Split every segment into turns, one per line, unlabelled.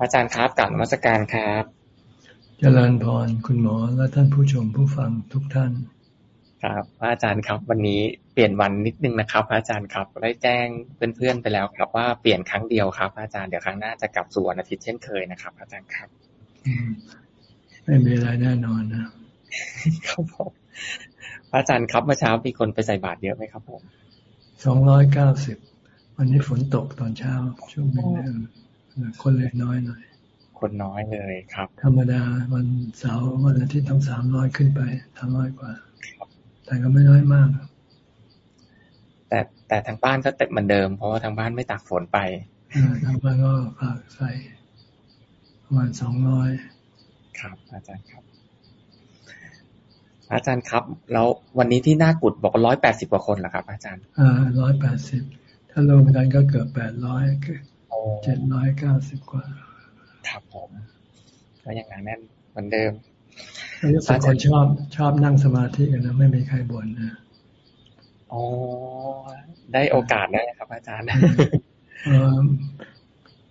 อาจารย์ครับกลับมาสการครับ
เจริญพรคุณหมอและท่านผู้ชมผู้ฟังทุกท่าน
ครับพระอาจารย์ครับ วันนี้เปลี่ยนวันนิดนึงนะครับพระอาจารย์ครับได้แจ้งเพื่อนๆไปแล้วครับว่าเปลี่ยนครั้งเดียวครับ อาจารย์เดี๋ยวครั้งหน้าจะกลับสู่วันอาทิตย์เช่นเคยนะครับ อาจารย์ครับ
ไม่มีอะไรแน่นอน
นะครับผมพระอาจารย์ครับเมื่อเช้ามีคนไปใส่บาตรเยอะไหมครับผม
สองร้อยเก้าสิบวันนี้ฝนตกตอนเช้าช่วงนี้ คนเลยน้อยหน่อย
คนน้อยเลยครับ
ธรรมดาวันเสาร์วันอาทิตย์ต้องสามร้อยขึ้นไปทำร้อยกว่า แต่ก็ไม่น้อยมาก
แต่แต่ทางบ้านก็เต็มเหมือนเดิม เพราะว่าทางบ้านไม่ตากฝนไป
ทางบ้านก็ฝากใส่ประมาณสองร้อย
ครับ อาจารย์ครับ อาจารย์ครับ แล้ววันนี้ที่หน้ากุดบอกร้อยแปดสิบกว่าคนเหรอครับ อาจารย์
อ่าร้อยแปดสิบถ้ารวมกันก็เกือบแปดร้อย เจ็ดร้อยเก้าสิบกว่า
ครับผมก็ยังหนาแน่นเหมือนเดิม
รู้สึกคนชอบชอบนั่งสมาธิกันนะไม่มีใครบ่นนะ
อ๋อได้โอกาสได้ครับ อาจารย์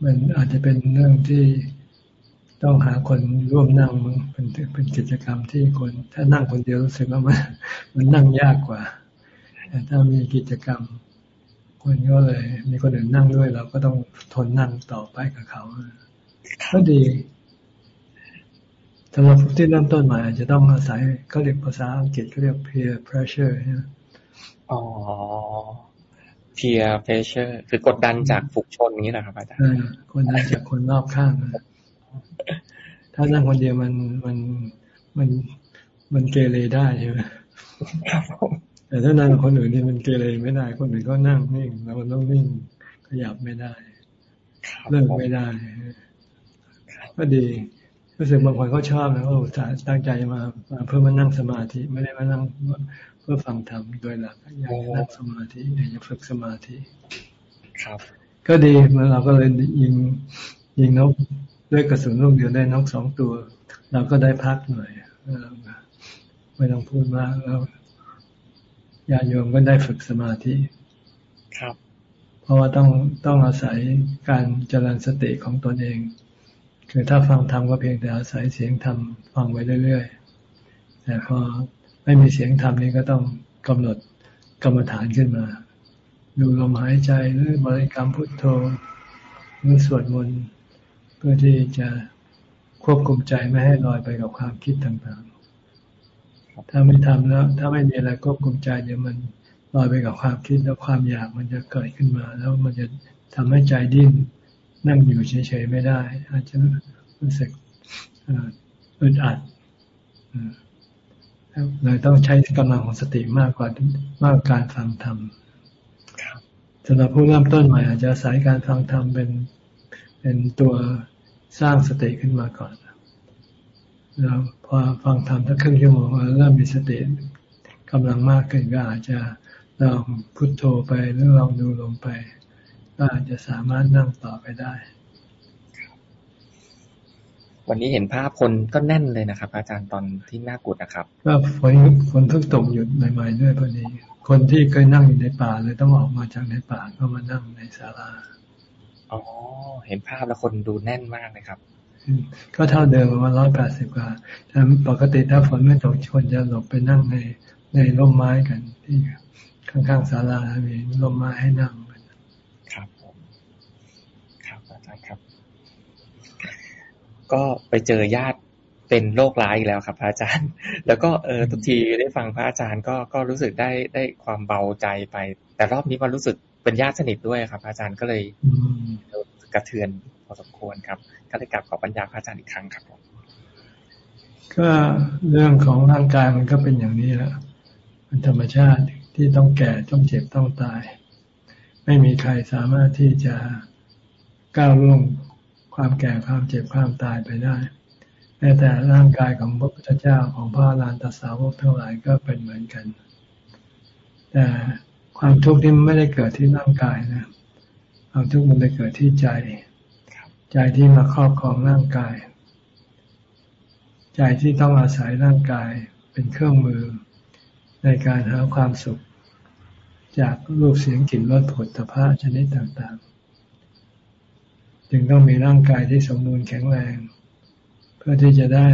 มันอาจจะเป็นเรื่องที่ต้องหาคนร่วมนั่งมันเป็นเป็นกิจกรรมที่คน ถ้านั่งคนเดียวรู้สึกว่ามันมันนั่งยากกว่าแต่ถ้ามีกิจกรรม คนก็เลย มีคนอื่นนั่งด้วยเราก็ต้องทนนั่งต่อไปกับเขาก็ดีสำหรับผู้ที่เริ่มต้นใหม่อาจจะต้องอาศัยเขาเรียกภาษาอังกฤษเขาเรียก peer pressure
อ๋อ peer pressure คือกดดันจากฝูงชนนี้แหละครับอาจารย์
กดดันจากคนรอบข้าง ถ้านั่งคนเดียวมันมันมันมันเกเรได้ใช่ไหมครับ แต่ถ้านั่งคนอื่นนี่มันเกเรไม่ได้ คนอื่นก็นั่งนิ่งเราต้องนิ่งขยับไม่ได้เลิกไม่ได้ก็ดีรู้สึกบางคนเขาชอบนะโอ้ตั้งใจมาเพื่อมานั่งสมาธิไม่ได้มานั่งเพื่อฟังธรรมโดยหลักอยากนั่งสมาธิอยากจะฝึกสมาธิ
ครับ
ก็ดีเมื่อเราก็เลยยิงยิงนกด้วยกระสุนลูกเดียวได้นกสองตัว เราก็ได้พักหน่อยไม่ต้องพูดมากแล้ว ญาติโยมก็ได้ฝึกสมาธิ
ครับ
เพราะว่าต้องต้องอาศัยการเจริญสติของตนเอง คือถ้าฟังธรรมก็เพียงแต่อาศัยเสียงธรรมฟังไว้เรื่อยๆ แต่พอไม่มีเสียงธรรมนี้ก็ต้องกำหนดกรรมฐานขึ้นมา ดูลมหายใจหรือบริกรรมพุทโธหรือสวดมนต์เพื่อที่จะควบคุมใจไม่ให้ลอยไปกับความคิดต่าง ถ้าไม่ทำแล้ว ถ้าไม่มีอะไรควบคุมใจเดี๋ยวมันลอยไปกับความคิดแล้วความอยากมันจะเกิดขึ้นมา แล้วมันจะทำให้ใจดิ้นนั่งอยู่เฉยๆไม่ได้ อาจจะรู้สึกอึดอัดเลยต้องใช้กำลังของสติมากกว่ามากการฟังธรรมสำหรับผู้เริ่มต้นใหม่อาจจะสายการฟังธรรมเป็นเป็นตัวสร้างสติขึ้นมาก่อน แล้วพอฟังธรรมถ้าครึ่งชั่วโมงเริ่มมีสติกำลังมากขึ้นก็อาจจะลองพุทโธไปหรือลองดูลงไปก็อาจจะสามารถนั่งต่อไปได้
วันนี้เห็นภาพคนก็แน่นเลยนะครับ อาจารย์ตอนที่หน้ากุดนะครับ
ก็ฝนฝนเพิ่งตกหยุดใหม่ๆด้วยพอดีคนที่เคยนั่งอยู่ในป่าเลยต้องออกมาจากในป่าก็มานั่งในศาลา
อ๋อเห็นภาพแล้วคนดูแน่นมากเลยครับ
ก็เท่าเดิมประมาณร้อยแปดสิบกว่าแต่ปกติถ้าฝนไม่ตกคนจะหลบไปนั่งในในร่มไม้กันที่ข้างๆศาลามีร่มไม้ให้นั่ง
ครับผมครับอาจารย์ครับ ก็ไปเจอญาติเป็นโรคร้ายอีกแล้วครับพระอาจารย์ แล้วก็เออทุกทีได้ฟังพระอาจารย์ก็ก็รู้สึกได้ได้ความเบาใจไป แต่รอบนี้มันรู้สึกเป็นญาติสนิทด้วยครับ อาจารย์ก็เลยกระเทือน พอสมควรครับก็เลยกลับขอปัญญาพระอาจารย์อีกครั้งครับผม
ก็เรื่องของร่างกายมันก็เป็นอย่างนี้แหละเป็นธรรมชาติที่ต้องแก่ต้องเจ็บต้องตาย ไม่มีใครสามารถที่จะก้าวล่วงความแก่ความเจ็บความตายไปได้แม้แต่ร่างกายของพระพุทธเจ้าของพระลานตสาวกทั้งหลายก็เป็นเหมือนกัน แต่ความทุกข์ที่ไม่ได้เกิดที่ร่างกายนะความทุกข์มันไปเกิดที่ใจ ใจที่มาครอบครองร่างกาย ใจที่ต้องอาศัยร่างกายเป็นเครื่องมือ ในการหาความสุข จากรูปเสียงกลิ่นรสผลตภะชนิดต่างๆ จึงต้องมีร่างกายที่สมบูรณ์แข็งแรง เพื่อที่จะได้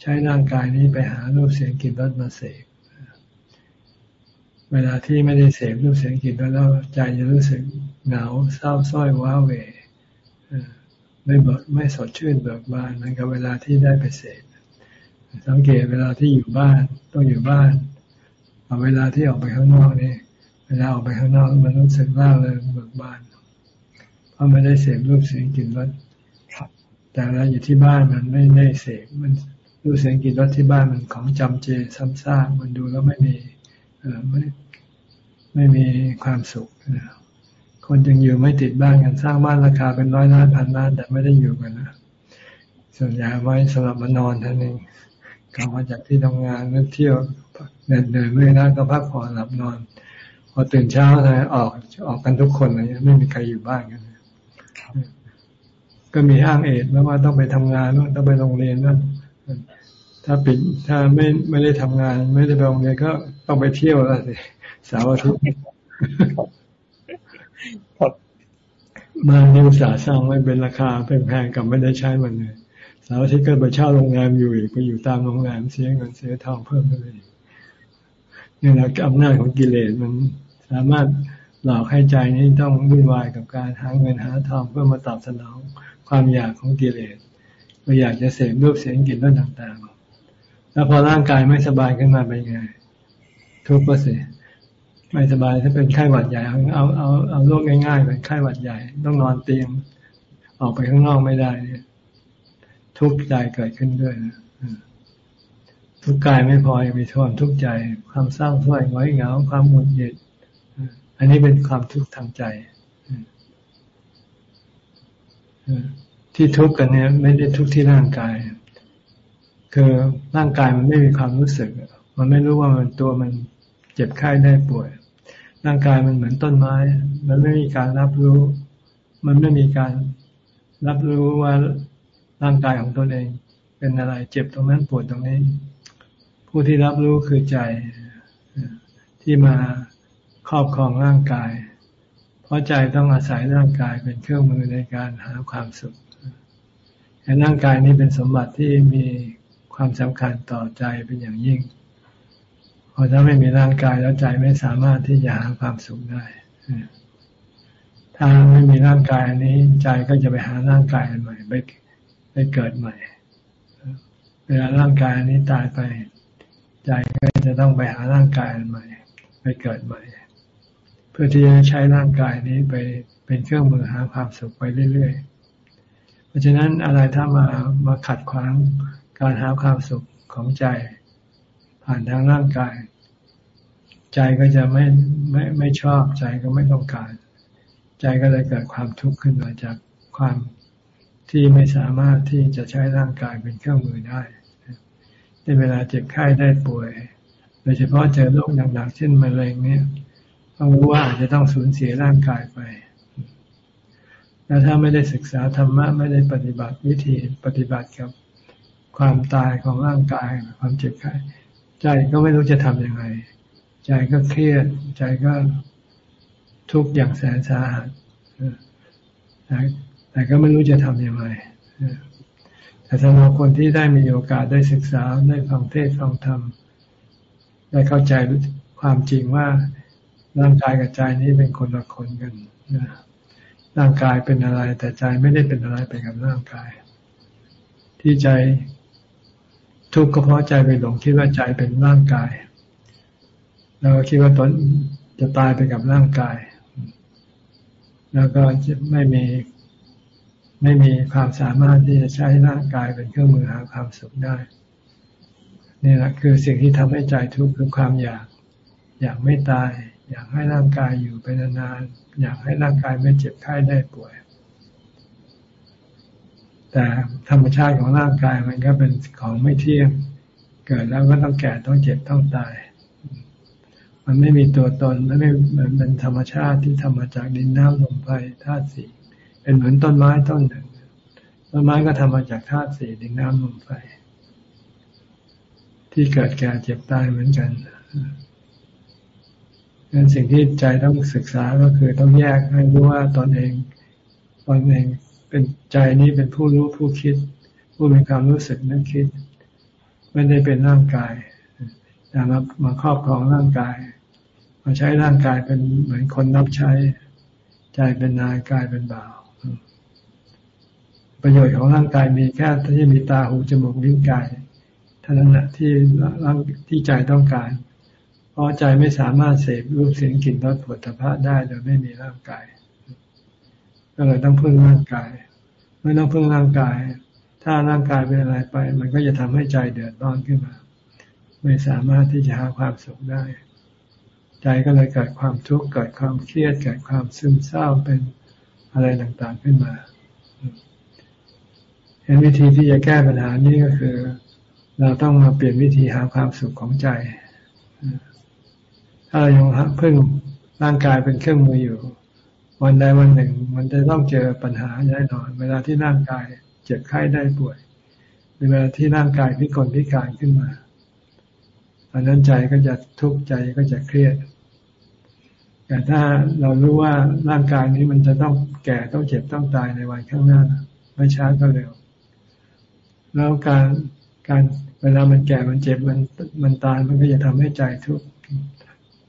ใช้ร่างกายนี้ไปหารูปเสียงกลิ่นรสมาเสกเวลาที่ไม่ได้เสพรูปเสียงกลิ่นรสแล้วใจจะรู้สึกเหงาเศร้าส้อยว้าเหว ไม่เบิกไม่สดชื่นเบิกบานเหมือนกับเวลาที่ได้ไปเสพสังเกตเวลาที่อยู่บ้านต้องอยู่บ้านเอาเวลาที่ออกไปข้างนอกนี่เวลาออกไปข้างนอกมันรู้สึกร่าเริงเบิกบานเพราะไม่ได้เสพรูปเสียงกลิ่นรสแต่เวลาอยู่ที่บ้านมันไม่ได้เสพมันรูปเสียงกลิ่นรสที่บ้านมันของจำเจซ้ำซากมันดูแล้วไม่มีเออไม่ไม่มีความสุขนะค คนจึงอยู่ไม่ติดบ้านกันสร้างบ้านราคาเป็นร้อยล้านพันล้านแต่ไม่ได้อยู่กันนะส่วนใหญ่ไว้สำหรับมานอนท่านเองกลับมาจากที่ทำงานแล้วเที่ยวเหนื่อยเหนื่อยเมื่อยล้าก็พักผ่อนหลับนอน พอตื่นเช้านะออกออกกันทุกคนเลยไม่มีใครอยู่บ้านกันก็มีอ้างเอตแล้วว่าต้องไปทำงานต้องไปโรงเรียนนั่นถ้าปิดถ้าไม่ไม่ได้ทำงาน ไม่ได้ไปโรงเรียนก็ต้องไปเที่ยวแล้วสิสาวอาทิตย์ มาเนียสาสร้างไว้เป็นราคาเป็นแพงกับไม่ได้ใช้มันเลยสาวทิตย์ก็ไปเช่าโรงแรมอยู่อีกไปอยู่ตามโรงแรมเสียเงินเสียทองเพิ่มขึ้นไปนี่แหละอำนาจของกิเลสมันสามารถหลอกให้ใจนี้ต้องวุ่นวายกับการหาเงินหาทองเพื่อมาตอบสนองความอยากของกิเลสเราอยากจะเสพรูปเสียงกลิ่นรสต่างๆ แล้วพอร่างกายไม่สบายขึ้นมาเป็นไง ทุกข์ก็เสีย ไม่สบายถ้าเป็นไข้หวัดใหญ่เอาเอาเอาโรคง่ายๆเป็นไข้หวัดใหญ่ ต้องนอนเตียง ออกไปข้างนอกไม่ได้เนี่ยทุกข์ใจเกิดขึ้นด้วยนะทุกกายไม่พอยังมีทวนทุกข์ใจ ความเศร้าส้อยง้อยเหงา ความหงุดหงิดอันนี้เป็นความทุกข์ทางใจที่ทุกข์กันเนี่ยไม่ได้ทุกข์ที่ร่างกาย คือร่างกายมันไม่มีความรู้สึก มันไม่รู้ว่ามันตัวมันเจ็บไข้ได้ป่วย ร่างกายมันเหมือนต้นไม้ มันไม่มีการรับรู้ มันไม่มีการรับรู้ว่าร่างกายของตนเอง เป็นอะไรเจ็บตรงนั้นปวดตรงนี้ ผู้ที่รับรู้คือใจที่มาครอบครองร่างกาย เพราะใจต้องอาศัยร่างกายเป็นเครื่องมือในการหาความสุขแต่ร่างกายนี้เป็นสมบัติที่มีความสำคัญต่อใจเป็นอย่างยิ่ง พอถ้าไม่มีร่างกายแล้วใจไม่สามารถที่จะหาความสุขได้ ถ้าไม่มีร่างกายอันนี้ใจก็จะไปหาร่างกายอันใหม่ไปไปเกิดใหม่ เวลาร่างกายอันนี้ตายไป ใจก็จะต้องไปหาร่างกายอันใหม่ ไปเกิดใหม่ เพื่อที่จะใช้ร่างกายนี้ไปเป็นเครื่องมือหาความสุขไปเรื่อยๆ เพราะฉะนั้นอะไรถ้ามามาขัดขวางการหาความสุขของใจ ผ่านทางร่างกาย ใจก็จะไม่ไม่ไม่ชอบใจก็ไม่ต้องการ ใจก็เลยเกิดความทุกข์ขึ้นมาจากความที่ไม่สามารถที่จะใช้ร่างกายเป็นเครื่องมือได้ในเวลาเจ็บไข้ได้ป่วย โดยเฉพาะเจอโรคหนักๆเช่นมะเร็งเนี่ยต้องรู้ว่าอาจจะต้องสูญเสียร่างกายไป แล้วถ้าไม่ได้ศึกษาธรรมะไม่ได้ปฏิบัติวิธีปฏิบัติกับความตายของร่างกายความเจ็บไข้ ใจก็ไม่รู้จะทำยังไง ใจก็เครียด ใจก็ทุกข์อย่างแสนสาหัสแต่ก็ไม่รู้จะทำยังไงแต่สำหรับคนที่ได้มีโอกาสได้ศึกษาได้ฟังเทศฟังธรรมได้เข้าใจความจริงว่าร่างกายกับใจนี้เป็นคนละคนกันร่างกายเป็นอะไร แต่ใจไม่ได้เป็นอะไรไปกับร่างกาย ที่ใจ ทุกข์ก็เพราะใจไปหลงคิดว่าใจเป็นร่างกาย แล้วคิดว่าตนจะตายไปกับร่างกาย แล้วก็ไม่มีไม่มีความสามารถที่จะใช้ร่างกายเป็นเครื่องมือหาความสุขได้นี่แหละคือสิ่งที่ทำให้ใจทุกข์คือความอยาก อยากไม่ตาย อยากให้ร่างกายอยู่ไปนานๆอยากให้ร่างกายไม่เจ็บไข้ได้ป่วย แต่ธรรมชาติของร่างกายมันก็เป็นของไม่เที่ยง เกิดแล้วก็ต้องแก่ต้องเจ็บต้องตาย มันไม่มีตัวตนมันไม่มันเป็นธรรมชาติที่ทำมาจากดินน้ำลมไฟธาตุสี่เป็นเหมือนต้นไม้ต้นหนึ่ง ต้นไม้ก็ทำมาจากธาตุสี่ดินน้ำลมไฟที่เกิดแก่เจ็บตายเหมือนกันดังนั้นสิ่งที่ใจต้องศึกษาก็คือต้องแยกให้รู้ว่าตนเองตนเอง เป็นใจนี้เป็นผู้รู้ผู้คิด ผู้มีความรู้สึกนึกคิด ไม่ได้เป็นร่างกายแต่มามาครอบครองร่างกาย มาใช้ร่างกายเป็นเหมือนคนรับใช้ ใจเป็นนายกายเป็นบ่าว ประโยชน์ของร่างกายมีแค่ที่มีตาหูจมูกลิ้นกายเท่านั้นแหละที่ร่างที่ใจต้องการ เพราะใจไม่สามารถเสพรูปเสียงกลิ่นรสผลิตภัณฑ์ได้โดยไม่มีร่างกายก็เลยต้องพึ่งร่างกาย ไม่ต้องพึ่งร่างกาย ถ้าร่างกายเป็นอะไรไป มันก็จะทำให้ใจเดือดร้อนขึ้นมา ไม่สามารถที่จะหาความสุขได้ ใจก็เลยเกิดความทุกข์เกิดความเครียดเกิดความซึมเศร้าเป็นอะไรต่างๆขึ้นมาเห็นวิธีที่จะแก้ปัญหานี้ก็คือ เราต้องมาเปลี่ยนวิธีหาความสุขของใจ ถ้าเรายังพึ่งร่างกายเป็นเครื่องมืออยู่ วันใดวันหนึ่ง มันจะต้องเจอปัญหาแน่นอน เวลาที่ร่างกายเจ็บไข้ได้ป่วยเวลาที่ร่างกายพิกลพิการขึ้นมาอันนั้นใจก็จะทุกข์ใจก็จะเครียด แต่ถ้าเรารู้ว่าร่างกายนี้มันจะต้องแก่ต้องเจ็บต้องตายในวันข้างหน้า ไม่ช้าก็เร็ว แล้วการการเวลามันแก่มันเจ็บมันมันตายมันก็จะทำให้ใจทุกข์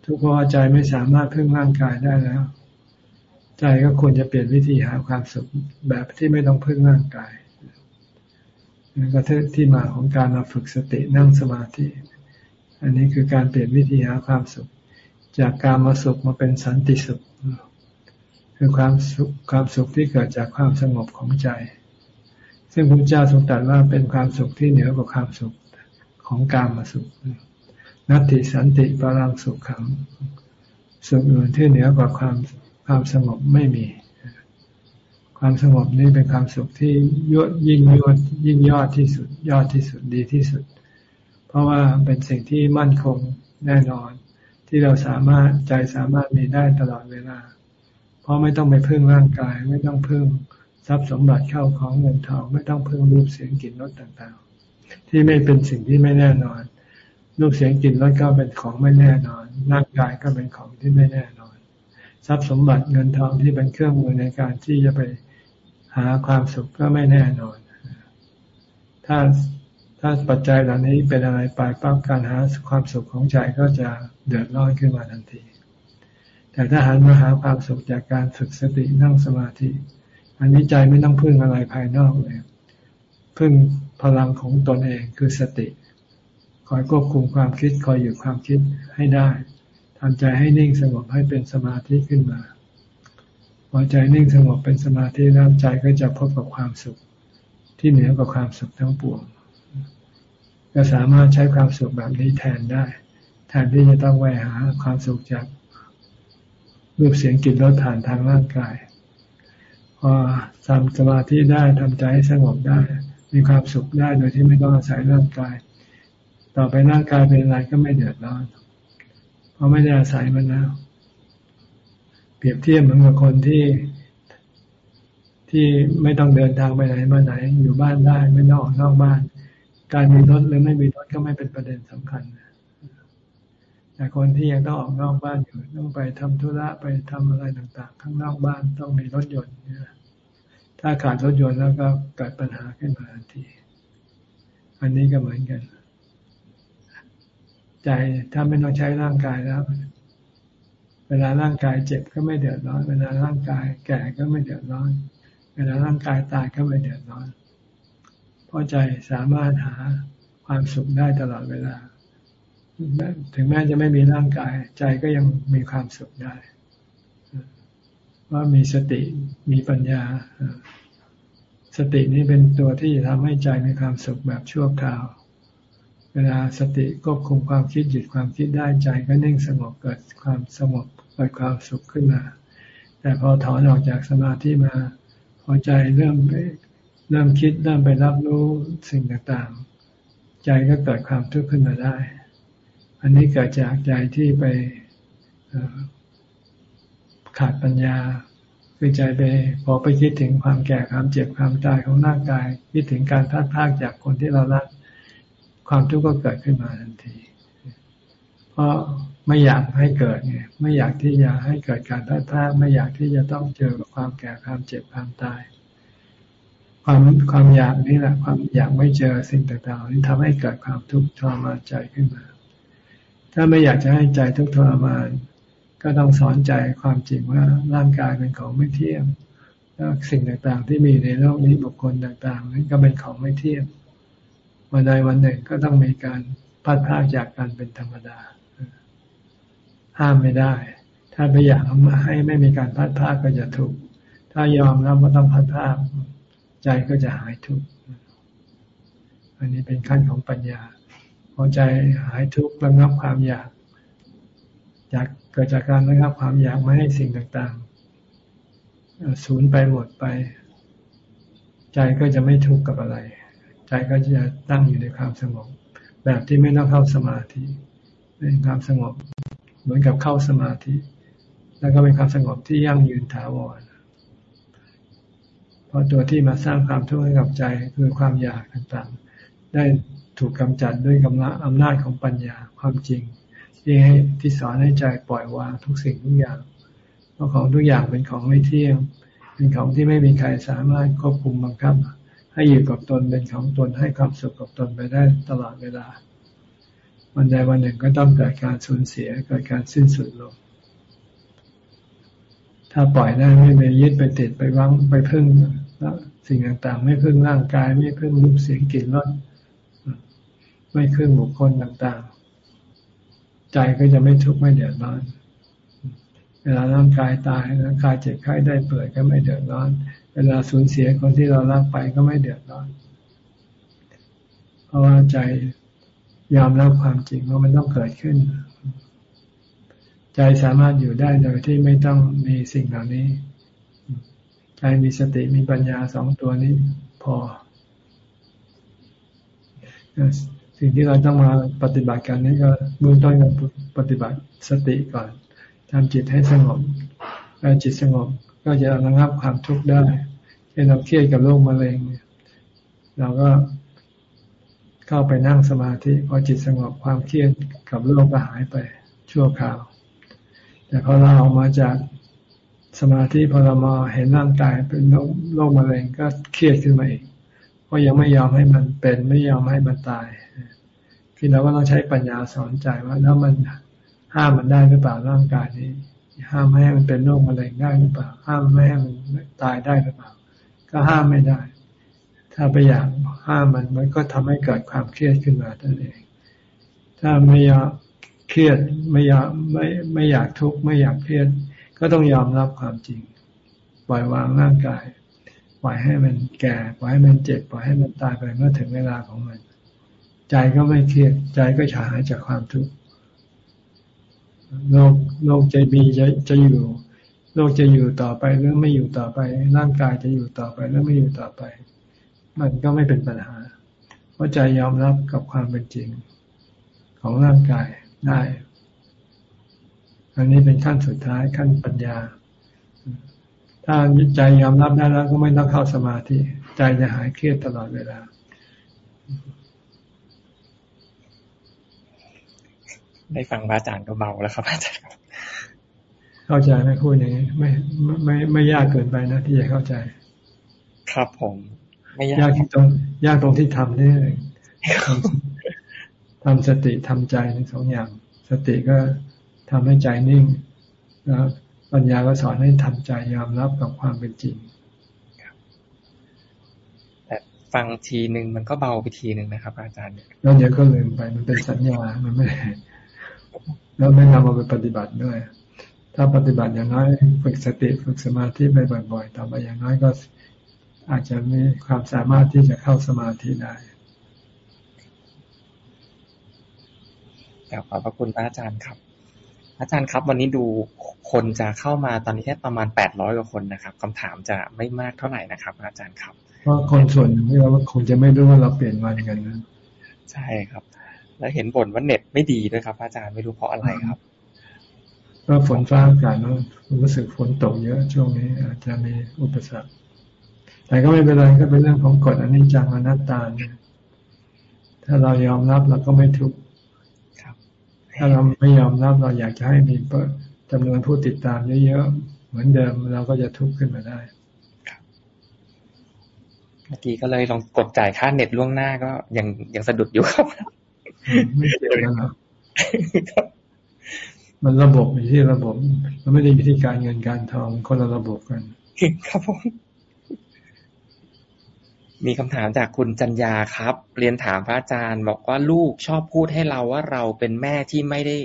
ทุกข์เพราะว่าใจไม่สามารถพึ่งร่างกายได้แล้ว ใจก็ควรจะเปลี่ยนวิธีหาความสุขแบบที่ไม่ต้องพึ่งร่างกายนั่นก็ที่มาของการมาฝึกสตินั่งสมาธิ อันนี้คือการเปลี่ยนวิธีหาความสุข จากการมาสุขมาเป็นสันติสุข คือความสุขความสุขที่เกิดจากความสงบของใจ ซึ่งพระเจ้าทรงตรัสว่าเป็นความสุขที่เหนือกว่าความสุขของการมาสุข นัตติสันติปรังสุขขังสุขอื่นที่เหนือกว่าความ ความสงบไม่มี ความสงบนี่เป็นความสุขที่ยอดยิ่งยอดยิ่งยอดที่สุด ยอดที่สุดดีที่สุด เพราะว่าเป็นสิ่งที่มั่นคงแน่นอน ที่เราสามารถใจสามารถมีได้ตลอดเวลา เพราะไม่ต้องไปพึ่งร่างกาย ไม่ต้องพึ่งทรัพย์สมบัติเข้าของเงินทองไม่ต้องพึ่งรูปเสียงกลิ่นรสต่างๆ ที่ไม่เป็นสิ่งที่ไม่แน่นอนรูปเสียงกลิ่นรสก็เป็นของไม่แน่นอนร่างกายก็เป็นของที่ไม่แน่น ทรัพย์สมบัติเงินทองที่เป็นเครื่องมือในการที่จะไปหาความสุขก็ไม่แน่นอน ถ้าถ้าปัจจัยเหล่านี้เป็นอะไรไปปั๊บการหาความสุขของใจก็จะเดือดร้อนขึ้นมาทันที แต่ถ้าหันมาหาความสุขจากการฝึกสตินั่งสมาธิ อันนี้ใจไม่ต้องพึ่งอะไรภายนอกเลย พึ่งพลังของตนเองคือสติ คอยควบคุมความคิดคอยหยุดความคิดให้ได้ ทำใจให้นิ่งสงบให้เป็นสมาธิขึ้นมา พอใจนิ่งสงบเป็นสมาธิแล้วใจก็จะพบกับความสุข ที่เหนือกว่าความสุขทั้งปวงก็สามารถใช้ความสุขแบบนี้แทนได้ แทนที่จะต้องไปหาความสุขจากรูปเสียงกลิ่นรสผ่านทางร่างกาย พอทำสมาธิได้ทำใจให้สงบได้ มีความสุขได้โดยที่ไม่ต้องอาศัยร่างกาย ต่อไปร่างกายเป็นอะไรก็ไม่เดือดร้อน เพราะไม่ได้อาศัยมันแล้ว เปรียบเทียบเหมือนกับคนที่ที่ไม่ต้องเดินทางไปไหนมาไหน อยู่บ้านได้ไม่ต้องออกนอกบ้าน การมีรถหรือไม่มีรถก็ไม่เป็นประเด็นสำคัญแต่คนที่ยังต้องออกนอกบ้านอยู่ต้องไปทำธุระไปทำอะไรต่าง ๆ ข้างนอกบ้านต้องมีรถยนต์นถ้าขาดรถยนต์แล้วก็เกิดปัญหาขึ้นมาทันที อันนี้ก็เหมือนกัน ใจถ้าไม่ต้องใช้ร่างกายแล้ว เวลาร่างกายเจ็บก็ไม่เดือดร้อน เวลาร่างกายแก่ก็ไม่เดือดร้อน เวลาร่างกายตายก็ไม่เดือดร้อน เพราะใจสามารถหาความสุขได้ตลอดเวลา ถึงแม้จะไม่มีร่างกาย ใจก็ยังมีความสุขได้ ว่ามีสติมีปัญญา สตินี้เป็นตัวที่ทำให้ใจมีความสุขแบบชั่วคราว เวลาสติควบคุมความคิดหยุดความคิดได้ใจก็นิ่งสงบเกิดความสงบเกิดความสุขขึ้นมา แต่พอถอนออกจากสมาธิมา พอใจเริ่มไปเริ่มคิดเริ่มไปรับรู้สิ่งต่างๆ ใจก็เกิดความทุกข์ขึ้นมาได้ อันนี้เกิดจากใจที่ไปขาดปัญญาคือใจไปพอไปคิดถึงความแก่ความเจ็บความตายของร่างกาย คิดถึงการพัดพากจากคนที่เรารัก ความทุกข์ก็เกิดขึ้นมาทันที เพราะไม่อยากให้เกิดไงไม่อยากที่จะให้เกิดการท้าทายไม่อยากที่จะต้องเจอกับความแก่ความเจ็บความตาย ความความอยากนี่แหละ ความอยากไม่เจอสิ่งต่างๆนี่ทำให้เกิดความทุกข์ทรมานใจขึ้นมา ถ้าไม่อยากจะให้ใจทุกข์ทรมาน ก็ต้องสอนใจความจริงว่าร่างกายเป็นของไม่เที่ยงแล้วสิ่งต่างๆ ที่มีในโลกนี้บุคคลต่างๆนั้นก็เป็นของไม่เที่ยง วันใดวันหนึ่งก็ต้องมีการพัดพาจากการเป็นธรรมดา ห้ามไม่ได้ ถ้าไปอยากให้ไม่มีการพัดพาก็จะทุกข์ถ้ายอมแล้วว่าต้องพัดพาใจก็จะหายทุกข์อันนี้เป็นขั้นของปัญญาพอใจหายทุกข์ระงับความอยากอยากเกิดจากการระงับความอยากไม่ให้สิ่งต่างๆสูญไปหมดไป ใจก็จะไม่ทุกข์กับอะไร ใจก็จะตั้งอยู่ในความสงบ แบบที่ไม่ต้องเข้าสมาธิเป็นความสงบเหมือนกับเข้าสมาธิ แล้วก็เป็นความสงบที่ยั่งยืนถาวรเพราะตัวที่มาสร้างความทุกข์ให้กับใจคือความอยากต่างๆ ได้ถูกกำจัดด้วยกำลังอำนาจของปัญญาความจริง ที่ให้ที่สอนให้ใจปล่อยวางทุกสิ่งทุกอย่างเพราะของทุกอย่างเป็นของไม่เที่ยง เป็นของที่ไม่มีใครสามารถควบคุมบังคับ ให้อยู่กับตนเป็นของตนให้ความสุขกับตนไปได้ตลอดเวลา วันใดวันหนึ่งก็ต้องเกิดการสูญเสียเกิดการสิ้นสุดลง ถ้าปล่อยได้ไม่ไปยึดไปติดไปวังไปพึ่งสิ่งต่างๆ ไม่พึ่งร่างกาย ไม่พึ่งรูปเสียงกลิ่นรสไม่พึ่งบุคคลต่างๆ ใจก็จะไม่ทุกข์ไม่เดือดร้อนเวลาร่างกายตายร่างกายเจ็บไข้ได้เปิดก็ไม่เดือดร้อน เวลาสูญเสียคนที่เรารักไปก็ไม่เดือดร้อน เพราะว่าใจยอมรับความจริงว่ามันต้องเกิดขึ้น ใจสามารถอยู่ได้โดยที่ไม่ต้องมีสิ่งเหล่านี้ ใจมีสติมีปัญญาสองตัวนี้พอ สิ่งที่เราต้องมาปฏิบัติกันนี่ก็เบื้องต้นเราปฏิบัติสติก่อนทำจิตให้สงบแล้วจิตสงบ ก็จะระงับความทุกข์ได้เช่นเราเครียดกับโรคมะเร็งเราก็เข้าไปนั่งสมาธิพอจิตสงบความเครียดกับโรคก็หายไปชั่วคราว แต่พอเราออกมาจากสมาธิพอเรามาเห็นร่างกายเป็นโรคมะเร็งก็เครียดขึ้นมาอีกเพราะยังไม่ยอมให้มันเป็นไม่ยอมให้มันตายพี่เราก็ต้องใช้ปัญญาสอนใจว่าแล้วมันห้ามมันได้หรือเปล่าร่างกายนี้ ห้ามไม่ให้มันเป็นโรคมะเร็งได้หรือเปล่า ห้ามไม่ให้มันตายได้หรือเปล่า ก็ห้ามไม่ได้ ถ้าไปอยากห้ามมันมันก็ทำให้เกิดความเครียดขึ้นมาตัวเอง ถ้าไม่ยอมเครียดไม่อยากไม่ไม่อยากทุกข์ไม่อยากเครียด ก็ต้องยอมรับความจริง ปล่อยวางร่างกาย ปล่อยให้มันแก่ปล่อยให้มันเจ็บปล่อยให้มันตายไปเมื่อถึงเวลาของมัน ใจก็ไม่เครียดใจก็ฉายจากความทุกข์ โลกโลกจะมีจะจะอยู่ โลกจะอยู่ต่อไปหรือไม่อยู่ต่อไป ร่างกายจะอยู่ต่อไปหรือไม่อยู่ต่อไป มันก็ไม่เป็นปัญหา เพราะใจยอมรับกับความเป็นจริง ของร่างกายได้ อันนี้เป็นขั้นสุดท้ายขั้นปัญญา ถ้าใจยอมรับได้แล้วก็ไม่ต้องเข้าสมาธิ ใจจะหายเครียดตลอดเวลา
ได้ฟังพระอาจารย์ก็เบาแล้วครับอาจารย์
เข้าใจไหมพูดอย่างนี้ไม่ไม่ไม่ยากเกินไปนะที่จะเข้าใจ
ครับผม
ไม่ยากที่ตรงยากตรงที่ทำนี่เองทำสติทำใจทั้งสองอย่าง สติก็ทำให้ใจนิ่งแล้วปัญญาก็สอนให้ทำใจยอมรับกับความเป็นจริง
แต่ฟังทีหนึ่งมันก็เบาไปทีหนึ่งนะครับ อาจารย์
แล้วเดี๋ยวก็ลืมไปมันเป็นสัญญา มันไม่ แล้วไม่นำมาไปปฏิบัติด้วย ถ้าปฏิบัติอย่างน้อยฝึกสติฝึกสมาธิไปบ่อยๆ ต่อไปอย่างน้อยก็อาจจะมีความสามารถที่จะเข้าสมาธิได้
กล่าวขอบพระคุณพระอาจารย์ครับ อาจารย์ครับ วันนี้ดูคนจะเข้ามาตอนนี้แค่ประมาณแปดร้อยกว่าคนนะครับคำถามจะไม่มากเท่าไหร่นะครับ อาจารย์ครับ
เพราะคนส่วนนึงเราคงจะไม่รู้ว่าเราเปลี่ยนวันกันนะ
ใช่ครับ แล้วเห็นบ่นว่าเน็ตไม่ดีด้วยครับ อาจารย์ไม่รู้เพราะอะไรครับ
ก็ฝนฟ้าอากาศเนาะรู้สึกฝนตกเยอะช่วงนี้ อาจจะมีอุปสรรค แต่ก็ไม่เป็นไรก็เป็นเรื่องของกฎอนิจจังอนัตตาเนี่ยถ้าเรายอมรับเราก็ไม่ทุกข์ถ้าเราไม่ยอมรับเราอยากจะให้มีจำนวนผู้ติดตามเยอะๆเหมือนเดิมเราก็จะทุกข์ขึ้นมาได้
เมื่อกี้ก็เลยลองกดจ่ายค่าเน็ตล่วงหน้าก็ยังยังสะดุดอยู่ครับ
ไม่เกี่ยวกันหรอกมันระบบอยู่ที่ระบบ มันไม่ได้อยู่ที่การเงินการทองคนละระบบกัน
ครับผมมีคำถามจากคุณจัญญาครับ เรียนถามพระอาจารย์ บอกว่าลูกชอบพูดให้เราว่าเราเป็นแม่ที่ไม่ได้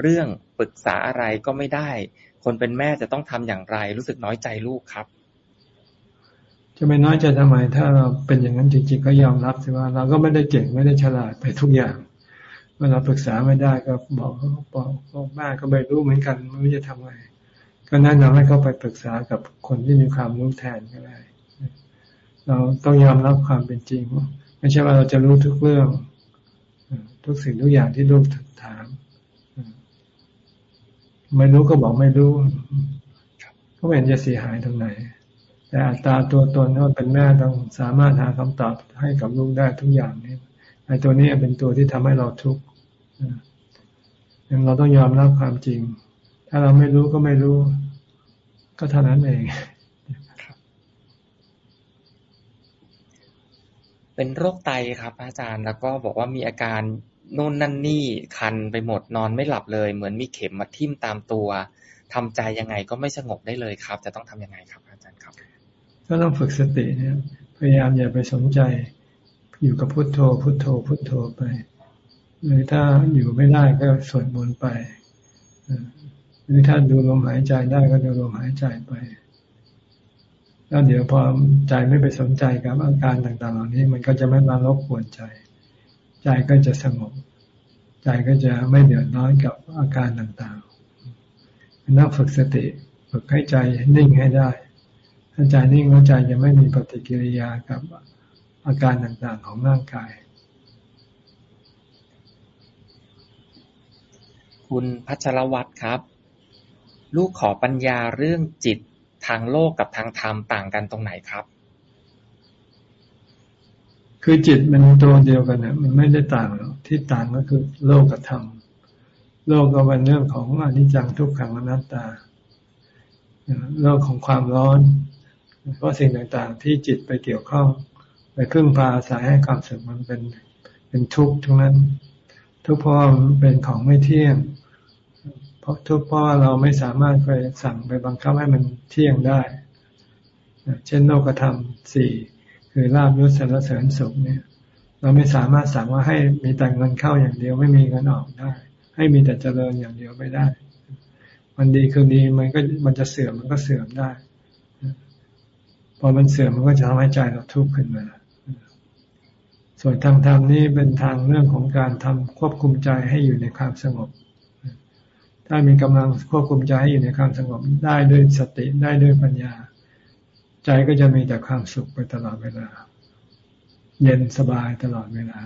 เรื่องปรึกษาอะไรก็ไม่ได้ คนเป็นแม่จะต้องทำอย่างไร รู้สึกน้อยใจลูกครับ
จะไม่น้อยใจทำไม ถ้าเราเป็นอย่างนั้นจริงๆก็ยอมรับสิว่า เราก็ไม่ได้เก่งไม่ได้ฉลาดไปทุกอย่าง เมื่อเราปรึกษาไม่ได้ก็บอกบอกบอกแม่ก็ไม่รู้เหมือนกันไม่รู้จะทำไงก็แนะนำให้เขาไปปรึกษากับคนที่มีความรู้แทนก็ได้ เราต้องยอมรับความเป็นจริงไม่ใช่ว่าเราจะรู้ทุกเรื่อง ทุกสิ่งทุกอย่างที่ลูกถาม ไม่รู้ก็บอกไม่รู้ก็ไม่เห็นจะเสียหายตรงไหน แต่อัตราตัวตนที่เป็นแม่ต้องสามารถหาคำตอบให้กับลูกได้ทุกอย่างนี่ ไอ้ตัวนี้เป็นตัวที่ทำให้เราทุกข์เราต้องยอมรับความจริง ถ้าเราไม่รู้ก็ไม่รู้ ก็เท่านั้นเอง
เป็นโรคไตครับอาจารย์แล้วก็บอกว่ามีอาการนู่นนั่นนี่คันไปหมดนอนไม่หลับเลย เหมือนมีเข็มมาทิ่มตามตัวทำใจยังไงก็ไม่สงบได้เลยครับ จะต้องทํำยังไงครับ อาจารย์ครับ
ก็ต้องฝึกสติเนี่ยพยายามอย่าไปสนใจ อยู่กับพุทโธ พุทโธ พุทโธไป หรือถ้าอยู่ไม่ได้ก็สวดมนต์ไปหรือถ้าดูลมหายใจได้ก็ดูลมหายใจไปแล้วเดี๋ยวพอใจไม่ไปสนใจกับอาการต่างๆ เหล่านี้ มันก็จะไม่มารบกวนใจ ใจก็จะสงบ ใจก็จะไม่เดือดร้อนกับอาการต่างๆนักฝึกสติฝึกให้ใจนิ่งให้ได้ ถ้าใจนิ่งแล้วใจจะไม่มีปฏิกิริยากับ อาการต่างๆของร่างกาย
คุณพัชรวัตรครับ ลูกขอปัญญาเรื่องจิตทางโลกกับทางธรรมต่างกันตรงไหนครับ
คือจิตมันตัวเดียวกันเนี่ยมันไม่ได้ต่างหรอกที่ต่างก็คือโลกกับธรรมโลกก็เป็นเรื่องของอนิจจังทุกขังอนัตตาโลกของความร้อน เพราะสิ่งต่างๆ ที่จิตไปเกี่ยวข้อง ไปพึ่งพาอาศัยให้ความสุขมันเป็นเป็นทุกข์ทั้งนั้น ทุกเพราะมันเป็นของไม่เที่ยง เพราะทุกเพราะเราไม่สามารถไปสั่งไปบังคับให้มันเที่ยงได้ เช่นโลกธรรมสี่คือลาบยศสารเสริญสุขเนี่ย เราไม่สามารถสั่งว่าให้มีแต่เงินเข้าอย่างเดียวไม่มีเงินออกได้ ให้มีแต่เจริญอย่างเดียวไม่ได้ มันดีคือดีมันก็มันจะเสื่อมมันก็เสื่อมได้ พอมันเสื่อมมันก็จะทำให้ใจเราทุกข์ขึ้นมา ส่วนทางธรรมนี่เป็นทางเรื่องของการทำควบคุมใจให้อยู่ในความสงบ ถ้ามีกำลังควบคุมใจให้อยู่ในความสงบได้ด้วยสติได้ด้วยปัญญา ใจก็จะมีแต่ความสุขไปตลอดเวลา เย็นสบายตลอดเวลา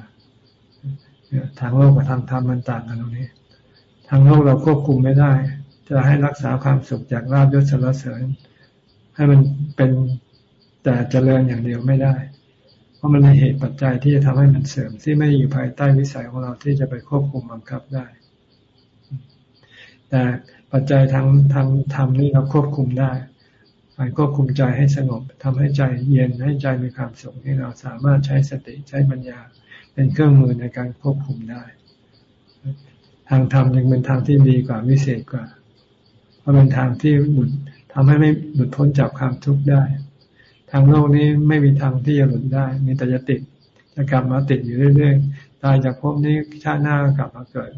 ทางโลกกับทางธรรมมันต่างกันตรงนี้ ทางโลกเราควบคุมไม่ได้ จะให้รักษาความสุขจากลาบยศสรรเสริญ ให้มันเป็นแต่เจริญอย่างเดียวไม่ได้ ราะมันมีเหตุปัจจัยที่จะทำให้มันเสื่อมที่ไม่อยู่ภายใต้วิสัยของเราที่จะไปควบคุมบังคับได้ แต่ปัจจัยทางทางธรรมนี่เราควบคุมได้การควบคุมใจให้สงบทำให้ใจเย็นให้ใจมีความสุขที่เราสามารถใช้สติใช้ปัญญา เป็นเครื่องมือในการควบคุมได้ ทางธรรมยังเป็นทางที่ดีกว่าวิเศษกว่า เพราะเป็นทางที่หลุดทำให้ไม่หลุดพ้นจากความทุกข์ได้ ทางโลกนี้ไม่มีทางที่จะหลุดได้ มีแต่จะติด จะกลับมาติดอยู่เรื่อยๆ ตายจากภพนี้ชาติหน้ากลับมาเกิด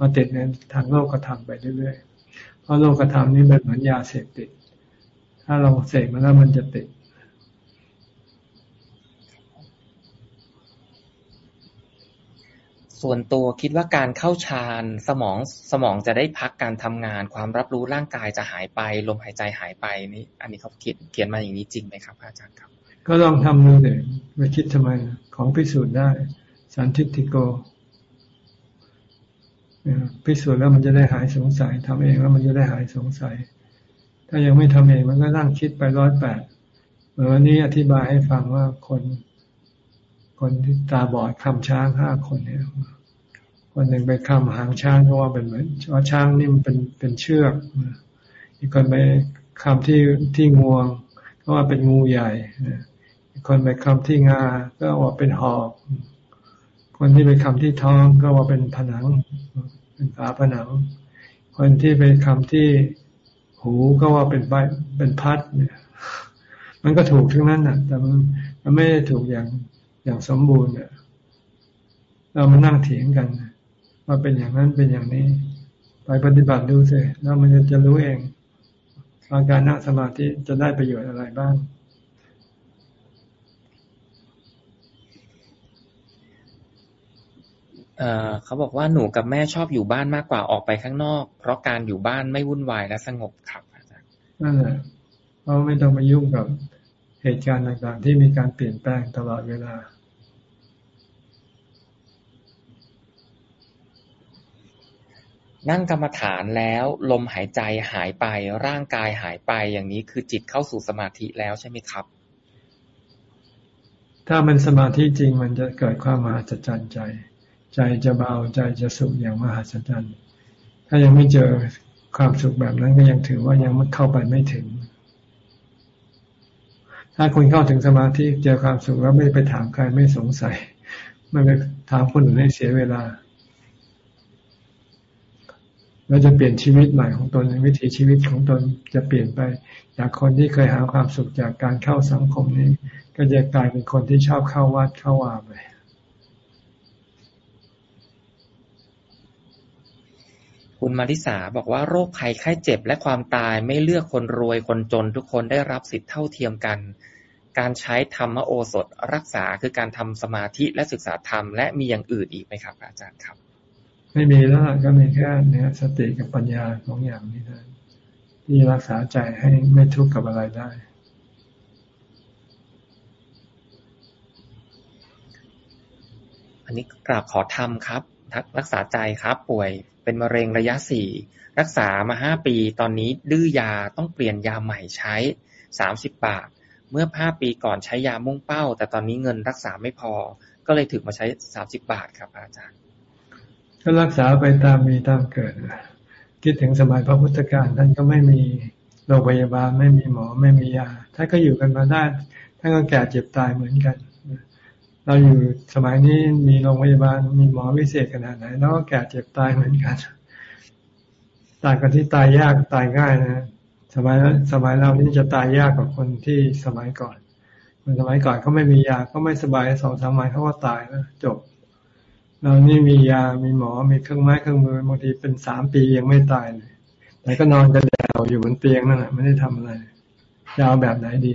มาติดในทางโลกกระทำไปเรื่อยๆ เพราะโลกกระทำนี้เป็นเหมือนยาเสพติด ถ้าเราเสพมาแล้วมันจะติด
ส่วนตัวคิดว่าการเข้าฌานสมองสมองจะได้พักการทำงาน ความรับรู้ร่างกายจะหายไป ลมหายใจหายไปนี่อันนี้เขาเขียนเขียนมาอย่างนี้จริงไหมครับอาจารย์ครับ
ก็ลองทำดูเลยไปคิดทำไมของพิสูจน์ได้ สันทิติโกพิสูจน์แล้วมันจะได้หายสงสัยทำเองแล้วมันจะได้หายสงสัย ถ้ายังไม่ทำเองมันก็นั่งคิดไปร้อยแปดเหมือนวันนี้อธิบายให้ฟังว่าคนคนที่ตาบอดคำช้างห้าคนเนี่ย คนหนึ่งไปคำหางช้างก็ว่าเป็นเหมือนว่าช้างนี่มันเป็นเป็นเชือก อีกคนไปคำที่ที่งวง ก็ว่าเป็นงูใหญ่ อีกคนไปคำที่งา ก็ว่าเป็นหอก คนที่ไปคำที่ท้องก็ว่าเป็นผนัง เป็นฝาผนัง คนที่ไปคำที่หูก็ว่าเป็นใบเป็นพัดเนี่ย มันก็ถูกทั้งนั้นนะแต่มันมันไม่ได้ถูกอย่างอย่างสมบูรณ์เนี่ยเรามานั่งเถียงกัน ว่าเป็นอย่างนั้นเป็นอย่างนี้ ไปปฏิบัติดูสิแล้วมันจะจะรู้เองว่าการนั่งสมาธิจะได้ประโยชน์อะไรบ้าง
เออเขาบอกว่าหนูกับแม่ชอบอยู่บ้านมากกว่าออกไปข้างนอก เพราะการอยู่บ้านไม่วุ่นวายและสงบครับอาจารย์
นั่นแหละเพราะไม่ต้องมายุ่งกับเหตุการณ์ต่างๆ ที่มีการเปลี่ยนแปลงตลอดเวลา
นั่งกรรมฐานแล้ว ลมหายใจหายไปร่างกายหายไปอย่างนี้คือจิตเข้าสู่สมาธิแล้วใช่ไหมครับ
ถ้ามันสมาธิจริงมันจะเกิดความมหัศจรรย์ใจ ใจจะเบาใจจะสุขอย่างมหัศจรรย์ถ้ายังไม่เจอความสุขแบบนั้นก็ยังถือว่ายังเข้าไปไม่ถึง ถ้าคุณเข้าถึงสมาธิเจอความสุขแล้วไม่ไปถามใครไม่สงสัย ไม่ไปถามคนอื่นให้เสียเวลา เราจะเปลี่ยนชีวิตใหม่ของตนวิถีชีวิตของตนจะเปลี่ยนไป จากคนที่เคยหาความสุขจากการเข้าสังคมนี้ ก็จะกลายเป็นคนที่ชอบเข้าวัดเข้าวาไป
คุณมาริสาบอกว่าโรคภัยไข้เจ็บและความตายไม่เลือกคนรวยคนจนทุกคนได้รับสิทธิเท่าเทียมกัน การใช้ธรรมโอสถรักษาคือการทำสมาธิและศึกษาธรรมและมีอย่างอื่นอีกไหมครับ อาจารย์ครับ
ไม่มีแล้วก็มีแค่เนี่ยสติกับปัญญาสองอย่างนี้นะที่รักษาใจให้ไม่ทุกข์กับอะไรได้
อันนี้กราบขอทำครับรักษาใจครับป่วยเป็นมะเร็งระยะสี่รักษามาห้าปี ตอนนี้ดื้อยาต้องเปลี่ยนยาใหม่ใช้สามสิบบาท เมื่อห้าปีก่อนใช้ยามุ่งเป้า แต่ตอนนี้เงินรักษาไม่พอ ก็เลยถึงมาใช้สามสิบบาทครับอาจารย์
ก็รักษาไปตามมีตามเกิดคิดถึงสมัยพระพุทธการท่านก็ไม่มีโรงพยาบาลไม่มีหมอไม่มียาท่านก็อยู่กันมาได้ท่านก็แก่เจ็บตายเหมือนกัน เราอยู่สมัยนี้มีโรงพยาบาลมีหมอวิเศษขนาดไหนแล้วก็แก่เจ็บตายเหมือนกันต่างกันที่ตายยากตายง่ายนะสมัยสมัยเรานี่จะตายยากกว่าคนที่สมัยก่อน คนสมัยก่อนเขาไม่มียาก็ไม่สบายสองสามวันเขาก็ตายแล้วจบ เรานี่มียา มีหมอ มีเครื่องไม้เครื่องมือบางทีเป็นสามปียังไม่ตายเลย แต่ก็นอนกันแดวอยู่บนเตียงนั่นแหละไม่ได้ทำอะไรยาวแบบไหนดี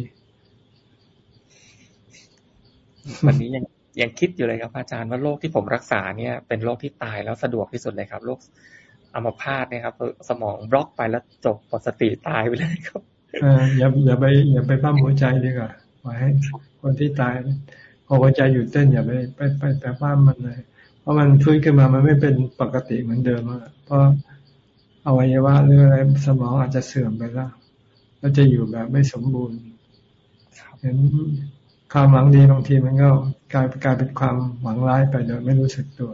วันนี้ยังยังคิดอยู่เลยครับ อาจารย์ว่าโรคที่ผมรักษาเนี่ย เป็นโรคที่ตายแล้วสะดวกที่สุดเลยครับโรคอัมพาตเนี่ยครับ สมองบล็อกไปแล้วจบปกติตายไปเลยครับ
อย่าอย่าไปอย่าไปปั้มหัวใจดีกว่าไว้ให้คนที่ตายพอหัวใจหยุดเต้นอย่าไปไปไปไปปั้มมันเลย ราะมันฟื้นขึ้นมามันไม่เป็นปกติเหมือนเดิมเพราะอวัยวะหรืออะไรสมองอาจจะเสื่อมไปแล้วก็จะอยู่แบบไม่สมบูรณ์เห็นความหวังดีบางทีมันก็กลายกลายเป็นความหวังร้ายไปโดยไม่รู้สึกตัว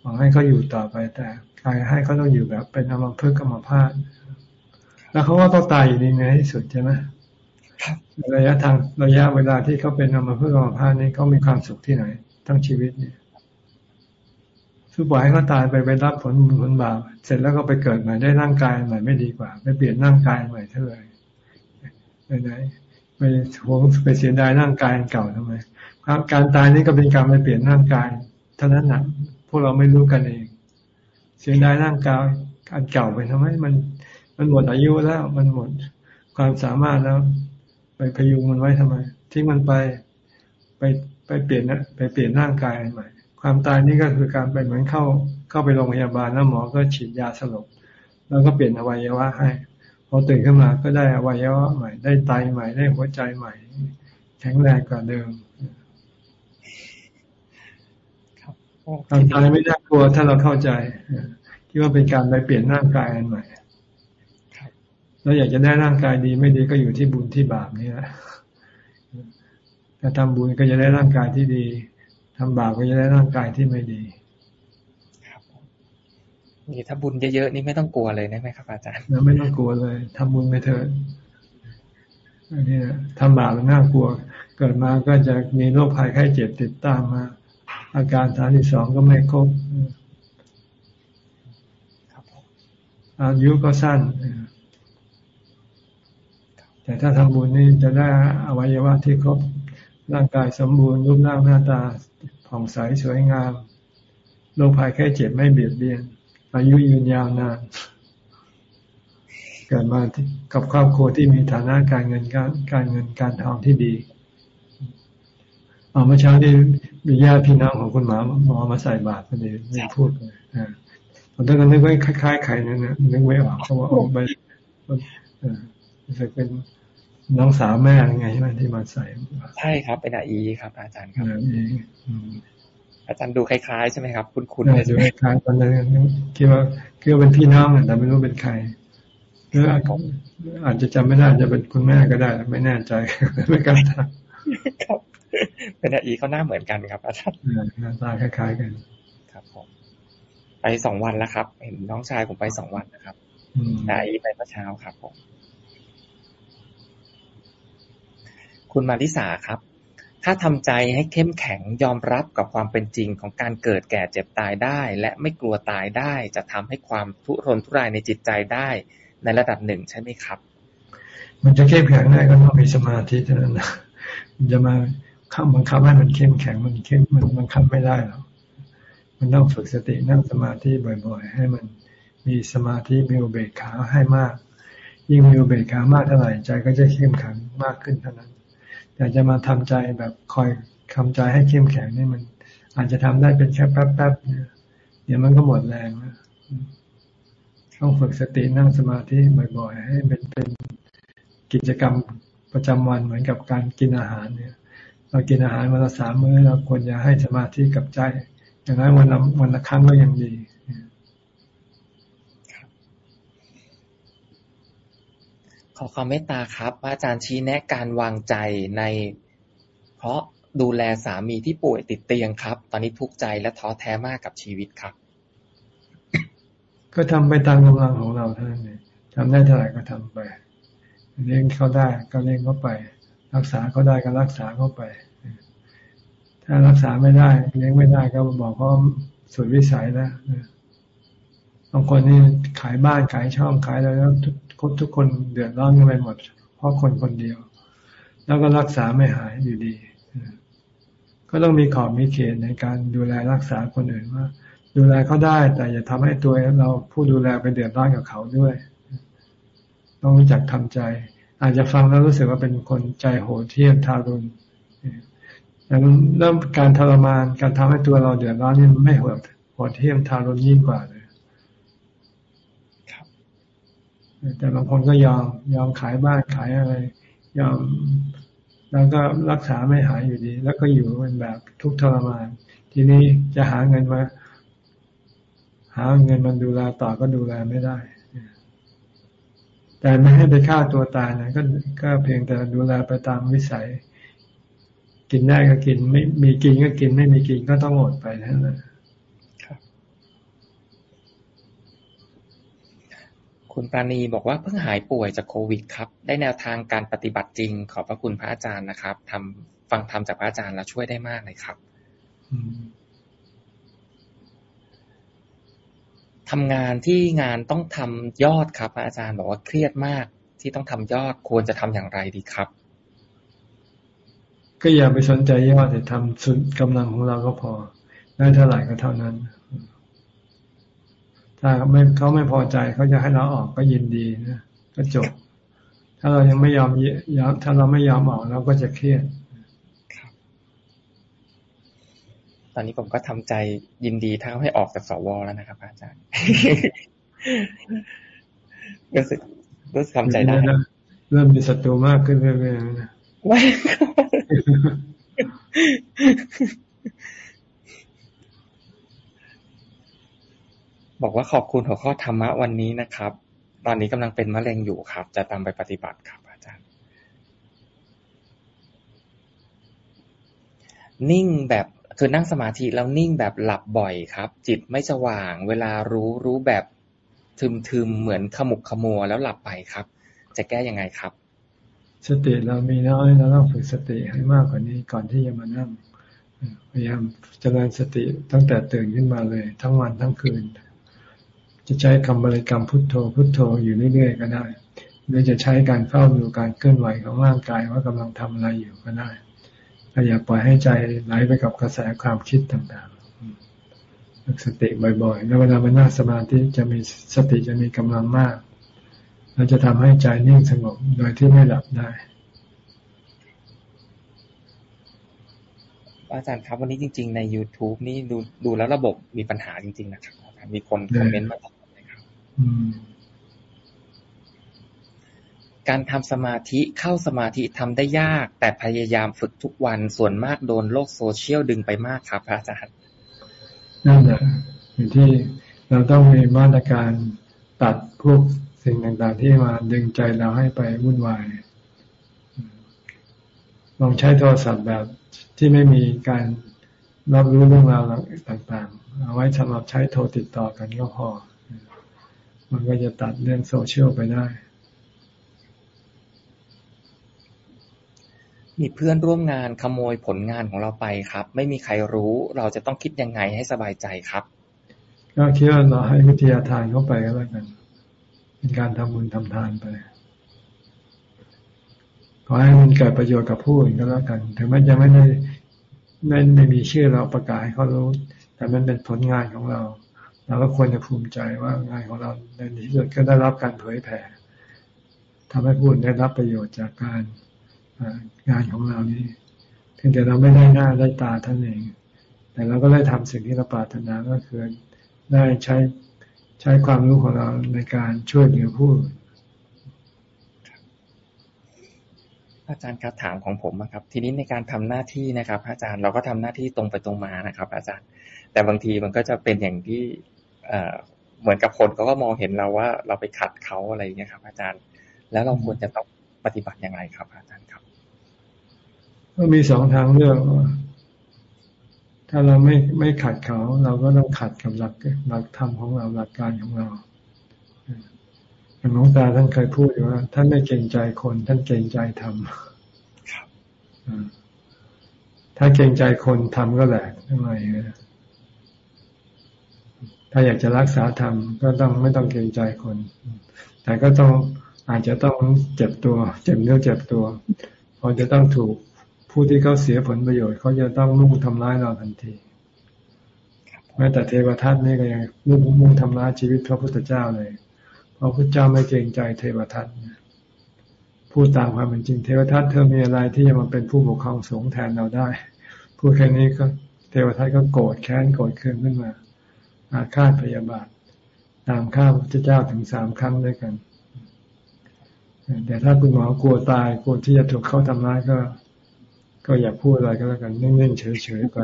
หวังให้เขาอยู่ต่อไปแต่กลายให้เขาต้องอยู่แบบเป็นอมภพกรรมพาดแล้วเขาก็ต้องตายอยู่ดีในที่สุดใช่ไหมระยะทางระยะเวลาที่เขาเป็นอมภพกรรมพาดนี่เขามีความสุขที่ไหน ทั้งชีวิตเนี่ย คือปล่อยให้เขาตายไปไปรับผลบุญผลบาปเสร็จแล้วก็ไปเกิดใหม่ได้ร่างกายใหม่ไม่ดีกว่า ไปเปลี่ยนร่างกายใหม่เท่าไหร่ไปไหนไปหวงไปเสียดายร่างกายเก่าทำไมการตายนี่ก็เป็นการไปเปลี่ยนร่างกายเท่านั้นนะพวกเราไม่รู้กันเอง เสียดายร่างกายอันเก่าไปทำไมมัน มันหมดอายุแล้ว มันหมดความสามารถแล้ว ไปพยุงมันไว้ทำไมที่มันไปไปไปเปลี่ยนนะไปเปลี่ยนร่างกายใหม่ ความตายนี่ก็คือการไปเหมือนเข้าเข้าไปโรงพยาบาลแล้วหมอก็ฉีดยาสลบแล้วก็เปลี่ยนอวัยวะให้พอตื่นขึ้นมาก็ได้อวัยวะใหม่ ได้ไตใหม่ได้หัวใจใหม่ แข็งแรงกว่าเดิมความตายไม่น่ากลัวถ้าเราเข้าใจคิดว่าเป็นการไปเปลี่ยนร่างกายอันใหม่เราอยากจะได้ร่างกายดีไม่ดีก็อยู่ที่บุญที่บาปนี่แหละถ้าทำบุญก็จะได้ร่างกายที่ดี ทำบาปก็จะได้ร่างกายที่ไม่ดี
ครับนี่ถ้าบุญเยอะๆนี่ไม่ต้องกลัวเลยนะไหมครับ อาจารย์
ไม่ต้องกลัวเลยทำบุญไปเถิดอันนี้นะทำบาปมันน่ากลัว เกิดมาก็จะมีโรคภัยไข้เจ็บติดตามมา อาการฐานที่สองก็ไม่ครบอายุก็สั้น แต่ถ้าทำบุญนี่จะได้อวัยวะที่ครบร่างกายสมบูรณ์รูปร่างหน้าตา ผ่องใสสวยงามโรคภัยแค่เจ็บไม่เบียดเบียน อายุยืนยาวนานเกิดมากับครอบครัวที่มีฐานะการเงินการการเงินการทองที่ดีเอาเมื่อเช้าที่มีญาติพี่น้องของคุณหมอหมอมาใส่บาตรพอดีไม่พูดเลยอ่าผมตอนนั้นนึกว่าคล้ายๆใครนั่นนะนึกไม่ออกเขาว่าออกไปจะเป็น น้องสาวแม่ไงใช่ไหมที่มาใส่
ใช่ครับเป็นอาอีครับ อาจารย์ครับอาจารย์ดูคล้ายๆใช่ไหมครับ คุณคุณ
ดูคล้ายๆตอนนั้นคิดว่าคิดว่าเป็นพี่น้องแต่ไม่รู้เป็นใครหรืออาจจะจำไม่ได้จะเป็นคุณแม่ก็ได้ ไม่แน่ใจไม่กล้าถาม
ครับเป็นอาอีเขาหน้าเหมือนกันครับอาจารย์
หน้าตาคล้ายๆกัน
ครับผมไปสองวันแล้วครับ เห็นน้องชายผมไปสองวันนะครับอาอีไปเมื่อเช้าครับผม คุณมาริสาครับ ถ้าทำใจให้เข้มแข็งยอมรับกับความเป็นจริงของการเกิดแก่เจ็บตายได้ และไม่กลัวตายได้ จะทำให้ความทุรนทุรายในจิตใจได้ในระดับหนึ่งใช่ไหมครับ
มันจะเข้มแข็งได้ก็ต้องมีสมาธิเท่านั้นนะจะมาข้ามบังคับให้มันเข้มแข็งมันเข้มมันบังคับไม่ได้หรอกมันต้องฝึกสตินั่งสมาธิบ่อย ๆ ให้มันมีสมาธิมีอุเบกขาให้มาก ยิ่งมีอุเบกขามากเท่าไหร่ใจก็จะเข้มแข็งมากขึ้นเท่านั้น แต่จะมาทำใจแบบคอยทำใจให้เข้มแข็งนี่มัน อาจจะทำได้เป็นแค่แป๊บๆเนี่ยเดี๋ยวมันก็หมดแรงนะต้องฝึกสตินั่งสมาธิบ่อยๆ ให้เป็นเป็นกิจกรรมประจำวันเหมือนกับการกินอาหารเนี่ย เรากินอาหารวันละสามมื้อเราควรจะให้สมาธิกับใจ อย่างนั้นวันละวันละครั้งก็ยังดี
ขอความเมตตาครับอาจารย์ชี้แนะการวางใจใน เพราะดูแลสามีที่ป่วยติดเตียงครับ ตอนนี้ทุกข์ใจและท้อแท้มากกับชีวิตครับ
ก็ทำไปตามกำลังของเราเท่านั้นเองทำได้เท่าไหร่ก็ทำไปเลี้ยงเขาได้ก็เลี้ยงเขาไป รักษาเขาได้ก็รักษาเขาไป ถ้ารักษาไม่ได้ เลี้ยงไม่ได้ก็บอกเขาสุดวิสัยแล้วบางคนนี่ขายบ้านขายช่องขายอะไรแล้ว คนทุกคนเดือดร้อนกันไปหมด เพราะคนคนเดียว แล้วก็รักษาไม่หายอยู่ดี ก็ต้องมีขอบมีเขตในการดูแลรักษาคนอื่นว่า ดูแลเขาได้ แต่อย่าทำให้ตัวเราผู้ดูแลไปเดือดร้อนกับเขาด้วย ต้องรู้จักทำใจ อาจจะฟังแล้วรู้สึกว่าเป็นคนใจโหดเที่ยมทารุณแต่เริ่มการทรมานการทำให้ตัวเราเดือดร้อนนี่มันไม่โหดโหดเที่ยมทารุณยิ่งกว่าเลย แต่บางคนก็ยอมยอมขายบ้านขายอะไร ยอมแล้วก็รักษาไม่หายอยู่ดี แล้วก็อยู่เป็นแบบทุกทรมาน ทีนี้จะหาเงินมา หาเงินมันดูแลต่อก็ดูแลไม่ได้ แต่ไม่ให้ไปฆ่าตัวตายนะก็ก็เพียงแต่ดูแลไปตามวิสัย กินได้ก็กิน ไม่มีกินก็กิน ไม่มีกินก็ต้องอดไปนั่นแหละ
คุณปราณีบอกว่าเพิ่งหายป่วยจากโควิดครับ ได้แนวทางการปฏิบัติจริง ขอบพระคุณพระอาจารย์นะครับทำฟังธรรมจากพระอาจารย์แล้วช่วยได้มากเลยครับทำงานที่งานต้องทำยอดครับพระอาจารย์บอกว่าเครียดมากที่ต้องทำยอดควรจะทำอย่างไรดีครับ
ก็อย่าไปสนใจยอดแต่ทำสุดกำลังของเราก็พอได้เท่าไหร่ก็เท่านั้น ถ้าไม่เขาไม่พอใจเขาจะให้เราออกก็ยินดีนะก็จบ ถ้าเรายังไม่ยอมยอมถ้าเราไม่ยอมออกเราก็จะเครียด
ตอนนี้ผมก็ทำใจยินดีถ้าเขาให้ออกจากสวแล้วนะครับ อาจารย์รู้สึกรู้สึกทำใจได้
เริ่มมีศัตรูมากขึ้นเรื่อยๆนะไม่
บอกว่าขอบคุณหัวข้อธรรมะวันนี้นะครับ ตอนนี้กำลังเป็นมะเร็งอยู่ครับ จะตามไปปฏิบัติครับอาจารย์ นิ่งแบบคือนั่งสมาธิแล้วนิ่งแบบหลับบ่อยครับ จิตไม่สว่าง เวลารู้รู้แบบทึมๆเหมือนขมุกขมัวแล้วหลับไปครับ จะแก้ยังไงครับ
สติเรามีน้อยเราต้องฝึกสติให้มากกว่านี้ก่อนที่จะมานั่งพยายามเจริญสติตั้งแต่ตื่นขึ้นมาเลย ทั้งวันทั้งคืน จะใช้คำบริกรรมพุทโธพุทโธอยู่เรื่อยๆก็ได้ หรือจะใช้การเฝ้าดูการเคลื่อนไหวของร่างกายว่ากำลังทำอะไรอยู่ก็ได้อย่าปล่อยให้ใจไหลไปกับกระแสความคิดต่างๆฝึกสติบ่อยๆ แล้วเวลามานั่งสมาธิจะมีสติจะมีกำลังมากเราจะทำให้ใจนิ่งสงบโดยที่ไม่หลับได้
อาจารย์ครับวันนี้จริง ๆ ใน youtube นี่ดูดูแล้วระบบมีปัญหาจริง ๆ นะครับอาจารย์มีคนคอมเมนต์มา การทำสมาธิ เข้าสมาธิทำได้ยาก แต่พยายามฝึกทุกวัน ส่วนมากโดนโลกโซเชียลดึงไปมากครับพระอาจารย์
นั่นแหละอยู่ที่เราต้องมีมาตรการตัดพวกสิ่งต่างๆ ที่มาดึงใจเราให้ไปวุ่นวาย ลองใช้โทรศัพท์แบบที่ไม่มีการรับรู้เรื่องราวต่างๆ เอาไว้สำหรับใช้โทรติดต่อกันก็พอ มันก็จะตัดเรื่องโซเชียลไปได้
มีเพื่อนร่วมงานขโมยผลงานของเราไปครับ ไม่มีใครรู้เราจะต้องคิดยังไงให้สบายใจครับ
ก็คิดว่าเราให้วิทยาทานเข้าไปก็แล้วกัน เป็นการทำบุญทำทานไปขอให้มันเกิดประโยชน์กับผู้อื่นก็แล้วกัน ถึงแม้จะไม่ได้ไม่ไม่มีชื่อเราประกาศให้เขารู้ แต่มันเป็นผลงานของเรา เราก็ควรจะภูมิใจว่างานของเราในที่สุดก็ได้รับการเผยแผ่ทำให้ผู้อื่นได้รับประโยชน์จากการงานของเรานี้เพียงแต่เราไม่ได้หน้าได้ตาท่านเอง แต่เราก็ได้ทำสิ่งที่เราปรารถนาก็คือได้ใช้ใช้ความรู้ของเราในการช่วยเหลือผู้อื่น
อาจารย์ครับถามของผมนะครับ ทีนี้ในการทำหน้าที่นะครับ อาจารย์เราก็ทำหน้าที่ตรงไปตรงมานะครับ อาจารย์ แต่บางทีมันก็จะเป็นอย่างที่ เหมือนกับคนเขาก็มองเห็นเราว่า เราไปขัดเขาอะไรอย่างเงี้ยครับ อาจารย์ แล้วเราควรจะต้องปฏิบัติอย่างไรครับ อาจารย์ครับ
ก็มีสองทางเลือก ถ้าเราไม่ไม่ขัดเขา เราก็ต้องขัดกับหลักหลักธรรมของเราหลักการของเราอย่างหลวงตาท่านเคยพูดอยู่ว่า ท่านไม่เกรงใจคน ท่านเกรงใจธรรมถ้าเกรงใจคนทำก็แหลกทำไม ถ้าอยากจะรักษาธรรมก็ต้องไม่ต้องเกรงใจคน แต่ก็ต้องอาจจะต้องเจ็บตัว เจ็บเนื้อเจ็บตัวพอจะต้องถูกผู้ที่เขาเสียผลประโยชน์เขาจะต้องมุ่งทำร้ายเราทันทีแม้แต่เทวทัตนี่ก็ยังมุ่งมุ่งทำร้ายชีวิตพระพุทธเจ้าเลยเพราะพระเจ้าไม่เกรงใจเทวทัตพูดตามความเป็นจริง เทวทัตเธอมีอะไรที่จะมาเป็นผู้ปกครองสงฆ์แทนเราได้ พูดแค่นี้ก็เทวทัตก็โกรธแค้นโกรธเคืองขึ้นมา อาฆาตพยาบาท ตามข้าพระเจ้าถึงสามครั้งด้วยกัน แต่ถ้าคุณหมอกลัวตายกลัวที่จะถูกเขาทำร้ายก็ ก็อย่าพูดอะไรก็แล้วกันนิ่งๆเฉยๆไป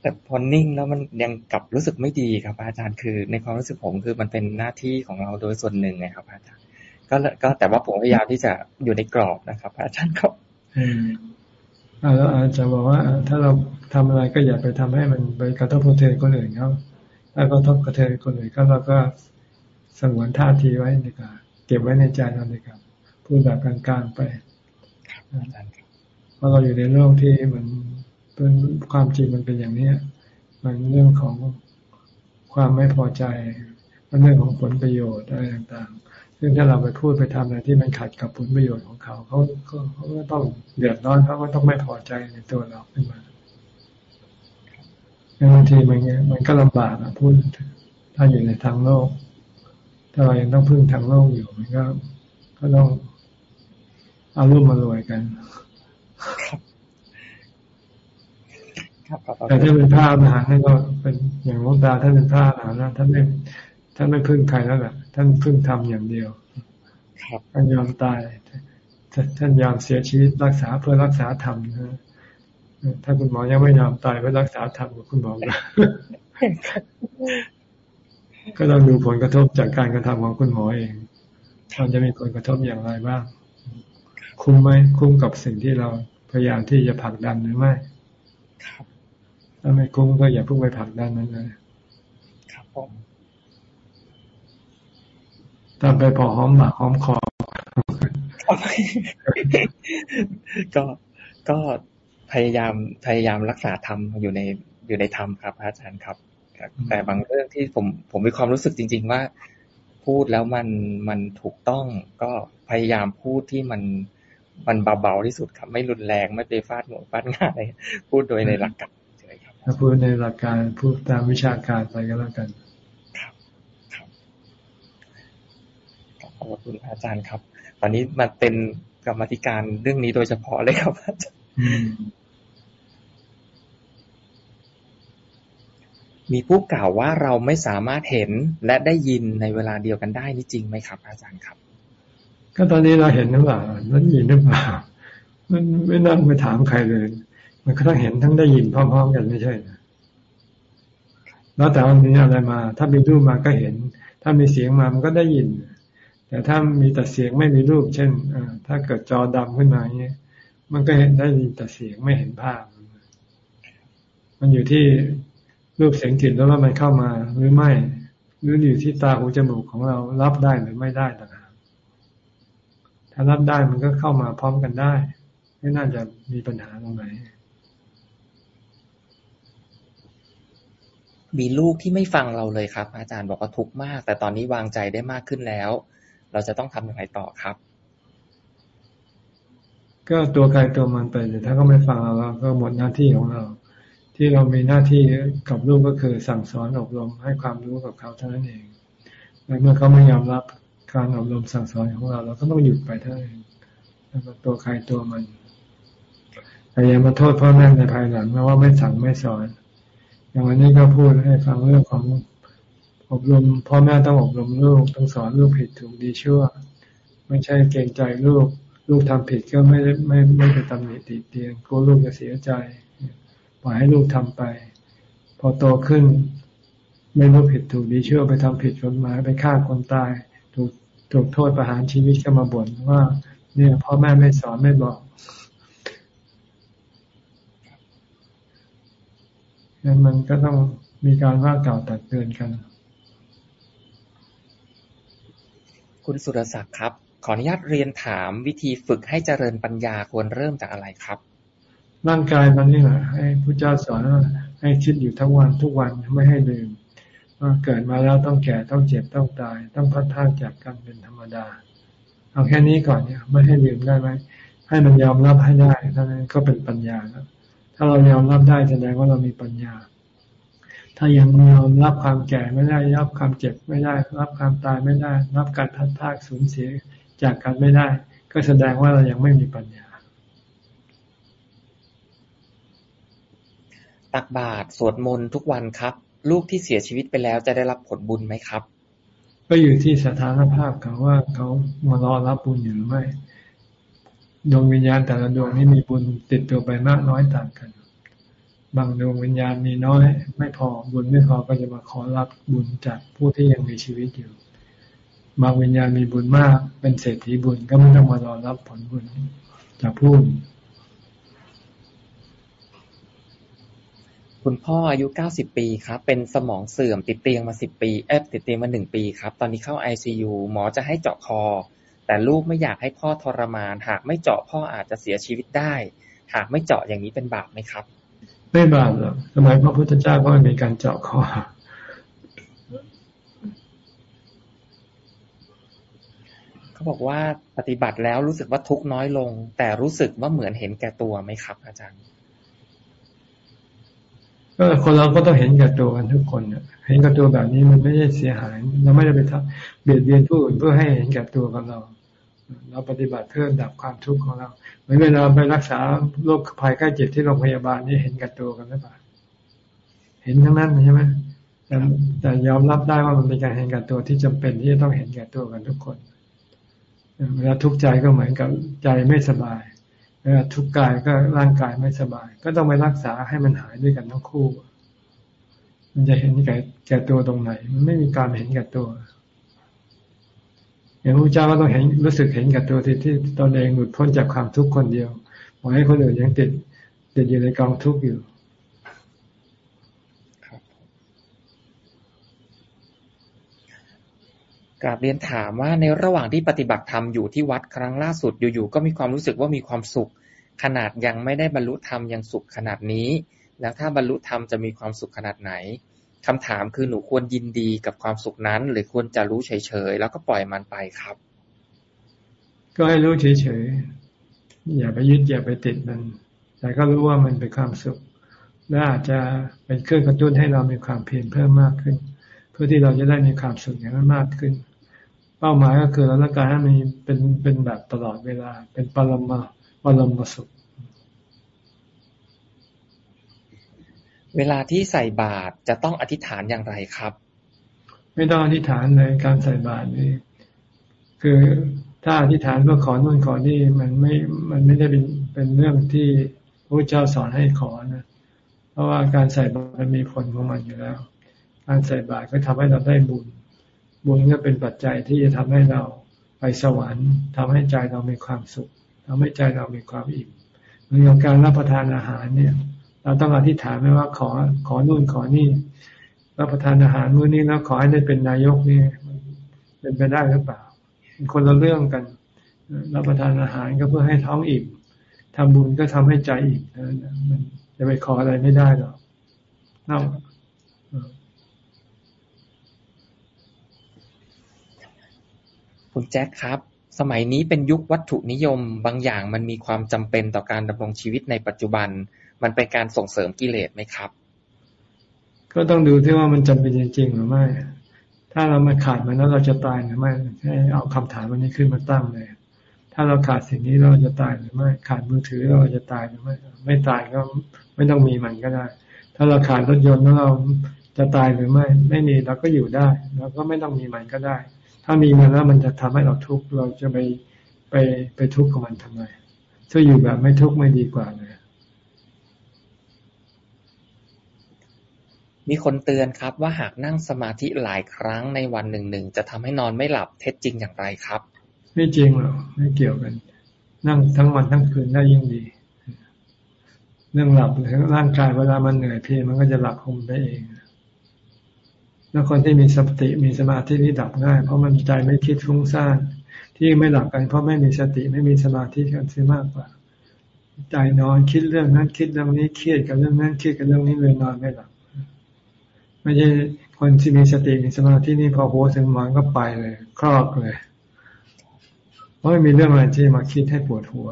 แต่พอนิ่งแล้วมันยังกลับรู้สึกไม่ดีครับ อาจารย์คือ ในความรู้สึกผมคือมันเป็นหน้าที่ของเราโดยส่วนหนึ่งไงครับอาจารย์ก็ก็แต่ว่าผมพยายามที่จะอยู่ในกรอบนะครับ อาจารย์ ครับ
แล้วอาจารย์บอกว่า ถ้าเราทำอะไรก็อย่าไปทำให้มันไปกระทบกระเทือนคนอื่นเขาถ้ากระทบกระเทือนคนอื่นก็เราก็สงวนท่าทีไว้ดีกว่าเก็บไว้ในใจเราดีกว่าพูดแบบกลางๆไปเพราะเราอยู่ในโลกที่มันเป็นความจริงมันเป็นอย่างนี้มันเรื่องของความไม่พอใจมันเรื่องของผลประโยชน์อะไรต่างๆ ซึ่งถ้าเราไปพูดไปทำอะไรที่มันขัดกับผลประโยชน์ของเขาเขาเขาก็ต้องเดือดร้อนเขาก็ต้องไม่พอใจในตัวเราขึ้นมาบางทีมันมันก็ลำบากอะพูดถ้าอยู่ในทางโลก ถ้าเรายังต้องพึ่งทางโลกอยู่ มันก็ก็ต้องเอาร่วมมารวยกันแต่ถ้าเป็นพระอรหันต์ท่านก็เป็นอย่างหลวงตาท่านเป็นพระอรหันต์ท่านไม่ ท่านไม่พึ่งใครแล้วแหละท่านพึ่งทำอย่างเดียวท่านยอมตาย ท่านยอมเสียชีวิตรักษาเพื่อรักษาธรรมนะถ้าคุณหมอยังไม่ยอมตายเพื่อรักษาธรรมกับคุณหมอก็ต้องดูผลกระทบจากการกระทำของคุณหมอเองมันจะมีผลกระทบอย่างไรบ้าง คุ้มไหมคุ้มกับสิ่งที่เราพยายามที่จะผลักดันหรือไม่ถ้าไม่คุ้มก็อย่าพุ่งไปผลักดันนั้นเลยครับผม ถ้าไปพอหอมหมากหอมคอ
ก็ก็พยายามพยายามรักษาธรรมอยู่ในอยู่ในธรรมครับอาจารย์ครับ แต่บางเรื่องที่ผมผมมีความรู้สึกจริง ๆ ว่า พูดแล้วมันมันถูกต้องก็พยายามพูดที่มันมันเบาๆที่สุดครับ ไม่รุนแรงไม่ไปฟาดหัวฟาดง่ายพูดโดยในหลักการเฉยครับ
ถ้าพูดในหลักการพูดตามวิชาการไปก็แล้วกัน
ครับครับ ขอบคุณอาจารย์ครับ ตอนนี้มาเป็นกรรมธิการเรื่องนี้โดยเฉพาะเลยครับอาจารย์มีผู้กล่าวว่าเราไม่สามารถเห็นและได้ยินในเวลาเดียวกันได้นี่จริงไหมครับ อาจารย์ครับ
ก็ตอนนี้เราเห็นหรือเปล่ามันยินหรือเปล่ามันไม่นั่งไปถามใครเลย มันก็ต้องเห็นทั้งได้ยินพร้อมๆกันไม่ใช่นะแล้วแต่ว่ามีอะไรมา ถ้ามีรูปมาก็เห็น ถ้ามีเสียงมามันก็ได้ยิน แต่ถ้ามีแต่เสียงไม่มีรูป เช่นอถ้าเกิดจอดำขึ้นมาเงี้ยมันก็เห็นได้ยินแต่เสียงไม่เห็นภาพ มันอยู่ที่รูปเสียงกลิ่นแล้วว่ามันเข้ามาหรือไม่ หรืออยู่ที่ตาหูจมูกของเรารับได้หรือไม่ได้ต่างหากถ้ารับได้มันก็เข้ามาพร้อมกันได้ ไม่น่าจะมีปัญหาตรงไหน
มีลูกที่ไม่ฟังเราเลยครับ อาจารย์บอกว่าทุกข์มาก แต่ตอนนี้วางใจได้มากขึ้นแล้ว เราจะต้องทำอย่างไรต่อครับ
ก็ตัวใครตัวมันไปแต่ถ้าเขาไม่ฟังเราก็หมดหน้าที่ของเรา ที่เรามีหน้าที่กับลูกก็คือสั่งสอนอบรมให้ความรู้กับเขาเท่านั้นเองและเมื่อเขาไม่ยอมรับการอบรมสั่งสอนของเรา เราก็ต้องหยุดไปเท่านั้นแล้วก็ตัวใครตัวมันแต่อย่ามาโทษพ่อแม่ในภายหลังนะว่าไม่สั่งไม่สอน อย่างวันนี้ก็พูดให้ฟังเรื่องของ อบรมพ่อแม่ต้องอบรมลูกต้องสอนลูกผิดถูกดีชั่ว ไม่ใช่เกรงใจลูก ลูกทำผิดก็ไม่ไม่ไม่ไปตำหนิติเตียนกลัวลูกจะเสียใจปล่อยให้ลูกทำไป พอโตขึ้น ไม่รู้ผิดถูกดีเชื่อไปทำผิดกฎหมายไปฆ่าคนตาย ถูกถูกโทษประหารชีวิตก็มาบ่นว่า เนี่ยพ่อแม่ไม่สอนไม่บอกงั้นมันก็ต้องมีการว่ากล่าวตักเตือนกัน
คุณสุรศักดิ์ครับ ขออนุญาตเรียนถามวิธีฝึกให้เจริญปัญญาควรเริ่มจากอะไรครับ
ร่างกายมันนี่แหละให้พระเจ้าสอนว่าให้คิดอยู่ทั้งวันทุกวันไม่ให้ลืมว่าเกิดมาแล้วต้องแก่ต้องเจ็บต้องตาย ต้องพัดพาจากกันเป็นธรรมดา เอาแค่นี้ก่อนเนี่ยไม่ให้ลืมได้ไหมให้มันยอมรับให้ได้เท่านั้นก็เป็นปัญญาแล้วถ้าเรายอมรับได้แสดงว่าเรามีปัญญา ถ้ายังยอมรับความแก่ไม่ได้ รับความเจ็บไม่ได้ รับความตายไม่ได้ รับการพัดพากสูญเสียจากกันไม่ได้ ก็แสดงว่าเรายังไม่มีปัญญา
ตักบาตรสวดมนต์ทุกวันครับ ลูกที่เสียชีวิตไปแล้วจะได้รับผลบุญไหมครับ
ก็อยู่ที่สถานภาพเขาว่าเขามารอรับบุญอยู่หรือไม่ดวงวิญญาณแต่ละดวงนี้มีบุญติดตัวไปมากน้อยต่างกัน บางดวงวิญญาณมีน้อย ไม่พอบุญไม่พอก็จะมาขอรับบุญจากผู้ที่ยังมีชีวิตอยู่บางวิญญาณมีบุญมากเป็นเศรษฐีบุญก็ไม่ต้องมารอรับผลบุญจากผู้
คุณพ่ออายุ 90 ปีครับ เป็นสมองเสื่อมติดเตียงมา 10 ปีเอ๊ะติดเตียงมา 1 ปีครับ ตอนนี้เข้า ICU หมอจะให้เจาะคอ แต่ลูกไม่อยากให้พ่อทรมาน หากไม่เจาะพ่ออาจจะเสียชีวิตได้ หากไม่เจาะอย่างนี้เป็นบาปไหมครับ
ไม่บาปหรอกสมัยพระพุทธเจ้าก็ไม่มีการเจาะคอ
เขาบอกว่าปฏิบัติแล้วรู้สึกว่าทุกน้อยลง แต่รู้สึกว่าเหมือนเห็นแก่ตัวไหมครับ อาจารย์
ก็คนเราก็ต้องเห็นกับตัวกันทุกคนเห็นกับตัวแบบนี้มันไม่ได้เสียหาย เราไม่ได้ไปทำเบียดเบียนผู้อื่นเพื่อให้เห็นกับตัวกับเรา เราปฏิบัติเพื่อดับความทุกข์ของเราเหมือนเวลาไปรักษาโรคภัยไข้เจ็บที่โรงพยาบาลนี่เห็นกับตัวกันหรือเปล่าเห็นทั้งนั้นใช่ไหมแต่แต่ยอมรับได้ว่ามันเป็นการเห็นกับตัวที่จำเป็นที่จะต้องเห็นกับตัวกันทุกคนเวลาทุกข์ใจก็เหมือนกับใจไม่สบายเวลาทุกข์กายก็ร่างกายไม่สบาย ก็ต้องไปรักษาให้มันหายด้วยกันทั้งคู่ มันจะเห็นแก่แก่ตัวตรงไหน มันไม่มีการเห็นแก่ตัว อย่างพระเจ้าก็ต้องเห็นรู้สึกเห็นกับตัวที่ที่ตนเองหลุดพ้นจากความทุกข์คนเดียวมองให้คนอื่นยังติดติดอยู่ในกองทุกข์อยู่
กราบเรียนถามว่าในระหว่างที่ปฏิบัติธรรมอยู่ที่วัดครั้งล่าสุดอยู่ๆก็มีความรู้สึกว่ามีความสุข ขนาดยังไม่ได้บรรลุธรรมยังสุขขนาดนี้ แล้วถ้าบรรลุธรรมจะมีความสุขขนาดไหน คำถามคือหนูควรยินดีกับความสุขนั้น หรือควรจะรู้เฉยๆแล้วก็ปล่อยมันไปครับ
ก็ให้รู้เฉยๆอย่าไปยึดอย่าไปติดมัน แต่ก็รู้ว่ามันเป็นความสุข และอาจจะเป็นเครื่องกระตุ้นให้เรามีความเพียรเพิ่มมากขึ้น เพื่อที่เราจะได้มีความสุขอย่างนั้นมากขึ้น เป้าหมายก็คือเราต้องการให้มันเป็นเป็นแบบตลอดเวลา เป็นปรมาปรมาสุข
เวลาที่ใส่บาตรจะต้องอธิษฐานอย่างไรครับ
ไม่ต้องอธิษฐานในการใส่บาตรนี่คือถ้าอธิษฐานเพื่อขอนู่นขอนี่มันไม่ มันไม่ได้เป็นเป็นเรื่องที่พระเจ้าสอนให้ขอนะ เพราะว่าการใส่บาตรมันมีผลของมันอยู่แล้ว การใส่บาตรก็ทำให้เราได้บุญ บุญก็เป็นปัจจัยที่จะทำให้เราไปสวรรค์ทำให้ใจเรามีความสุขทำให้ใจเรามีความอิ่มเหมือนการรับประทานอาหารเนี่ย เราต้องอธิษฐานไม่ว่าขอขอนู่นขอนี่รับประทานอาหารมื้อนี้แล้วขอให้ได้เป็นนายกนี่เป็นไปได้หรือเปล่าเป็นคนละเรื่องกัน รับประทานอาหารก็เพื่อให้ท้องอิ่มทำบุญก็ทำให้ใจอิ่มนะมันจะไปขออะไรไม่ได้หรอกนอก
คุณแจ็คครับ สมัยนี้เป็นยุควัตถุนิยม บางอย่างมันมีความจำเป็นต่อการดำรงชีวิตในปัจจุบัน มันเป็นการส่งเสริมกิเลสไหมครับ
ก็ต้องดูที่ว่ามันจำเป็นจริงๆหรือไม่ ถ้าเราม่ขาดมันแล้วเราจะตายหรือไม่ให้เอาคำถามวันนี้ขึ้นมาตั้งเลย ถ้าเราขาดสิ่งนี้เราจะตายหรือไม่ ขาดมือถือเราจะตายหรือไม่ ไม่ตายก็ไม่ต้องมีมันก็ได้ ถ้าเราขาดรถยนต์แล้วเราจะตายหรือไม่ ไม่มีเราก็อยู่ได้เราก็ไม่ต้องมีมันก็ได้ ถ้ามีมันแล้วมันจะทำให้เราทุกข์เราจะไปไปไปทุกข์กับมันทำไมถ้าอยู่แบบไม่ทุกข์ไม่ดีกว่าเลย
มีคนเตือนครับว่าหากนั่งสมาธิหลายครั้งในวันหนึ่งหนึ่งจะทำให้นอนไม่หลับ เท็จจริงอย่างไรครับ
ไม่จริงหรอกไม่เกี่ยวกัน นั่งทั้งวันทั้งคืนได้ยิ่งดี เรื่องหลับร่างกายเวลามันเหนื่อยเพลียมันก็จะหลับคงไปเองแล้วคนที่มีสติมีสมาธินี่ดับง่าย เพราะมันใจไม่คิดฟุ้งซ่านที่ไม่หลับกัน เพราะไม่มีสติไม่มีสมาธิกันเสียมากกว่า ใจนอนคิดเรื่องนั้นคิดเรื่องนี้เครียดกับเรื่องนั้นเครียดกับเรื่องนี้เลยนอนไม่หลับ ไม่ใช่คนที่มีสติมีสมาธินี่พอหัวถึงมันก็ไปเลย ครอบเลยเพราะไม่มีเรื่องอะไรที่มาคิดให้ปวดหัว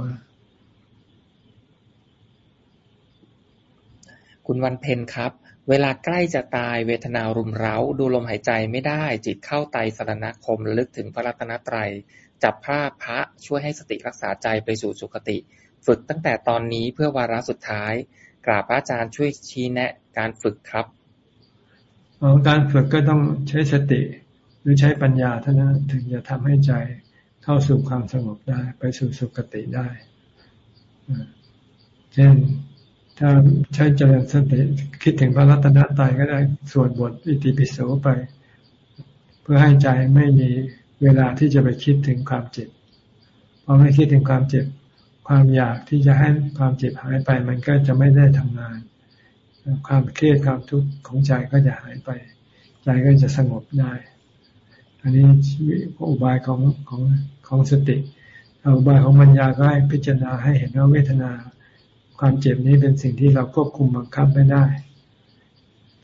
คุณวันเพ็ญครับ เวลาใกล้จะตายเวทนารุมเร้า ดูลมหายใจไม่ได้ จิตเข้าไตสรณคมลึกถึงพระรัตนตรัยจับผ้าพระช่วยให้สติรักษาใจไปสู่สุคติ ฝึกตั้งแต่ตอนนี้เพื่อวาระสุดท้าย กราบพระอาจารย์ช่วยชี้แนะการฝึกครับ ของ
การฝึกก็ต้องใช้สติ หรือใช้ปัญญาเท่านั้นถึงจะทำให้ใจเข้าสู่ความสงบได้ ไปสู่สุคติได้ เช่นถ้าใช้เจริญสติคิดถึงพระรัตนตรัยก็ได้สวดบทอิติปิโสไป เพื่อให้ใจไม่มีเวลาที่จะไปคิดถึงความเจ็บพอไม่คิดถึงความเจ็บ ความอยากที่จะให้ความเจ็บหายไปมันก็จะไม่ได้ทำงาน ความเครียดความทุกข์ของใจก็จะหายไป ใจก็จะสงบได้ อันนี้อุบายของของของสติอุบายของมัญญาก็ให้พิจารณาให้เห็นว่าเวทนา ความเจ็บนี้เป็นสิ่งที่เราควบคุมบังคับไม่ได้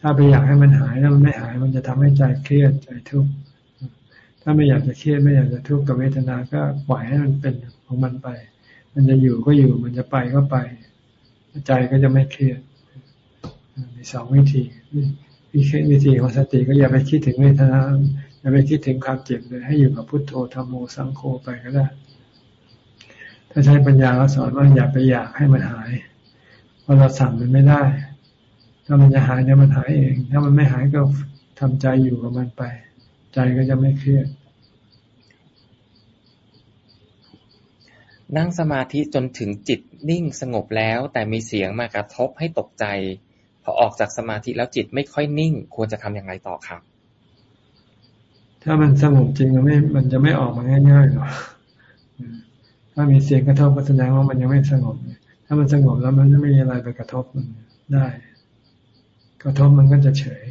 ถ้าไปอยากให้มันหายแล้วมันไม่หาย มันจะทำให้ใจเครียดใจทุกข์ถ้าไม่อยากจะเครียดไม่อยากจะทุกข์กับเวทนาก็ปล่อยให้มันเป็นของมันไป มันจะอยู่ก็อยู่มันจะไปก็ไป ใจก็จะไม่เครียด มีสองวิธีวิธีของสติก็อย่าไปคิดถึงเวทนาอย่าไปคิดถึงความเจ็บเลยให้อยู่กับพุทโธธรรมโมสังโฆไปก็ได้ ถ้าใช้ปัญญาเราสอนว่าอย่าไปอยากให้มันหายเพราะเราสั่งมันไม่ได้ ถ้ามันจะหายเนี่ยมันหายเอง ถ้ามันไม่หายก็ทำใจอยู่กับมันไป ใจก็จะไม่เครียด
นั่งสมาธิจนถึงจิตนิ่งสงบแล้ว แต่มีเสียงมากระทบให้ตกใจ พอออกจากสมาธิแล้วจิตไม่ค่อยนิ่ง ควรจะทำอย่างไรต่อครับ
ถ้ามันสงบจริงมันไม่มันจะไม่ออกมาง่ายๆหรอกถ้ามีเสียงกระทบก็แสดงว่ามันยังไม่สงบ ถ้ามันสงบแล้วมันจะไม่มีอะไรไปกระทบมันได้ กระทบมันก็จะเฉย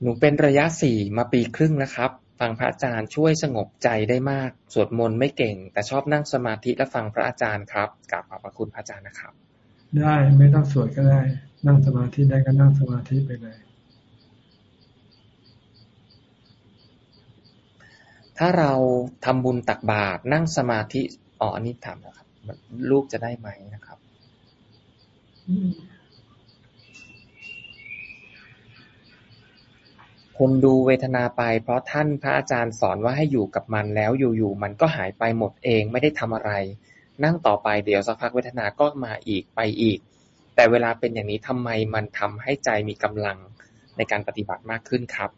หนูเป็นระยะสี่มาปีครึ่งนะครับ ฟังพระอาจารย์ช่วยสงบใจได้มาก สวดมนต์ไม่เก่ง แต่ชอบนั่งสมาธิและฟังพระอาจารย์ครับกราบขอบพระคุณพระอาจารย์นะครับ
ได้ไม่ต้องสวดก็ได้ นั่งสมาธิได้ก็นั่งสมาธิไปเลย
ถ้าเราทำบุญตักบาตรนั่งสมาธิอ๋ออันนี้ถามนะครับ ลูกจะได้ไหมนะครับ คนดูเวทนาไป เพราะท่านพระอาจารย์สอนว่าให้อยู่กับมัน แล้วอยู่ ๆ มันก็หายไปหมดเอง ไม่ได้ทำอะไร นั่งต่อไปเดี๋ยวสักพักเวทนาก็มาอีกไปอีก แต่เวลาเป็นอย่างนี้ทำไมมันทำให้ใจมีกำลังในการปฏิบัติมากขึ้นครับ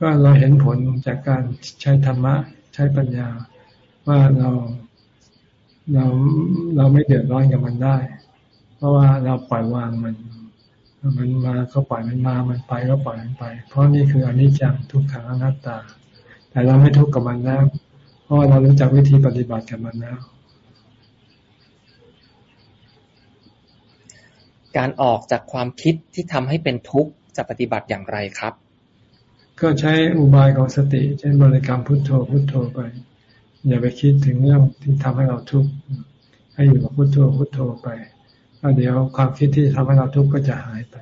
ก็เราเห็นผลจากการใช้ธรรมะ ใช้ปัญญา ว่าเราเราเราไม่เดือดร้อนกับมันได้ เพราะว่าเราปล่อยวางมัน มันมาก็ปล่อยมันมา มันไปก็ปล่อยมันไป เพราะนี่คืออนิจจังทุกขังอนัตตา แต่เราไม่ทุกข์กับมันแล้ว เพราะเรารู้จักวิธีปฏิบัติกับมันแล้ว
การออกจากความคิดที่ทำให้เป็นทุกข์จะปฏิบัติอย่างไรครับ
ก็ใช้อุบายของสติ เช่นบริกรรมพุทโธพุทโธไป อย่าไปคิดถึงเรื่องที่ทำให้เราทุกข์ ให้อยู่กับพุทโธพุทโธไป แล้วเดี๋ยวความคิดที่ทำให้เราทุกข์ก็จะหายไป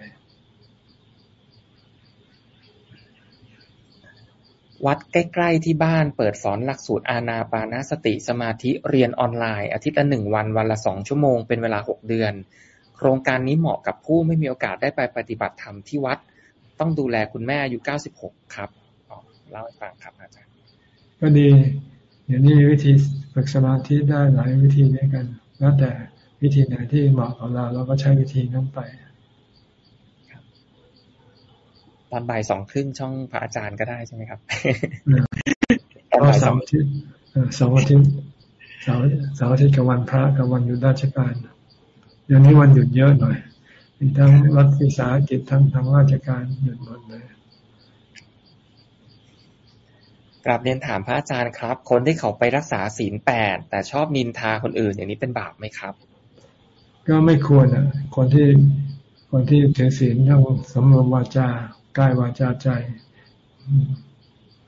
วัดใกล้ๆที่บ้านเปิดสอนหลักสูตรอาณาปานาสติสมาธิเรียนออนไลน์อาทิตย์ละหนึ่งวันวันละสองชั่วโมงเป็นเวลาหกเดือน โครงการนี้เหมาะกับผู้ไม่มีโอกาสได้ไปปฏิบัติธรรมที่วัด ต้องดูแลคุณแม่อายุเก้าสิบหกครับเล่าให้ฟังครับอาจารย์
ก็ดีเดี๋ยวนี้มีวิธีฝึกสมาธิได้หลายวิธีด้วยกันแล้วแต่ วิธีไหนที่เหมาะกับเราเราก็ใช้วิธีนั้นไป
ตอนบ่ายสองครึ่งช่องพระอาจารย์ก็ได้ใช่ไหมครับ
ก็สองอาทิตย์สองอาทิตย์เสาร์เสาร์อาทิตย์กับวันพระกับวันหยุดราชการเดี๋ยวนี้วันหยุดเยอะหน่อยมีทั้งรัฐวิสาหกิจทั้งทางราชการหยุดหมดเลย
กราบเรียนถามพระอาจารย์ครับ คนที่เขาไปรักษาศีลแปดแต่ชอบนินทาคนอื่น อย่างนี้เป็นบาปไหมครับ
ก็ไม่ควรอะ คนที่คนที่ถือศีลทั้งสำรวมวาจากายวาจาใจ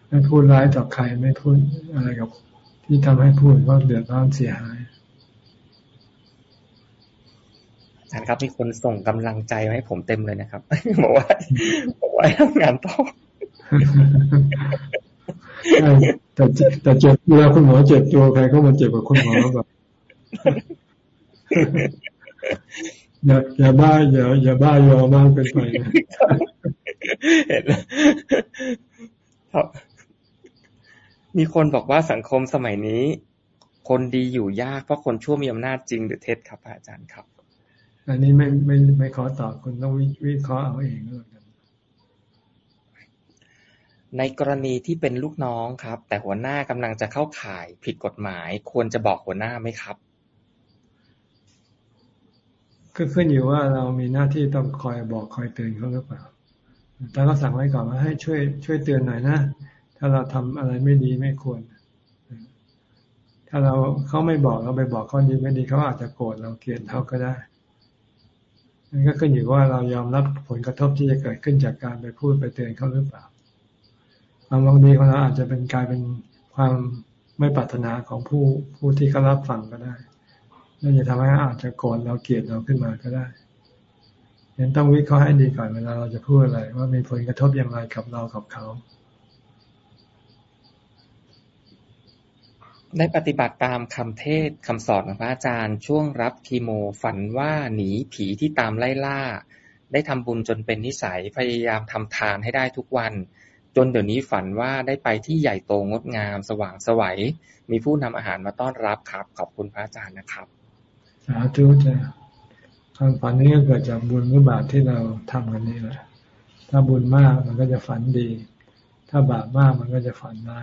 ไม่พูดร้ายต่อใครไม่พูดอะไรกับ ที่ทำให้พูดว่าเดือดร้อนเสียหาย
อาจารย์ครับมีคนส่งกำลังใจมาให้ผมเต็มเลยนะครับบอกว่าบอกว่าทำงานต่อ
แต่แต่เจ็บเวลาคุณหมอเจ็บตัวใครก็มาเจ็บกับคุณหมอแบบ อย่าอย่าบ้าอย่าอย่าบ้ายอมากเป็นไปนะ
เห็นมีคนบอกว่าสังคมสมัยนี้ คนดีอยู่ยากเพราะคนชั่วมีอำนาจจริงหรือเท็จครับอาจารย์ครับ
อันนี้ไม่ไม่ไม่ขอตอบคุณต้องวิเคราะห์เอาเองเลย
ในกรณีที่เป็นลูกน้องครับ แต่หัวหน้ากำลังจะเข้าข่ายผิดกฎหมาย ควรจะบอกหัวหน้าไหมครับ
ก็ขึ้นอยู่ว่าเรามีหน้าที่ต้องคอยบอกคอยเตือนเขาหรือเปล่าถ้าเราสั่งไว้ก่อนว่าให้ช่วย ช่วยเตือนหน่อยนะ ถ้าเราทำอะไรไม่ดีไม่ควร ถ้าเราเขาไม่บอกเราไปบอกเขาดีไม่ดีเขาอาจจะโกรธเราเกลียดเขาก็ได้นั่นก็ขึ้นอยู่ว่าเรายอมรับผลกระทบที่จะเกิดขึ้นจากการไปพูดไปเตือนเขาหรือเปล่าความบางทีของเราอาจจะเป็นกลายเป็นความไม่ปรารถนาของผู้ผู้ที่เขารับฟังก็ได้ นั่นจะทำให้อาจจะโกรธเราเกลียดเราขึ้นมาก็ได้ยังต้องวิเคราะห์ให้ดีก่อนเวลาเราจะพูดอะไร ว่ามีผลกระทบอย่างไรกับเรากับเขา
ได้ปฏิบัติตามคำเทศคำสอนของพระอาจารย์ช่วงรับคีโม ฝันว่าหนีผีที่ตามไล่ล่า ได้ทำบุญจนเป็นนิสัยพยายามทำทานให้ได้ทุกวัน จนเดี๋ยวนี้ฝันว่าได้ไปที่ใหญ่โตงดงาม สว่างสวัยมีผู้นำอาหารมาต้อนรับครับ ขอบคุณพระอาจารย์นะครับ
สาธุจ้ะความฝันนี้ก็เกิดจากบุญหรือบาปที่เราทำกันนี่แหละ ถ้าบุญมากมันก็จะฝันดี ถ้าบาปมากมันก็จะฝันได้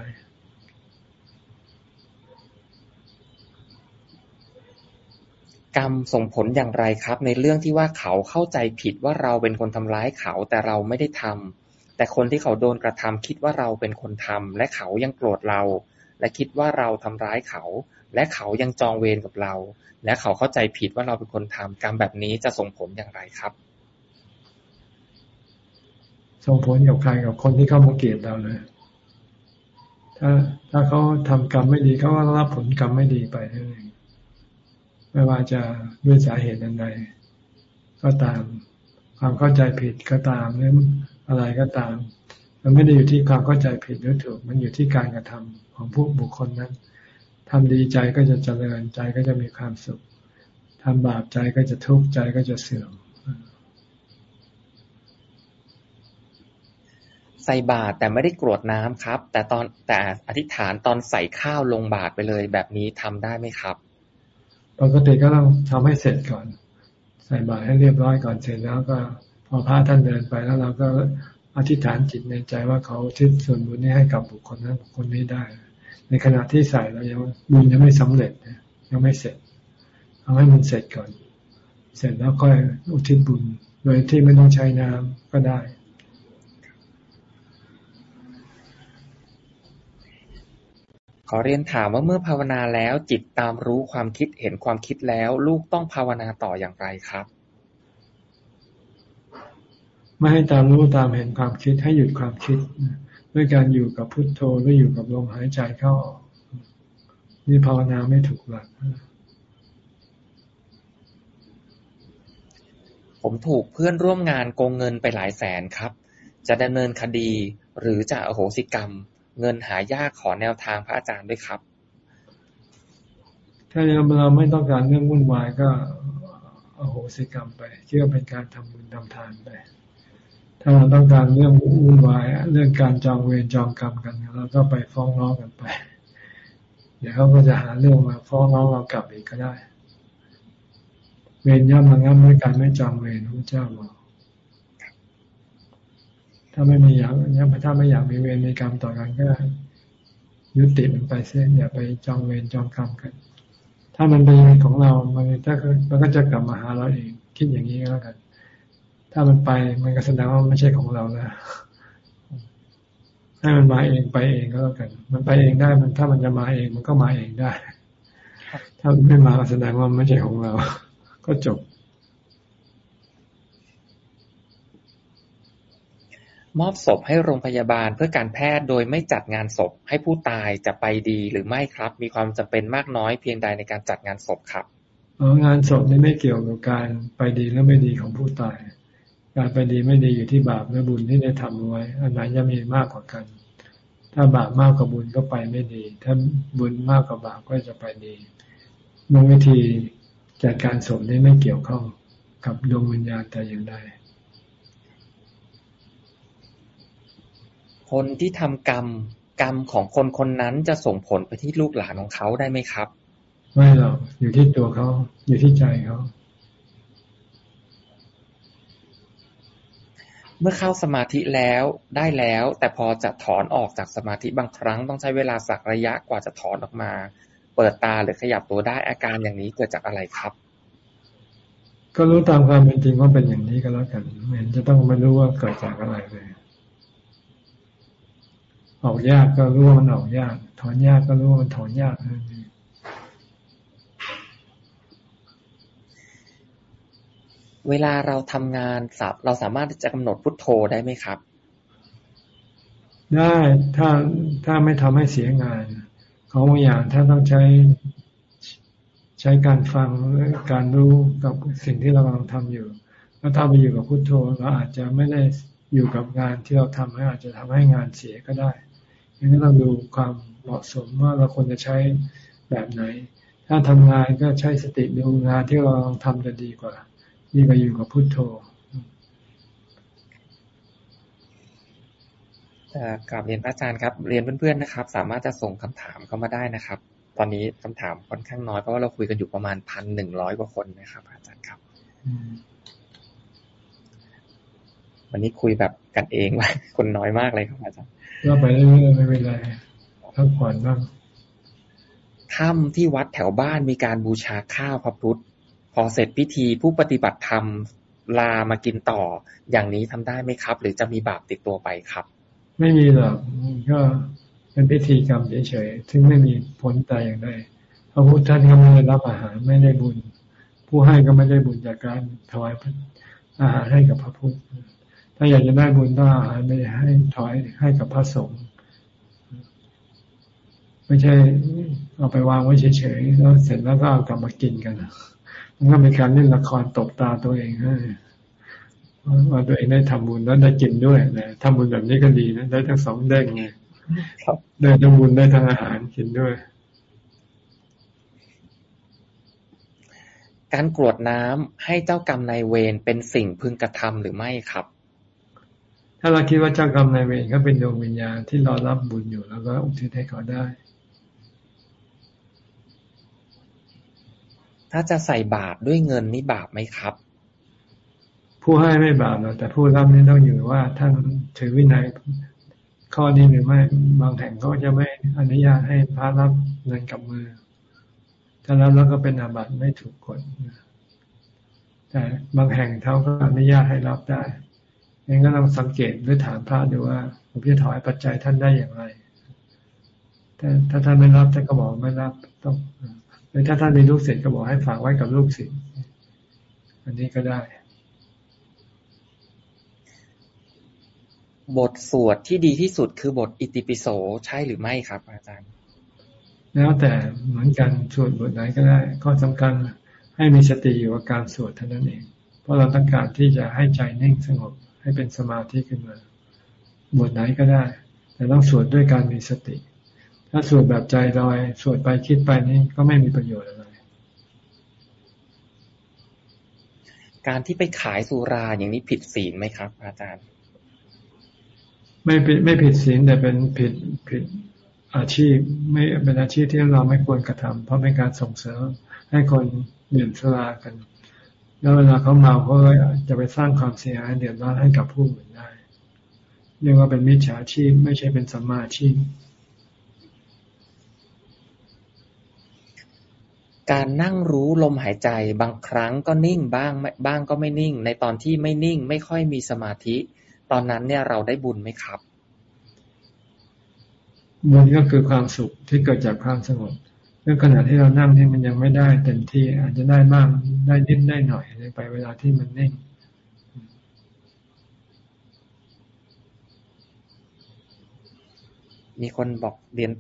กรรมส่งผลอย่างไรครับ ในเรื่องที่ว่าเขาเข้าใจผิดว่าเราเป็นคนทำร้ายเขาแต่เราไม่ได้ทำแต่คนที่เขาโดนกระทำคิดว่าเราเป็นคนทำและเขายังโกรธเรา และคิดว่าเราทำร้ายเขา และเขายังจองเวรกับเรา และเขาเข้าใจผิดว่าเราเป็นคนทำกรรมแบบนี้จะส่งผลอย่างไรครับ
ส่งผลกับใครกับคนที่เข้ามาเกลียดเราเลย ถ้าถ้าเขาทำกรรมไม่ดีเขาก็รับผลกรรมไม่ดีไปนั่นเองไม่ว่าจะด้วยสาเหตุอันใดก็ตาม ความเข้าใจผิดก็ตามหรืออะไรก็ตาม มันไม่ได้อยู่ที่ความเข้าใจผิดหรือถูก มันอยู่ที่การกระทำของผู้บุคคลนั้น ทำดีใจก็จะเจริญใจก็จะมีความสุขทำบาปใจก็จะทุกข์ใจก็จะเสื่อม
ใส่บาตรแต่ไม่ได้กรวดน้ำครับ แต่ตอนแต่อธิษฐานตอนใส่ข้าวลงบาตรไปเลยแบบนี้ทำได้ไหมครับ
ปกติก็ต้องทำให้เสร็จก่อน ใส่บาตรให้เรียบร้อยก่อนเสร็จแล้วก็ พอพระท่านเดินไปแล้วเราก็อธิษฐานจิตในใจว่าเขาทิศส่วนบุญนี้ให้กับบุคคลนั้นบุคคลนี้ได้ ในขณะที่ใส่เรายังบุญยังไม่สำเร็จยังไม่เสร็จเอาให้มันเสร็จก่อน เสร็จแล้วค่อยอุทิศบุญโดยที่ไม่ต้องใช้น้ำก็ได้
ขอเรียนถามว่าเมื่อภาวนาแล้วจิตตามรู้ความคิดเห็นความคิดแล้ว ลูกต้องภาวนาต่ออย่างไรครับ
ไม่ให้ตามรู้ตามเห็นความคิดให้หยุดความคิด ด้วยการอยู่กับพุทโธหรืออยู่กับลมหายใจเข้าออกนี่ภาวนาไม่ถูกหลัก
ผมถูกเพื่อนร่วมงานโกงเงินไปหลายแสนครับ จะดำเนินคดีหรือจะอโหสิกรรม เงินหายากขอแนวทางพระอาจารย์ด้วยครับ
ถ้าเราไม่ต้องการเรื่องวุ่นวายก็อโหสิกรรมไปเชื่อเป็นการทำบุญทำทานไป ถ้าเราต้องการเรื่องวุ่นวายเรื่องการจองเวรจองกรรมกันเราก็ไปฟ้องร้องกันไป เดี๋ยวเขาก็จะหาเรื่องมาฟ้องร้องเรากลับอีกก็ได้ เวรย่อมมางับด้วยการไม่จองเวรพระเจ้าบอกถ้าไม่มีอยากเนี่ยถ้าไม่อยากมีเวรมีกรรมต่อกันก็ยุติมันไปเสียอย่าไปจองเวรจองกรรมกัน ถ้ามันเป็นของเรา มันถ้ามันก็จะกลับมาหาเราเอง คิดอย่างนี้ก็แล้วกัน ถ้ามันไปมันก็แสดงว่าไม่ใช่ของเราแล้วให้มันมาเองไปเองก็แล้วกัน มันไปเองได้ มันถ้ามันจะมาเองมันก็มาเองได้ ถ้าไม่มาแสดงว่าไม่ใช่ของเรา ก็จบ
มอบศพให้โรงพยาบาลเพื่อการแพทย์โดยไม่จัดงานศพให้ผู้ตายจะไปดีหรือไม่ครับ มีความจำเป็นมากน้อยเพียงใดในการจัดงานศพครับ
งานศพนี่ไม่เกี่ยวกับการไปดีและไม่ดีของผู้ตาย การไปดีไม่ดีอยู่ที่บาปและบุญที่ได้ทำไว้ อันไหนจะมีมากกว่ากัน ถ้าบาปมากกว่าบุญก็ไปไม่ดี ถ้าบุญมากกว่าบาปก็จะไปดีดวงวิธีจัดการศพนี้ไม่เกี่ยวข้องกับดวงวิญญาณแต่อย่างใด
คนที่ทำกรรมกรรมของคนคนนั้นจะส่งผลไปที่ลูกหลานของเขาได้ไหมครับ
ไม่หรอกอยู่ที่ตัวเขาอยู่ที่ใจเขา
เมื่อเข้าสมาธิแล้วได้แล้ว แต่พอจะถอนออกจากสมาธิบางครั้งต้องใช้เวลาสักระยะกว่าจะถอนออกมา เปิดตาหรือขยับตัวได้อาการอย่างนี้เกิดจากอะไรครับ
ก็รู้ตามความเป็นจริงว่าเป็นอย่างนี้ก็แล้วกันไม่เห็นจะต้องไมารู้ว่าเกิดจากอะไรเลยออกยากก็รู้ว่ามันออกยาก ถอนยากก็รู้ว่ามันถอนยากนั่นเอง
เวลาเราทำงานสับเราสามารถจะกำหนดพุทโธได้ไหมครับ
ได้ถ้าถ้าไม่ทำให้เสียงาน ของบางอย่างถ้าต้องใช้ใช้การฟังหรือการรู้กับสิ่งที่เรากำลังทำอยู่แล้วถ้าไปอยู่กับพุทโธเราอาจจะไม่ได้อยู่กับงานที่เราทำให้อาจจะทำให้งานเสียก็ได้ดังนั้นเราดูความเหมาะสมว่าเราควรจะใช้แบบไหน ถ้าทำงานก็ใช้สติดูงานที่เราทำจะดีกว่า นี่ก็อยู่กับพุทโธ
กลับเรียนพระอาจารย์ครับ เรียนเพื่อนๆนะครับ สามารถจะส่งคำถามเข้ามาได้นะครับ ตอนนี้คำถามค่อนข้างน้อยเพราะว่าเราคุยกันอยู่ประมาณพันหนึ่งร้อยกว่าคนนะครับอาจารย์ครับวันนี้คุยแบบกันเองว่าคนน้อยมากเลยครับอาจารย์
ก็ไปเรื่อยๆไม่เป็นไรพักผ่อนบ้าง
ถ้ำที่วัดแถวบ้านมีการบูชาข้าวพระพุทธ พอเสร็จพิธีผู้ปฏิบัติธรรมลามากินต่อ อย่างนี้ทำได้ไหมครับ หรือจะมีบาปติดตัวไปครับ
ไม่มีหรอกก็เป็นพิธีกรรมเฉยๆซึ่งไม่มีผลแต่อย่างใดพระพุทธท่านก็ไม่ได้รับอาหารไม่ได้บุญ ผู้ให้ก็ไม่ได้บุญจากการถวายอาหารให้กับพระพุทธถ้าอยากจะได้บุญต้องอาหารไม่ให้ถอยให้กับพระสงฆ์ไม่ใช่เอาไปวางไว้เฉยๆแล้วเสร็จแล้วก็เอากลับมากินกัน มันก็เป็นการเล่นละครตบตาตัวเองว่าตัวเองได้ทำบุญแล้วได้กินด้วยนะทำบุญแบบนี้ก็ดีนะได้ทั้งสองเด้งไงได้ทั้งบุญได้ทั้งอาหารกินด้วย
การกรวดน้ำให้เจ้ากรรมนายเวรเป็นสิ่งพึงกระทำหรือไม่ครับ
ถ้าเราคิดว่าเจ้ากรรมนายเวรเขาเป็นดวงวิญญาณที่รอรับบุญอยู่แล้วก็อุทิศให้เขาได้
ถ้าจะใส่บาตรด้วยเงินนี่บาปไหมครับ
ผู้ให้ไม่บาปหรอกแต่ผู้รับนี่ต้องอยู่ว่าท่านถือวินัยข้อนี้หรือไม่บางแห่งก็จะไม่อนุญาตให้พระรับเงินกับมือ ถ้ารับแล้วก็เป็นอาบัติไม่ถูกกฎแต่บางแห่งเขาก็อนุญาตให้รับได้ยังก็ต้องสังเกตหรือถามพระดูว่าผมจะถอยปัจจัยท่านได้อย่างไรแต่ถ้าท่านไม่รับท่านก็บอกไม่รับต้อง รือถ้าท่านมีลูกศิษย์ก็บอกให้ฝากไว้กับลูกศิษย์อันนี้ก็ได้
บทสวดที่ดีที่สุดคือบทอิติปิโสใช่หรือไม่ครับ อาจารย์
แล้วแต่เหมือนกันสวดบทไหนก็ได้ก็สำคัญให้มีสติอยู่กับการสวดเท่านั้นเอง เพราะเราต้องการที่จะให้ใจนิ่งสงบให้เป็นสมาธิขึ้นมา บทไหนก็ได้ แต่ต้องสวดด้วยการมีสติ ถ้าสวดแบบใจลอยสวดไปคิดไปนี่ก็ไม่มีประโยชน์อะไร
การที่ไปขายสุราอย่างนี้ผิดศีลไหมครับ อาจารย์
ไม่ผิดไม่ผิดศีลแต่เป็นผิดผิดอาชีพ ไม่เป็นอาชีพที่เราไม่ควรกระทำเพราะเป็นการส่งเสริมให้คนดื่มสุรากัน แล้วเวลาเขาเมาเขาจะไปสร้างความเสียหายเดือดร้อนให้กับผู้อื่นได้เรียกว่าเป็นมิจฉาชีพ ไม่ใช่เป็นสัมมาชีพ
การนั่งรู้ลมหายใจ บางครั้งก็นิ่งบ้าง บ้างก็ไม่นิ่ง ในตอนที่ไม่นิ่ง ไม่ค่อยมีสมาธิ ตอนนั้นเนี่ยเราได้บุญไหมครับ
บุญก็คือความสุขที่เกิดจากความสงบเรื่องขณะที่เรานั่งนี่มันยังไม่ได้เต็มที่ อาจจะได้บ้างได้นิดได้หน่อยไปเวลาที่มันนิ่ง
มีคนบอกเรียน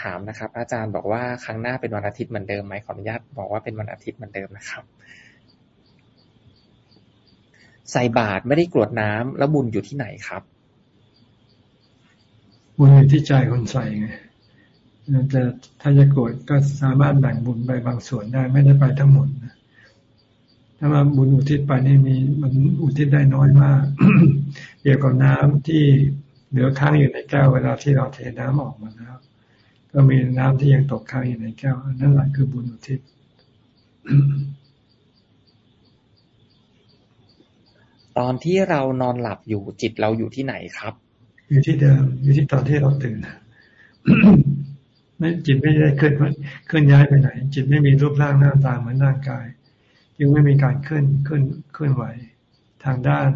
ถามนะครับ อาจารย์บอกว่าครั้งหน้าเป็นวันอาทิตย์เหมือนเดิมไหมขออนุญาตบอกว่าเป็นวันอาทิตย์เหมือนเดิมนะครับ ใส่บาตรไม่ได้กรวดน้ำแล้วบุญอยู่ที่ไหนครับ
บุญอยู่ที่ใจคนใส่ไงแต่ถ้าจะกรวดก็สามารถแบ่งบุญไปบางส่วนได้ไม่ได้ไปทั้งหมดนะถ้าว่าบุญอุทิศไปนี่มีมันอุทิศได้น้อยมากเกี่ยวกับน้ำที่เหลือค้างอยู่ในแก้วเวลาที่เราเทน้ำออกมาแล้ว ก็มีน้ำที่ยังตกค้างอยู่ในแก้วนั่นแหละคือบุญอุทิศ
ตอนที่เรานอนหลับอยู่จิตเราอยู่ที่ไหนครับ
อยู่ที่เดิมอยู่ที่ตอนที่เราตื่นไม่จิตไม่ได้เคลื่อนเคลื่อนย้ายไปไหน จิตไม่มีรูปร่างหน้าตาเหมือนร่างกายยังไม่มีการเคลื่อนเคลื่อนเคลื่อนไหว ทางด้าน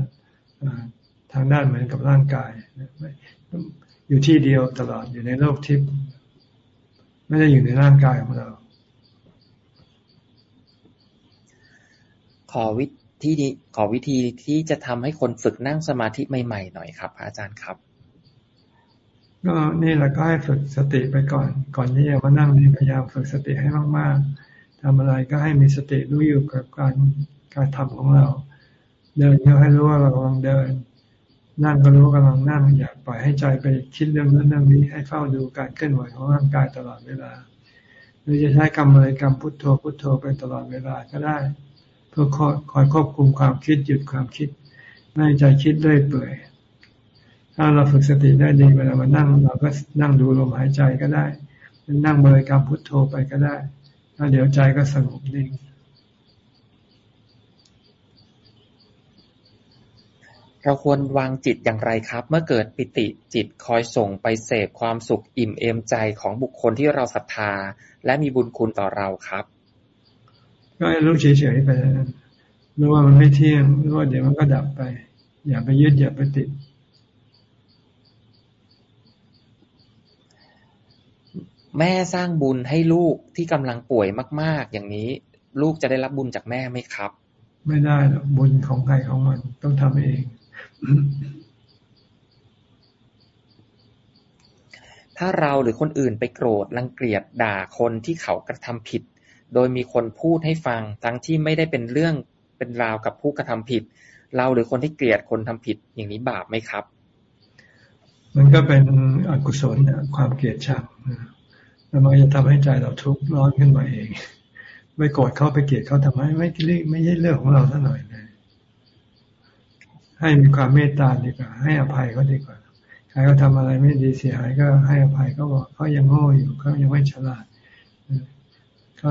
ทางด้านเหมือนกับร่างกายอยู่ที่เดียวตลอดอยู่ในโลกทิพย์ ไม่ได้อยู่ในร่างกายของเรา
ขอวิธีขอวิธีที่จะทำให้คนฝึกนั่งสมาธิใหม่ๆหน่อยครับ อาจารย์ครับ
ก็นี่แหละก็ให้ฝึกสติไปก่อน ก่อนที่จะมานั่งนี่พยายามฝึกสติให้มากๆทำอะไรก็ให้มีสติรู้อยู่กับการการทำของเรา เดินก็ให้รู้ว่าเรากำลังเดิน นั่งก็รู้กำลังนั่ง อย่าปล่อยให้ใจไปคิดเรื่องนั้นเรื่องนี้ให้เฝ้าดูการเคลื่อนไหวของร่างกายตลอดเวลา หรือจะใช้กรรมอะไรกรรมพุทโธพุทโธไปตลอดเวลาก็ได้ เพื่อคอยควบคุมความคิดหยุดความคิดไม่ใจคิดเรื่อยเปื่อยถ้าเราฝึกสติได้ดีเวลามานั่ง เราก็นั่งดูลมหายใจก็ได้นั่งบริกรรมพุทโธไปก็ได้แล้วเดี๋ยวใจก็สงบนิ่ง
เราควรวางจิตอย่างไรครับ เมื่อเกิดปิติจิตคอยส่งไปเสพความสุขอิ่มเอมใจของบุคคลที่เราศรัทธา และมีบุญคุณต่อเราครับ
ก็ให้รู้เฉยๆไปรู้ว่ามันไม่เที่ยงรู้ว่าเดี๋ยวมันก็ดับไป อย่าไปยึดอย่าไปติด
แม่สร้างบุญให้ลูกที่กำลังป่วยมาก ๆ อย่างนี้ ลูกจะได้รับบุญจากแม่ไหมครับ
ไม่ได้หรอกบุญของใครของมันต้องทำเอง
ถ้าเราหรือคนอื่นไปโกรธ รังเกียจ ด่าคนที่เขากระทำผิด โดยมีคนพูดให้ฟัง ทั้งที่ไม่ได้เป็นเรื่องเป็นราวกับผู้กระทำผิด เราหรือคนที่เกลียดคนทำผิด อย่างนี้บาปไหมครับ
มันก็เป็นอกุศลเนี่ยความเกลียดชังแล้วมันจะทำให้ใจเราทุกข์ร้อนขึ้นมาเอง ไม่โกรธเขาไปเกลียดเขาทำไมไม่เรื่องไม่ใช่เรื่องของเราสักหน่อยเลย ให้มีความเมตตาดีกว่า ให้อภัยเขาดีกว่าใครเขาทาอะไรไม่ดีเสียหายก็ให้อภัยเขาบอกเขายังโง่อยู่เขายังไม่ฉลาดเขา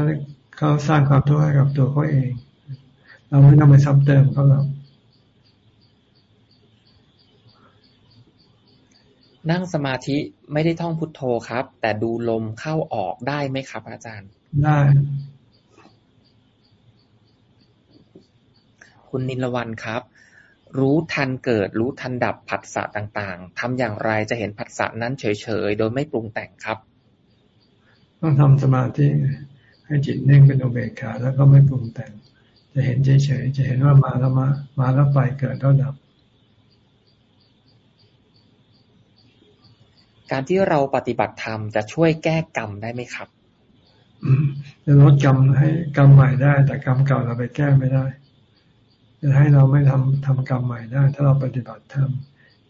เขาสร้างความทุกข์ให้กับตัวเขาเอง เราไม่ต้องไปซ้ำเติมเขาหรอก
นั่งสมาธิไม่ได้ท่องพุทโธครับ แต่ดูลมเข้าออกได้ไหมครับ อาจารย์
ได้
คุณนิลวันครับ รู้ทันเกิด รู้ทันดับผัสสะต่างๆ ทำอย่างไรจะเห็นผัสสะนั้นเฉยๆ โดยไม่ปรุงแต่งครับ
ต้องทำสมาธิให้จิตนิ่งเป็นอุเบกขาแล้วก็ไม่ปรุงแต่ง จะเห็นเฉยๆ จะเห็นว่ามาแล้วมา มาแล้วไปเกิดแล้วดับ
การที่เราปฏิบัติธรรมจะช่วยแก้กรรมได้ไหมครับ
จะลดกรรมให้กรรมใหม่ได้ แต่กรรมเก่าเราไปแก้ไม่ได้ จะให้เราไม่ทำทำกรรมใหม่ได้ ถ้าเราปฏิบัติธรรม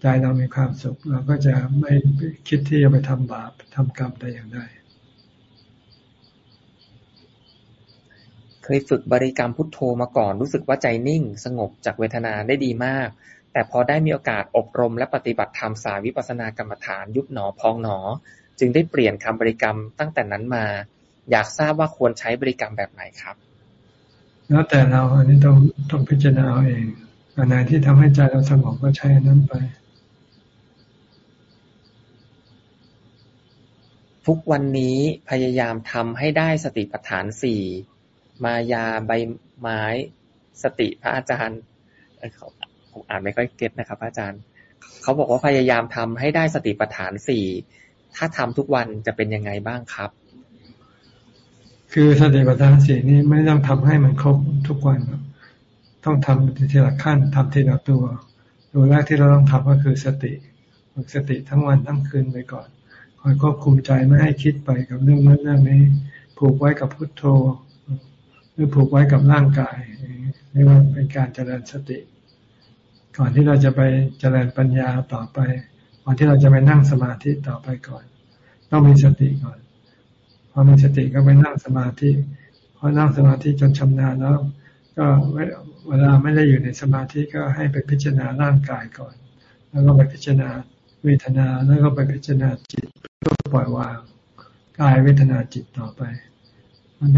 ใจเรามีความสุข เราก็จะไม่คิดที่จะไปทำบาปทำกรรมแต่อย่างใด
เคยฝึกบริกรรมพุทโธมาก่อน รู้สึกว่าใจนิ่ง สงบจากเวทนาได้ดีมาก แต่พอได้มีโอกาสอบรมและปฏิบัติธรรมสายวิปัสสนากรรมฐานยุบหนอพองหนอ จึงได้เปลี่ยนคำบริกรรมตั้งแต่นั้นมา อยากทราบว่าควรใช้บริกรรมแบบไหนครับ
แล้วแต่เราอันนี้ต้องต้องพิจารณาเอาเองอันไหนที่ทำให้ใจเราสงบก็ใช้อันนั้นไป
ทุกวันนี้พยายามทำให้ได้สติปัฏฐานสี่มายาใบไม้ สติพระอาจารย์ผมอ่านไม่ค่อยเก็ตนะครับ อาจารย์ เขาบอกว่าพยายามทำให้ได้สติปัฏฐานสี่ถ้าทำทุกวันจะเป็นยังไงบ้างครับ
คือสติปัฏฐานสี่นี้ไม่ต้องทำให้มันครบทุกวันต้องทำทีละขั้นทำทีละตัว ตัวแรกที่เราต้องทำก็คือสติฝึกสติทั้งวันทั้งคืนไปก่อนคอยควบคุมใจไม่ให้คิดไปกับเรื่องนั้นเรื่องนี้ ผูกไว้กับพุทโธ หรือผูกไว้กับร่างกายนี่ว่าเป็นการเจริญสติ ก่อนที่เราจะไปเจริญปัญญาต่อไปก่อนที่เราจะไปนั่งสมาธิต่อไปก่อน ต้องมีสติก่อน อมีสติก็ไปนั่งสมาธิพอนั่งสมาธิจนชำนาญแล้ว ก็เวลาไม่ได้อยู่ในสมาธิก็ให้ไปพิจารณาร่างกายก่อน แล้วก็ไปพิจารณาเวทนาแล้วก็ไปพิจารณาจิตเพื่อปล่อยวางกายเวทนาจิตต่อไป มัน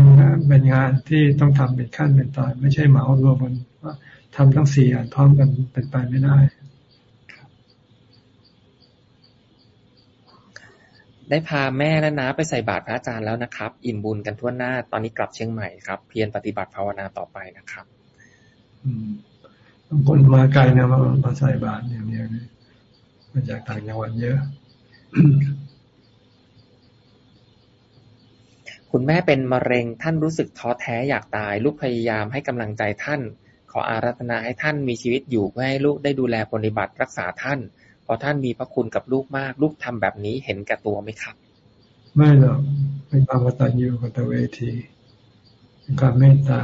เป็นงานที่ต้องทำเป็นขั้นเป็นตอนไม่ใช่เหมารวมมันว่าทำทั้งสี่อันพร้อมกันเป็นไปไม่ได้
ได้พาแม่และน้าไปใส่บาตรพระอาจารย์แล้วนะครับ อิ่มบุญกันทั่วหน้า ตอนนี้กลับเชียงใหม่ครับ เพียรปฏิบัติภาวนาต่อไปนะครับ
อืมบางคนมาไกลนะมามาใส่บาตรอย่างนี้มาจากต่างจังหวัดเยอะ
คุณแม่เป็นมะเร็งท่านรู้สึกท้อแท้อยากตาย ลูกพยายามให้กำลังใจท่าน ขออารัธนาให้ท่านมีชีวิตอยู่เพื่อให้ลูกได้ดูแลปฏิบัติรักษาท่าน เพราะท่านมีพระคุณกับลูกมาก ลูกทำแบบนี้เห็นแก่ตัวไหมครับ
ไม่หรอกเป็นความกตัญญูกตเวทีเป็นความเมตตา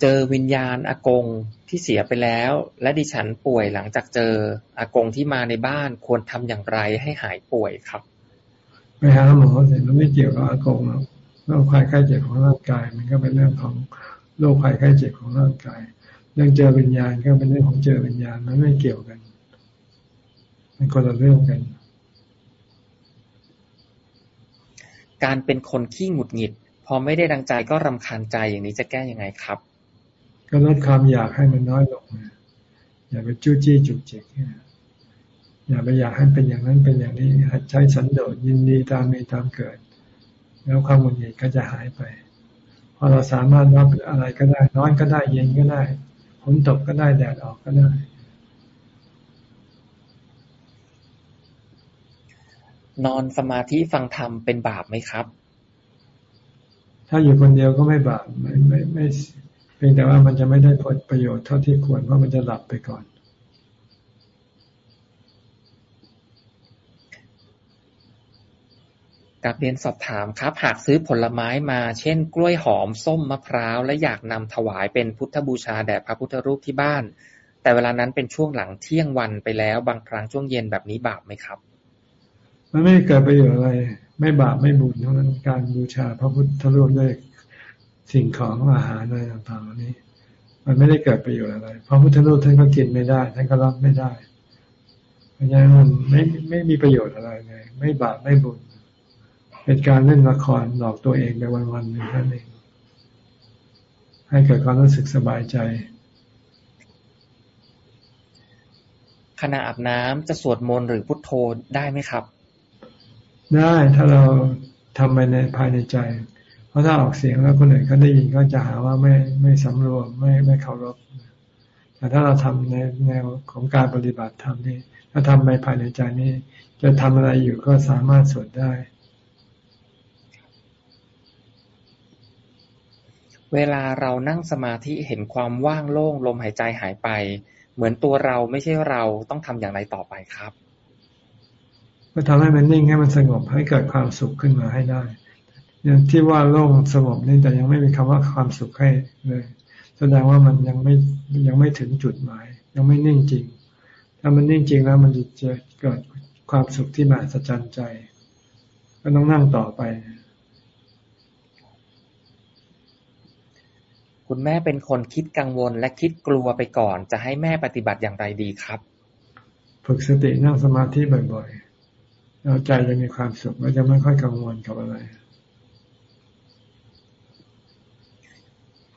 เจอวิญญาณอากงที่เสียไปแล้ว และดิฉันป่วยหลังจากเจออากงที่มาในบ้านควรทำอย่างไรให้หายป่วยครับ
ไปหาหมอเสร็จแล้วไม่เกี่ยวกับอากงหรอกโรคภัยไข้เจ็บของร่างกาย มันก็เป็นเรื่องของโรคภัยไข้เจ็บของร่างกาย เรื่องเจอวิญญาณก็เป็นเรื่องของเจอวิญญาณมันไม่เกี่ยวกัน มันคนละเรื่องกัน
การเป็นคนขี้หงุดหงิด พอไม่ได้ดังใจก็รำคาญใจอย่างนี้จะแก้ยังไงครับ
ก็ลดความอยากให้มันน้อยลงอย่าไปจู้จี้จุกจิกอย่าไปอยากให้เป็นอย่างนั้นเป็นอย่างนี้หัดใช้สันโดษยินดีตามมีตามเกิด แล้วความหงุดหงิดก็จะหายไปพอเราสามารถรับอะไรก็ได้ร้อนก็ได้เย็นก็ได้ฝ นตกก็ได้แดดออกก็ได้
นอนสมาธิฟังธรรมเป็นบาปไหมครับ
ถ้าอยู่คนเดียวก็ไม่บาปไม่ไม่ไม่เพียงแต่ว่ามันจะไม่ได้ผลประโยชน์เท่าที่ควรเพราะมันจะหลับไปก่อน
กับเรียนสอบถามครับ หากซื้อผลไม้มา เช่น กล้วยหอม ส้ม มะพร้าว และอยากนำถวายเป็นพุทธบูชาแด่พระพุทธรูปที่บ้าน แต่เวลานั้นเป็นช่วงหลังเที่ยงวันไปแล้ว บางครั้งช่วงเย็นแบบนี้บาปไหมครับ
มันไม่เกิดประโยชน์อะไร ไม่บาปไม่บุญเท่านั้นการบูชาพระพุทธรูปด้วยสิ่งของอาหารอะไรต่างๆนี้ มันไม่ได้เกิดประโยชน์อะไร พระพุทธรูปท่านก็กินไม่ได้ ท่านก็รับไม่ได้เพราะฉะนั้นมันไม่ไม่มีประโยชน์อะไรเลยไม่บาปไม่บุญ เป็นการเล่นละครหลอกตัวเองไปวันๆหนึ่งนั่นเอง ให้เกิดความรู้สึกสบายใจ
ขณะอาบน้ำจะสวดมนต์หรือพุทโธได้ไหมครับ
ได้ถ้าเราทำไปในภายในใจ เพราะถ้าออกเสียงแล้วคนอื่นเขาได้ยินก็จะหาว่าไม่ไม่สำรวมไม่ไม่เคารพแต่ถ้าเราทำในแนวของการปฏิบัติธรรมนี่ถ้าทำไปภายในใจนี่จะทำอะไรอยู่ก็สามารถสวดได้
เวลาเรานั่งสมาธิเห็นความว่างโล่งลมหายใจหายไป เหมือนตัวเราไม่ใช่เราต้องทำอย่างไรต่อไปครับ
ก็ทำให้มันนิ่งให้มันสงบให้เกิดความสุขขึ้นมาให้ได้อย่างที่ว่าโล่งสงบนี่แต่ยังไม่มีคำว่าความสุขให้เลย แสดงว่ามันยังไม่ยังไม่ถึงจุดหมาย ยังไม่นิ่งจริง ถ้ามันนิ่งจริงแล้วมันจะเกิดความสุขที่มหัศจรรย์ใจ ก็ต้องนั่งต่อไป
คุณแม่เป็นคนคิดกังวลและคิดกลัวไปก่อน จะให้แม่ปฏิบัติอย่างไรดีครับ
ฝึกสตินั่งสมาธิบ่อยๆแล้วใจจะมีความสุขแล้วจะไม่ค่อยกังวลกับอะไร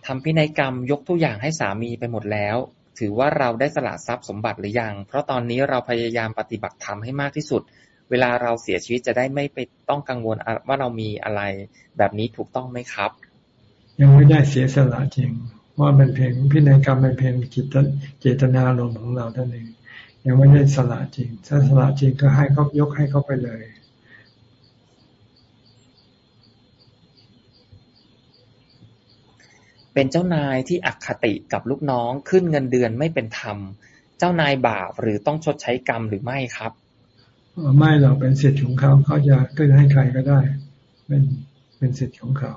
ทำพินัยกรรมยกทุกอย่างให้สามีไปหมดแล้ว ถือว่าเราได้สละทรัพย์สมบัติหรือยัง เพราะตอนนี้เราพยายามปฏิบัติธรรมให้มากที่สุด เวลาเราเสียชีวิตจะได้ไม่ไปต้องกังวลว่าเรามีอะไร แบบนี้ถูกต้องไหมครับ
ยังไม่ได้เสียสละจริง ว่าเป็นเพียงพินัยกรรมเป็นเพียงจิตเจตนาลมของเราท่านเองยังไม่ได้สละจริง ถ้าสละจริงก็ให้เขายกให้เขาไปเลย
เป็นเจ้านายที่อคติกับลูกน้องขึ้นเงินเดือนไม่เป็นธรรม เจ้านายบาปหรือต้องชดใช้กรรมหรือไม่ครับ
ไม่หรอกเป็นสิทธิ์ของเขาเขาจะขึ้นให้ใครก็ได้ เป็นเป็นสิทธิ์ของเขา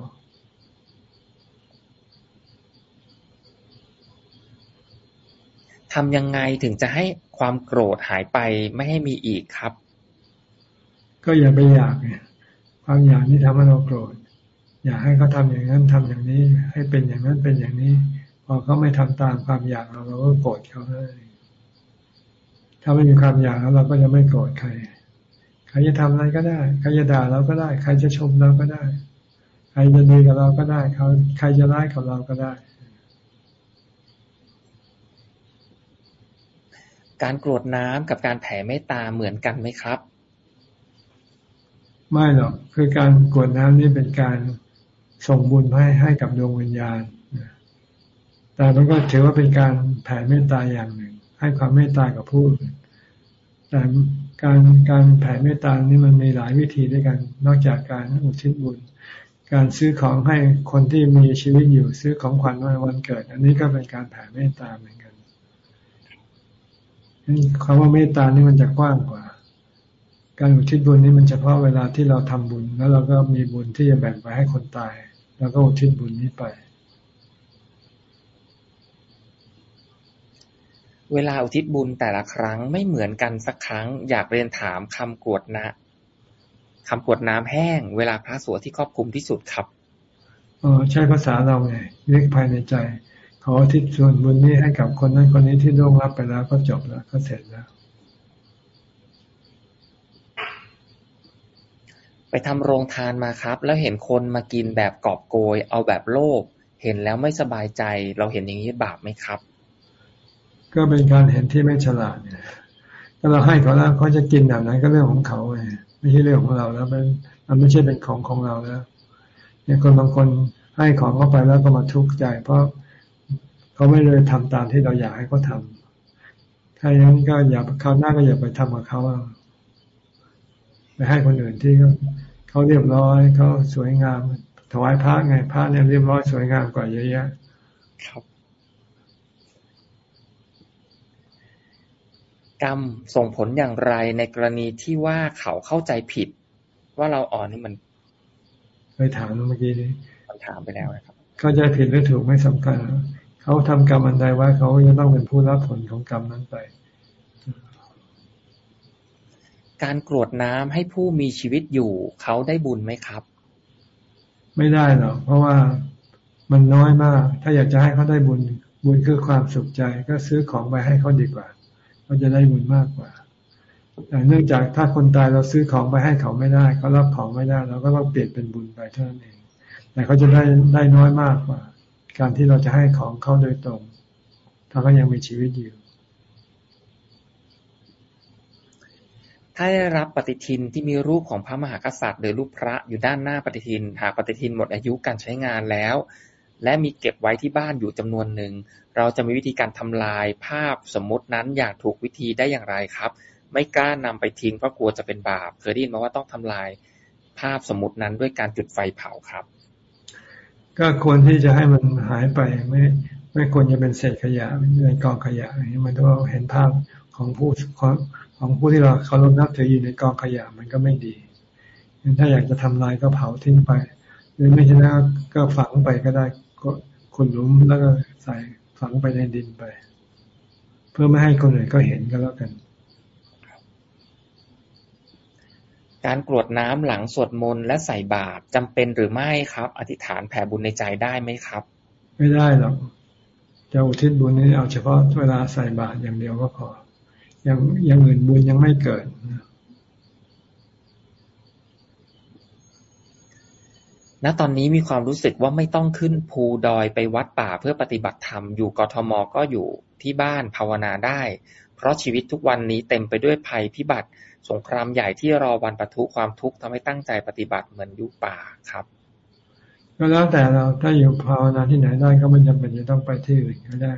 ทำยังไงถึงจะให้ความโกรธหายไปไม่ให้มีอีกครับ
ก็อย่าไปอยากเนี่ยความอยากนี่ทำให้เราโกรธ อยากให้เขาทาอย่างนั้นทำอย่างนี้ ให้เป็นอย่างนั้นเป็นอย่างนี้ พอเขาไม่ทำตามความอยากเราเราก็โกรธเขาเลยถ้าไม่มีความอยากแล้วเราก็จะไม่โกรธใครใครจะทำอะไรก็ได้ใครจะด่าเราก็ได้ ใครจะชมเราก็ได้ ใครจะดีกับเราก็ได้เขาใครจะร้ายกับเราก็ได้
การกรวดน้ำกับการแผ่เมตตาเหมือนกันไหมครับ
ไม่หรอกคือการกรวดน้ำนี่เป็นการส่งบุญให้ให้กับดวงวิญญาณแต่มันก็ถือว่าเป็นการแผ่เมตตาอย่างหนึ่ง ให้ความเมตตากับผู้อื่นแต่การการแผ่เมตตานี่มันมีหลายวิธีด้วยกัน นอกจากการอุทิศบุญ การซื้อของให้คนที่มีชีวิตอยู่ซื้อของขวัญวันวันเกิด อันนี้ก็เป็นการแผ่เมตตาเหมือนกัน คำว่าเมตตานี่มันจะกว้างกว่า การอุทิศบุญนี่มันเฉพาะเวลาที่เราทำบุญ แล้วเราก็มีบุญที่จะแบ่งไปให้คนตาย แล้วก็อุทิศบุญนี้ไป
เวลาอุทิศบุญแต่ละครั้งไม่เหมือนกันสักครั้ง อยากเรียนถามคำกวดนะคำกวดน้ำแห้ง เวลาพระสวดที่ครอบคลุมที่สุดครับ
อ๋อใช่ภาษาเราไงเรียกภายในใจ ขอทิศส่วนบุญนี้ให้กับคนนั้นคนนี้ที่ล่วงรับไปแล้วก็จบแล้วก็เสร็จแล้ว
ไปทำโรงทานมาครับ แล้วเห็นคนมากินแบบกอบโกย เอาแบบโลภเห็นแล้วไม่สบายใจ เราเห็นอย่างนี้บาปไหมครับ
ก็เป็นการเห็นที่ไม่ฉลาดเนี่ยถ้าเราให้เขาแล้วเขาจะกินแบบนั้นก็เรื่องของเขาไงไม่ใช่เรื่องของเราแล้วมันมันไม่ใช่เป็นของของเราแล้วเนี่ยคนบางคนให้ของเข้าไปแล้วก็มาทุกข์ใจ เพราะ เขาไม่เลยทำตามที่เราอยากให้เขาทาถ้าอย่างนั้นก็อย่าคราวหน้าก็อย่าไปทำกับเขาไปให้คนอื่นที่เขาเรียบร้อยเขาสวยงาม ถวายพระไงพระเนี่ยเรียบร้อยสวยงามกว่าเยอะแยะ
ครับกรรมส่งผลอย่างไรในกรณีที่ว่าเขาเข้าใจผิด ว่าเราอ่อนนี่มัน
ไปถามเมื่อกี้นี้
มันถามไปแล้วนะครับ
เข้าใจผิดหรือถูกไม่สำคัญ เขาทำกรรมอันใดไว้เขาจะต้องเป็นผู้รับผลของกรรมนั้นไป
การกรวดน้ำให้ผู้มีชีวิตอยู่ เขาได้บุญไหมครับ
ไม่ได้หรอกเพราะว่ามันน้อยมาก ถ้าอยากจะให้เขาได้บุญบุญคือความสุขใจก็ซื้อของไปให้เขาดีกว่าเขาจะได้บุญมากกว่าแต่เนื่องจากถ้าคนตายเราซื้อของไปให้เขาไม่ได้เขารับของไม่ได้ เราก็ต้องเปลี่ยนเป็นบุญไปเท่านั้นเอง แต่เขาจะได้ได้น้อยมากกว่า การที่เราจะให้ของเขาโดยตรงถ้าเขายังมีชีวิตอยู่
ถ้าได้รับปฏิทินที่มีรูปของพระมหากษัตริย์ หรือรูปพระอยู่ด้านหน้าปฏิทิน หากปฏิทินหมดอายุการใช้งานแล้ว และมีเก็บไว้ที่บ้านอยู่จำนวนหนึ่ง เราจะมีวิธีการทำลายภาพสมมตินั้นอย่างถูกวิธีได้อย่างไรครับ ไม่กล้านำไปทิ้งเพราะกลัวจะเป็นบาป เคยได้ยินมาว่าต้องทำลายภาพสมมตินั้นด้วยการจุดไฟเผาครับ
ก็ควรที่จะให้มันหายไปไม่ไม่ควรจะเป็นเศษขยะในกองขยะอย่างนี้มันต้องเห็นภาพของผู้ของของผู้ที่เราเคารพนับถืออยู่ในกองขยะมันก็ไม่ดีถ้าอยากจะทำลายก็เผาทิ้งไป หรือไม่ใช่นะก็ฝังไปก็ได้ก็ขุดหลุมแล้วก็ใส่ฝังไปในดินไป เพื่อไม่ให้คนอื่นก็เห็นก็แล้วกัน
การกรวดน้ำหลังสวดมนต์และใส่บาตรจำเป็นหรือไม่ครับ อธิษฐานแผ่บุญในใจได้ไหมครับ
ไม่ได้หรอกจะอุทิศบุญนี้เอาเฉพาะเวลาใส่บาตรอย่างเดียวก็พอยังยังอื่นบุญยังไม่เกิด
ณตอนนี้มีความรู้สึกว่าไม่ต้องขึ้นภูดอยไปวัดป่าเพื่อปฏิบัติธรรมอยู่กทมก็อยู่ที่บ้านภาวนาได้ เพราะชีวิตทุกวันนี้เต็มไปด้วยภัยพิบัติ สงครามใหญ่ที่รอวันปะทุความทุกข์ทำให้ตั้งใจปฏิบัติเหมือนยุป่าครับ
ก็แล้วแต่เราถ้าอยู่ภาวนาที่ไหนได้ก็ไม่จำเป็นจะต้องไปที่อื่นก็ได้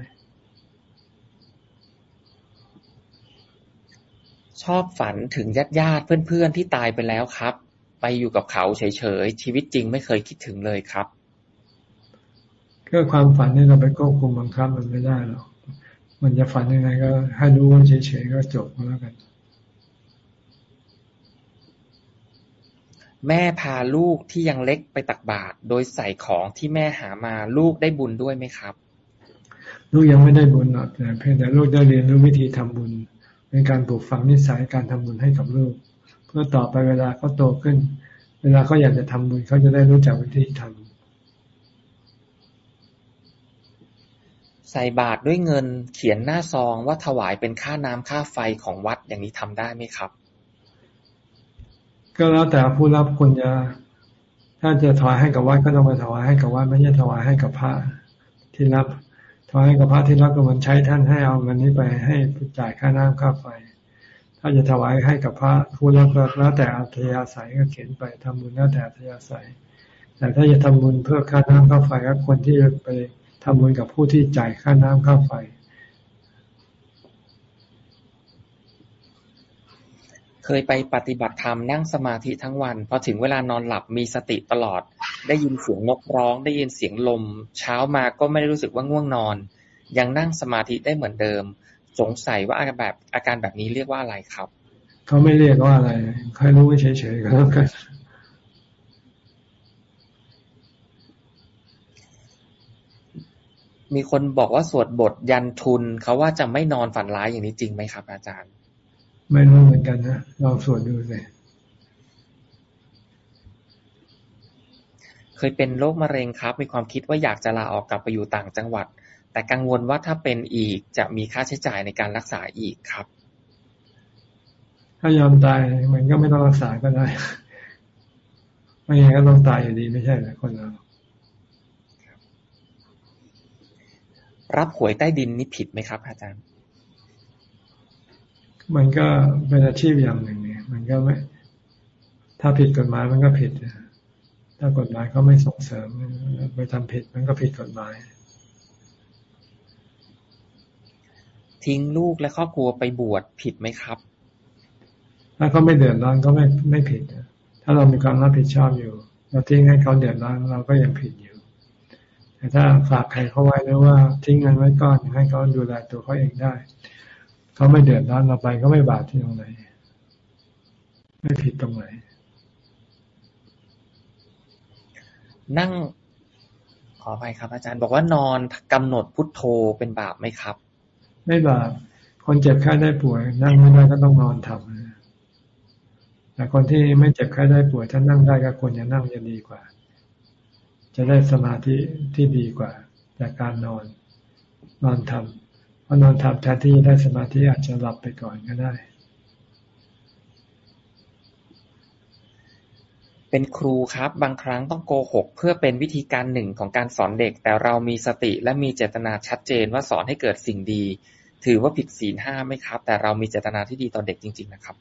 ชอบฝันถึงญาติญาติเพื่อนๆที่ตายไปแล้วครับ ไปอยู่กับเขาเฉยๆชีวิตจริงไม่เคยคิดถึงเลยครับ
ก็ความฝันนี่เราไปควบคุมบังคับมันไม่ได้หรอกมันจะฝันยังไงก็ให้รู้ว่าเฉยๆก็จบแล้วกัน
แม่พาลูกที่ยังเล็กไปตักบาตร โดยใส่ของที่แม่หามา ลูกได้บุญด้วยไหมครับ
ลูกยังไม่ได้บุญหรอกแต่เพียงแต่ลูกได้เรียนรู้วิธีทำบุญเป็นการปลูกฝังนิสัยการทำบุญให้กับลูก เพื่อต่อไปเวลาเขาโตขึ้น เวลาเขาอยากจะทำบุญเขาจะได้รู้จักวิธีทำ
ใส่บาตรด้วยเงินเขียนหน้าซองว่าถวายเป็นค่าน้ำค่าไฟของวัดอย่างนี้ทำได้ไหมครับ
ก็แล้วแต่ผู้รับควรจะ ถ้าจะถวายให้กับวัดก็ต้องไปถวายให้กับวัดไม่ใช่ถวายให้กับพระที่รับถวายให้กับพระที่รับก็มันใช้ท่านให้เอาเงินนี้ไปให้จ่ายค่าน้ำค่าไฟ ถ้าจะถวายให้กับพระผู้รับก็แล้วแต่อัธยาศัยก็เขียนไปทำบุญแล้วแต่อัธยาศัย แต่ถ้าจะทำบุญเพื่อค่าน้ำค่าไฟก็คนที่ไปทำบุญกับผู้ที่จ่ายค่าน้ำค่าไฟ
เคยไปปฏิบัติธรรมนั่งสมาธิทั้งวัน พอถึงเวลานอนหลับมีสติตลอด ได้ยินเสียงนกร้อง ได้ยินเสียงลม เช้ามาก็ไม่ได้รู้สึกว่าง่วงนอน ยังนั่งสมาธิได้เหมือนเดิม สงสัยว่าอาการแบบอาการแบบนี้เรียกว่าอะไรครับ
เขาไม่เรียกว่าอะไรใครรู้เฉยๆก็แล้วกัน
มีคนบอกว่าสวดบทยันทุนเขาว่าจะไม่นอนฝันร้ายอย่างนี้จริงไหมครับ อาจารย์
ไม่รู้เหมือนกันนะลองสวดดูสิ
เคยเป็นโรคมะเร็งครับ มีความคิดว่าอยากจะลาออกกลับไปอยู่ต่างจังหวัด แต่กังวลว่าถ้าเป็นอีกจะมีค่าใช้จ่ายในการรักษาอีกครับ
ถ้ายอมตายมันก็ไม่ต้องรักษาก็ได้ ไม่อย่างนั้นก็ต้องตายอยู่ดีไม่ใช่เหรอคนเรา
รับหวยใต้ดินนี่ผิดไหมครับ อาจารย์
มันก็เป็นอาชีพอย่างหนึ่งเนี่ย มันก็ไม่ ถ้าผิดกฎหมายมันก็ผิด ถ้ากฎหมายเขาไม่ส่งเสริมไปทำผิดมันก็ผิดกฎหมาย
ทิ้งลูกและครอบครัวไปบวชผิดไหมครับ
ถ้าเขาไม่เดือดร้อนก็ไม่ไม่ผิด ถ้าเรามีความรับผิดชอบอยู่ เราทิ้งให้เขาเดือดร้อนเราก็ยังผิดอยู่ แต่แต่ถ้าฝากใครเขาไว้แล้วว่าทิ้งเงินไว้ก้อนให้เขาดูแลตัวเขาเองได้ เขาไม่เดือดร้อนเราไปก็ไม่บาปที่ตรงไหน ไม่ผิดตรงไหน
นั่งขอไปครับ อาจารย์บอกว่านอนกำหนดพุทโธเป็นบาปไหมครับ
ไม่บาปคนเจ็บไข้ได้ป่วย นั่งไม่ได้ก็ต้องนอนทำแต่คนที่ไม่เจ็บไข้ได้ป่วย ถ้านั่งได้ก็ควรจะนั่งจะดีกว่า จะได้สมาธิที่ดีกว่า จากการนอน นอนทำเพราะนอนทำแทนที่จะได้สมาธิอาจจะหลับไปก่อนก็ได้
เป็นครูครับ บางครั้งต้องโกหก เพื่อเป็นวิธีการหนึ่งของการสอนเด็ก แต่เรามีสติและมีเจตนาชัดเจนว่าสอนให้เกิดสิ่งดี ถือว่าผิดศีลห้าไหมครับ แต่เรามีเจตนาที่ดีต่อเด็กจริง ๆ นะครับ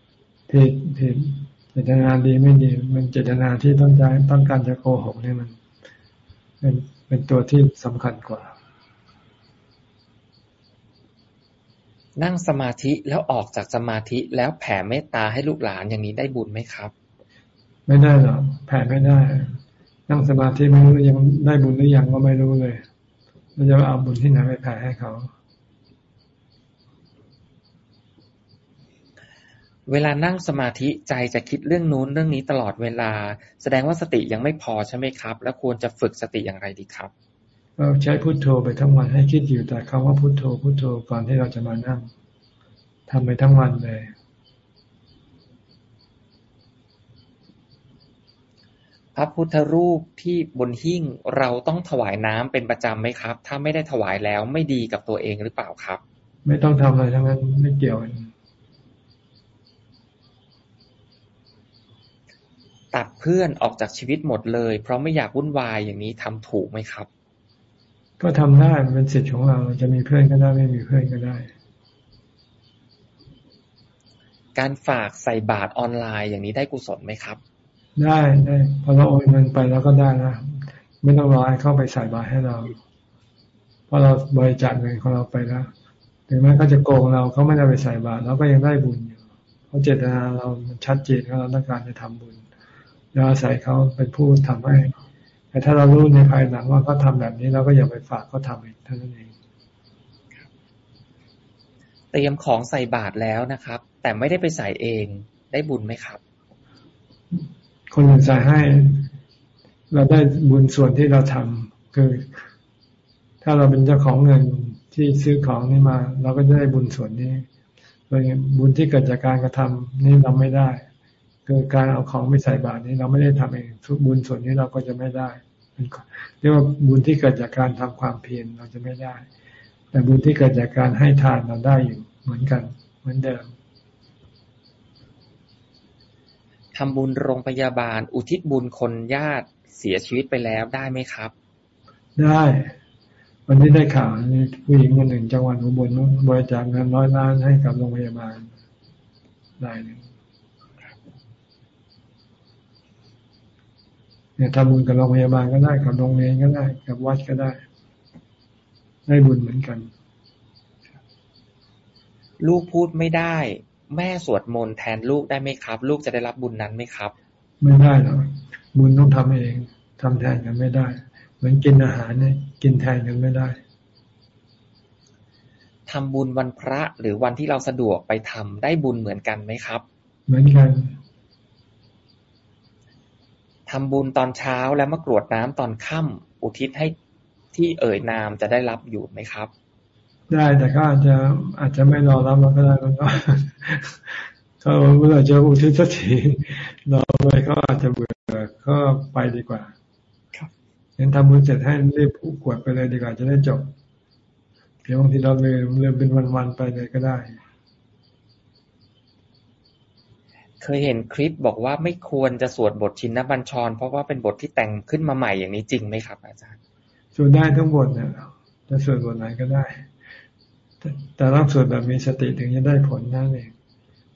ผิดผิดเจตนาดีไม่ดี มันเจตนาที่ต้องการต้องการจะโกหกเนี่ยมัน เป็นเป็นตัวที่สำคัญกว่า
นั่งสมาธิแล้วออกจากสมาธิแล้วแผ่เมตตาให้ลูกหลานอย่างนี้ได้บุญไหมครับ
ไม่ได้หรอกแผ่ไม่ได้ นั่งสมาธิไม่รู้ยังได้บุญหรือยังก็ไม่รู้เลยเราจะเอาบุญที่ไหนไปแผ่ให้เขา
เวลานั่งสมาธิใจจะคิดเรื่องนู้นเรื่องนี้ตลอดเวลา แสดงว่าสติยังไม่พอใช่ไหมครับ แล้วควรจะฝึกสติอย่างไรดีครับ
เราใช้พุโทโธไปทั้งวันให้คิดอยู่แต่คำว่าพุโทโธพุโทโธก่อนที่เราจะมานั่งทำไปทั้งวันเลย
พระพุทธรูปที่บนหิ้งเราต้องถวายน้ำเป็นประจำไหมครับ ถ้าไม่ได้ถวายแล้วไม่ดีกับตัวเองหรือเปล่าครับ
ไม่ต้องทำอะไรทั้งนั้นไม่เกี่ยวกัน
ตัดเพื่อนออกจากชีวิตหมดเลย เพราะไม่อยากวุ่นวายอย่างนี้ทำถูกไหมครับ
ก็ทำได้เป็นสิทธิ์ของเราจะมีเพื่อนก็ได้ไม่มีเพื่อนก็ได้
การฝากใส่บาตรออนไลน์อย่างนี้ได้กุศลไหมครับ
ได้ได้พอเราโอนเงินไปแล้วก็ได้นะไม่ต้องรอให้เข้าไปใส่บาตรให้เราเพราะเราบริจาคเงินของเราไปแล้วถึงแม้เขาจะโกงเราเขาไม่ได้ไปใส่บาตรเราก็ยังได้บุญอยู่เพราะเจตนาเรามันชัดเจนว่าเราต้องการจะทำบุญเราอาศัยเขาเป็นผู้ทำให้ แต่ถ้าเรารู้ในภายหลังว่าเขาทาแบบนี้เราก็อย่าไปฝากเขาทำเองเท่านั้นเอง
เตรียมของใส่บาตรแล้วนะครับ แต่ไม่ได้ไปใส่เองได้บุญไหมครับ
คนอื่นใส่ให้ เราได้บุญส่วนที่เราทำคือ ถ้าเราเป็นเจ้าของเงินที่ซื้อของนี่มา เราก็จะได้บุญส่วนนี้โดยบุญที่เกิดจากการกระทำนี่เราไม่ได้ คือการเอาของไม่ใส่บาตรนี้เราไม่ได้ทำเองทุกบุญส่วนนี้เราก็จะไม่ได้เรียกว่าบุญที่เกิดจากการทำความเพียรเราจะไม่ได้ แต่บุญที่เกิดจากการให้ทานเราได้อยู่เหมือนกัน เหมือนเดิม
ทำบุญโรงพยาบาล อุทิศบุญคนญาติเสียชีวิตไปแล้วได้ไหมครับ
ได้ วันนี้ได้ข่าวผู้หญิงคนหนึ่งจังหวัดอุบลบริจาคเงินร้อยล้านให้กับโรงพยาบาลได้หนึ่ง เนี่ยทำบุญกับโรงพยาบาลก็ได้กับโรงเรียนก็ได้ กับวัดก็ได้ ได้บุญเหมือนกัน
ลูกพูดไม่ได้ แม่สวดมนต์แทนลูกได้ไหมครับ ลูกจะได้รับบุญนั้นไหมครับ
ไม่ได้หรอกบุญต้องทำเองทำแทนกันไม่ได้ เหมือนกินอาหารเนี่ยกินแทนกันไม่ได้
ทำบุญวันพระหรือวันที่เราสะดวกไปทำได้บุญเหมือนกันไหมครับ
เหมือนกัน
ทำบุญตอนเช้าแล้วมากรวดน้ำตอนค่ำอุทิศให้ที่เอ่ยนามจะได้รับอยู่ไหมครับ
ได้แต่ก็อาจจะอาจจะไม่รอรับมันก็ได้มันก็ถ้าเมื่อจะอุทิศสักทีรอไปก็อาจจะเบื่อก็ไปดีกว่า ครับเห็นทำบุญเสร็จให้รีบผูกกวดไปเลยดีกว่าจะได้จบเดี๋ยวบางทีเราเลยเลยเป็นวันๆไปเลยก็ได้
เคยเห็นคลิปบอกว่าไม่ควรจะสวดบทชินบัญชร เพราะว่าเป็นบทที่แต่งขึ้นมาใหม่อย่างนี้จริงไหมครับ อาจารย์
สวดได้ทั้งบทเนี่ยจะสวดบทไหนก็ได้ แต่ต้องสวดแบบมีสติถึงจะได้ผลนั่นเอง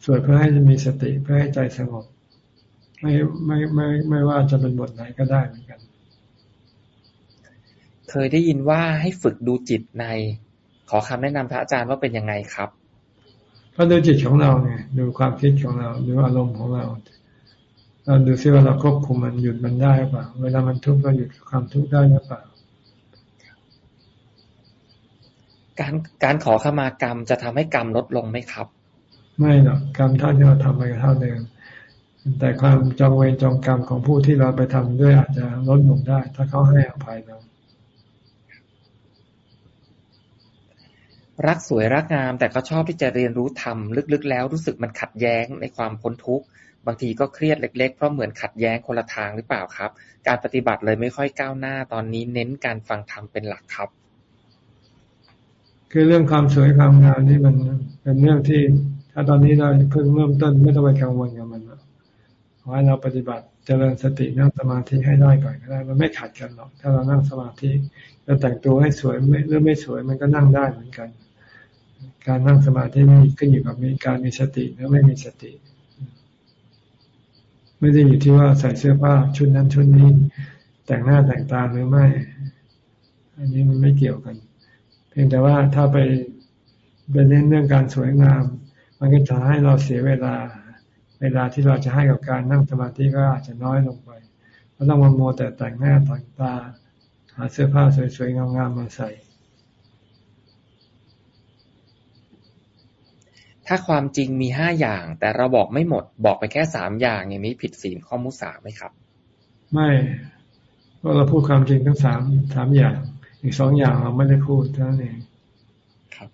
สวดเพื่อให้มีสติเพื่อให้ใจสงบ ไม่ไม่ไม่ไม่ว่าจะเป็นบทไหนก็ได้เหมือนกัน
เคยได้ยินว่าให้ฝึกดูจิตใน ขอคำแนะนำพระอาจารย์ว่าเป็นยังไงครับ
ก็ดูจิตของเราไงดูความคิดของเรา ดูอารมณ์ของเราเราดูซิว่าเราควบคุมมันหยุดมันได้หรือเปล่า เวลามันทุกข์เราหยุดความทุกข์ได้หรือเปล่า
การการขอขมากรรมจะทำให้กรรมลดลงไหมครับ
ไม่หรอกกรรมเท่าที่เราทำไปเท่าเดิมแต่ความจองเวรจองกรรมของผู้ที่เราไปทำด้วยอาจจะลดลงได้ ถ้าเขาให้อภัยเรา
รักสวยรักงาม แต่ก็ชอบที่จะเรียนรู้ธรรม ลึกๆ แล้วรู้สึกมันขัดแย้งในความพ้นทุกข์ บางทีก็เครียดเล็ก ๆ เพราะเหมือนขัดแย้งคนละทางหรือเปล่าครับ การปฏิบัติเลยไม่ค่อยก้าวหน้า ตอนนี้เน้นการฟังธรรมเป็นหลักครับ
คือเรื่องความสวยความงามนี่มันเป็นเรื่องที่ ถ้าตอนนี้เราเพิ่งเริ่มต้นไม่ต้องไปกังวลกับมันขอให้เราปฏิบัติเจริญสตินั่งสมาธิให้ได้ก่อนก็ได้ มันไม่ขัดกันหรอก ถ้าเรานั่งสมาธิจะแต่งตัวให้สวยไม่หรือไม่สวยมันก็นั่งได้เหมือนกัน การนั่งสมาธิมีขึ้นอยู่กับมีการมีสติหรือไม่มีสติ ไม่ได้อยู่ที่ว่าใส่เสื้อผ้าชุดนั้นชุดนี้ แต่งหน้าแต่งตาหรือไม่ อันนี้มันไม่เกี่ยวกัน เพียงแต่ว่าถ้าไปไปเน้นเรื่องการสวยงาม มันก็จะให้เราเสียเวลา เวลาที่เราจะให้กับการนั่งสมาธิก็อาจจะน้อยลงไปเราต้องมาโมแต่แต่งหน้าแต่งตา หาเสื้อผ้าสวยๆงามๆมาใส่
ถ้าความจริงมีห้าอย่าง แต่เราบอกไม่หมด บอกไปแค่สามอย่าง อย่างนี้ผิดศีลข้อมุสาไหมครับ
ไม่เพราะเราพูดความจริงทั้งสามสามอย่าง อีกสองอย่างเราไม่ได้พูดเท่านั้นเอง
ครับ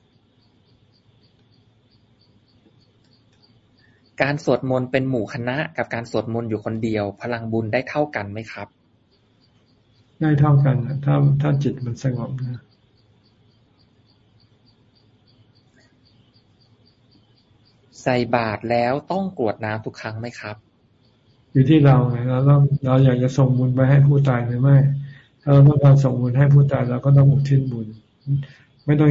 การสวดมนต์เป็นหมู่คณะ กับการสวดมนต์อยู่คนเดียว พลังบุญได้เท่ากันไหมครับ
ได้เท่ากันถ้าถ้าจิตมันสงบนะ
ใส่บาตรแล้วต้องกรวดน้ำทุกครั้งไหมครับ
อยู่ที่เราไงเราต้องเราอยากจะส่งบุญไปให้ผู้ตายหรือไม่ ถ้าเราต้องการส่งบุญให้ผู้ตายเราก็ต้องอุทิศบุญ ไม่ต้อง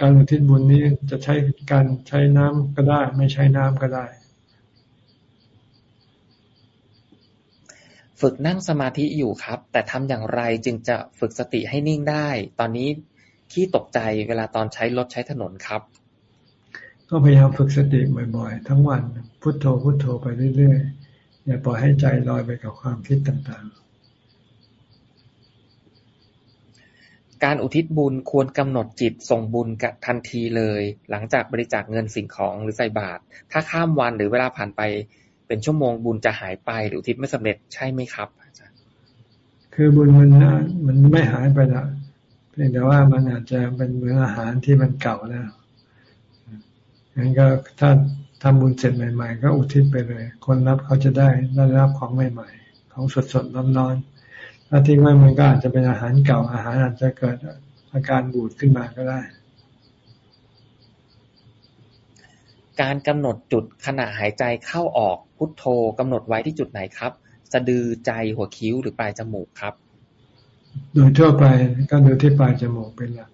การอุทิศบุญนี้จะใช้การใช้น้ำก็ได้ ไม่ใช้น้ำก็ได้
ฝึกนั่งสมาธิอยู่ครับ แต่ทำอย่างไรจึงจะฝึกสติให้นิ่งได้ ตอนนี้ขี้ตกใจเวลาตอนใช้รถใช้ถนนครับ
ก็พยายามฝึกสติบ่อยๆ ทั้งวัน พุโทโธพุโทโธไปเรื่อยๆ อย่าปล่อยให้ใจลอยไปกับความคิดต่าง
ๆ การอุทิศบุญควรกำหนดจิตส่งบุญกับทันทีเลย หลังจากบริจาคเงินสิ่งของหรือใส่บาตรถ้าข้ามวันหรือเวลาผ่านไปเป็นชั่วโมงบุญจะหายไปหรืออุทิศไม่สำเร็จใช่ไหมครับอาจารย์
คือบุญมันมันไม่หายไปละเพียงแต่ว่ามันอาจจะเป็นเหมือนอาหารที่มันเก่าแล้ว งั้นก็ถ้าทำบุญเสร็จใหม่ ๆ ก็อุทิศไปเลย คนรับเขาจะได้ได้รับของใหม่ ๆ ของสดๆร้อนๆถ้าทิ้งไว้มันก็อาจจะเป็นอาหารเก่าอาหารอาจจะเกิดอาการบูดขึ้นมาก็ได้
การกำหนดจุดขณะหายใจเข้าออกพุทโธกำหนดไว้ที่จุดไหนครับ สะดือใจหัวคิ้วหรือปลายจมูกครับ
โดยทั่วไปก็ดูที่ปลายจมูกเป็นหลัก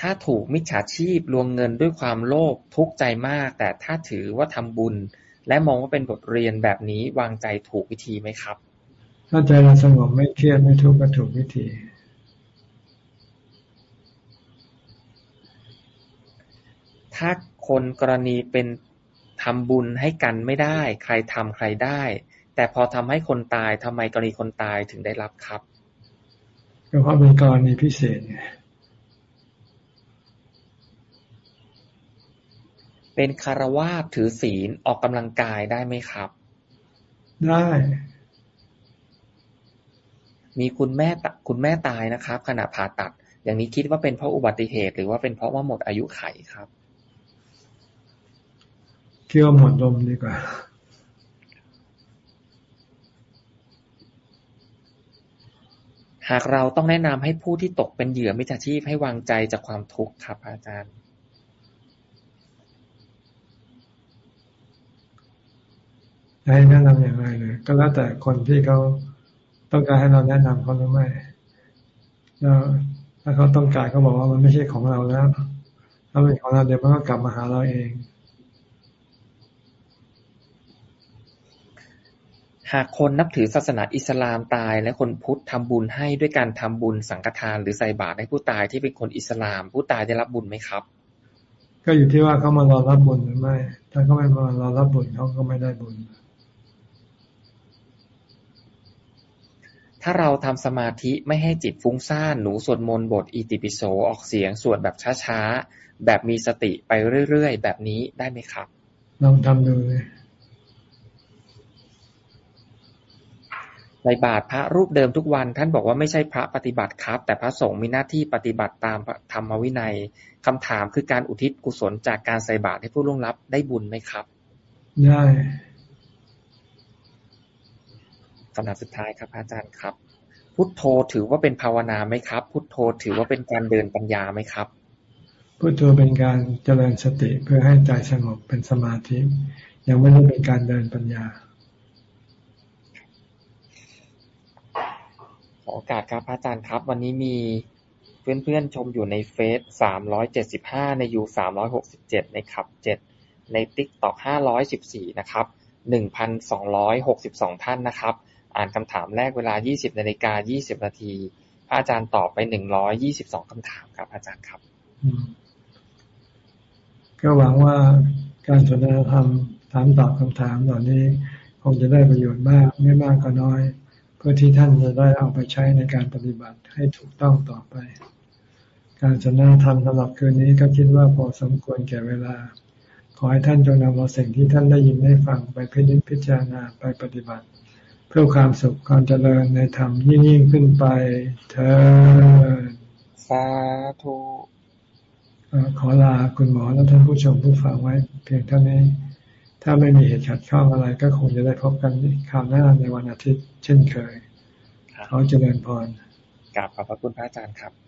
ถ้าถูกมิจฉาชีพลวงเงินด้วยความโลภทุกข์ใจมาก แต่ถ้าถือว่าทำบุญ และมองว่าเป็นบทเรียนแบบนี้วางใจถูกวิธีไหมครับ
ถ้าใจเราสงบไม่เครียดไม่ทุกข์ก็ถูกวิธี
ถ้าคนกรณีเป็นทำบุญให้กันไม่ได้ ใครทำใครได้ แต่พอทำให้คนตายทำไมกรณีคนตายถึงได้รับครับ
ก็เพราะเป็นกรณีพิเศษไง
เป็นคารวาสถือศีล ออกกำลังกายได้ไหมครับ
ได้
มีคุณแม่คุณแม่ตายนะครับ ขณะผ่าตัด อย่างนี้คิดว่าเป็นเพราะอุบัติเหตุ หรือว่าเป็นเพราะว่าหมดอายุไขครับ
คิดว่าหมดลมดีกว่า
หากเราต้องแนะนำให้ผู้ที่ตกเป็นเหยื่อมิจฉาชีพให้วางใจจากความทุกข์ครับอาจารย์
ให้แนะนำอย่างไรเลยก็แล้วแต่คนที่เขาต้องการให้เราแนะนำเขาหรือไม่แล้วถ้าเขาต้องการเขาบอกว่ามันไม่ใช่ของเราแล้ว ถ้าเป็นของเราเดี๋ยวมันก็กลับมาหาเราเอง
หากคนนับถือศาสนาอิสลามตาย และคนพุทธทำบุญให้ด้วยการทำบุญสังฆทานหรือใส่บาตรให้ผู้ตายที่เป็นคนอิสลาม ผู้ตายได้รับบุญไหมครับ
ก็อยู่ที่ว่าเขามารอรับบุญหรือไม่ ถ้าเขาไม่มารอรับบุญเขาก็ไม่ได้บุญ
ถ้ถ้าเราทำสมาธิไม่ให้จิตฟุ้งซ่าน หนูสวดมนต์บทอิติปิโสออกเสียงสวดแบบช้าๆ แบบมีสติไปเรื่อยๆ แบบนี้ได้ไหมครับ
ลองทำดูเลย
ในบาทพระรูปเดิมทุกวัน ท่านบอกว่าไม่ใช่พระปฏิบัติครับ แต่พระสงฆ์มีหน้าที่ปฏิบัติตามธรรมวินัยคำถามคือการอุทิศกุศลจากการใส่บาตรให้ผู้ล่วงลับได้บุญไหมครับ
ได้
คำถามสุดท้ายครับอาจารย์ครับ พุทโธถือว่าเป็นภาวนาไหมครับ พุทโธถือว่าเป็นการเดินปัญญาไหมครับ
พุทโธเป็นการเจริญสติเพื่อให้ใจสงบเป็นสมาธิ ยังไม่ได้เป็นการเดินปัญญา
ขอโอกาสครับอาจารย์ครับ วันนี้มีเพื่อนๆชมอยู่ในเฟซสามร้อยเจ็ดสิบห้าในยูสามร้อยหกสิบเจ็ดในขับเจ็ดในติ๊กต็อกห้าร้อยสิบสี่นะครับหนึ่งพันสองร้อยหกสิบสองท่านนะครับ อ่านคำถามแรกเวลายี่สิบนาฬิกายี่สิบนาทีพระอาจารย์ตอบไปหนึ่งร้อยยี่สิบสองคำถามครับ อาจารย์ครับ
ก็หวังว่าการสนทนาธรรมถามตอบคำถามเหล่านี้ คงจะได้ประโยชน์มากไม่มากก็น้อย เพื่อที่ท่านจะได้เอาไปใช้ในการปฏิบัติให้ถูกต้องต่อไป การสนทนาธรรมสำหรับคืนนี้ก็คิดว่าพอสมควรแก่เวลา ขอให้ท่านจงนำเอาสิ่งที่ท่านได้ยินได้ฟังไปพิจิตพิจารณาไปปฏิบัติ พื่อความสุขความเจริญในธรรมยิ่งยิ่งขึ้นไปเถิด
สาธุ
ขอลาคุณหมอและท่านผู้ชมผู้ฟังไว้ เพียงเท่านี้ ถ้าไม่มีเหตุขัดข้องอะไรก็คงจะได้พบกันคราวหน้าในวันอาทิตย์ เช่นเคยเขาเจริญพร
กราบขอบพระคุณพระอาจารย์ครับ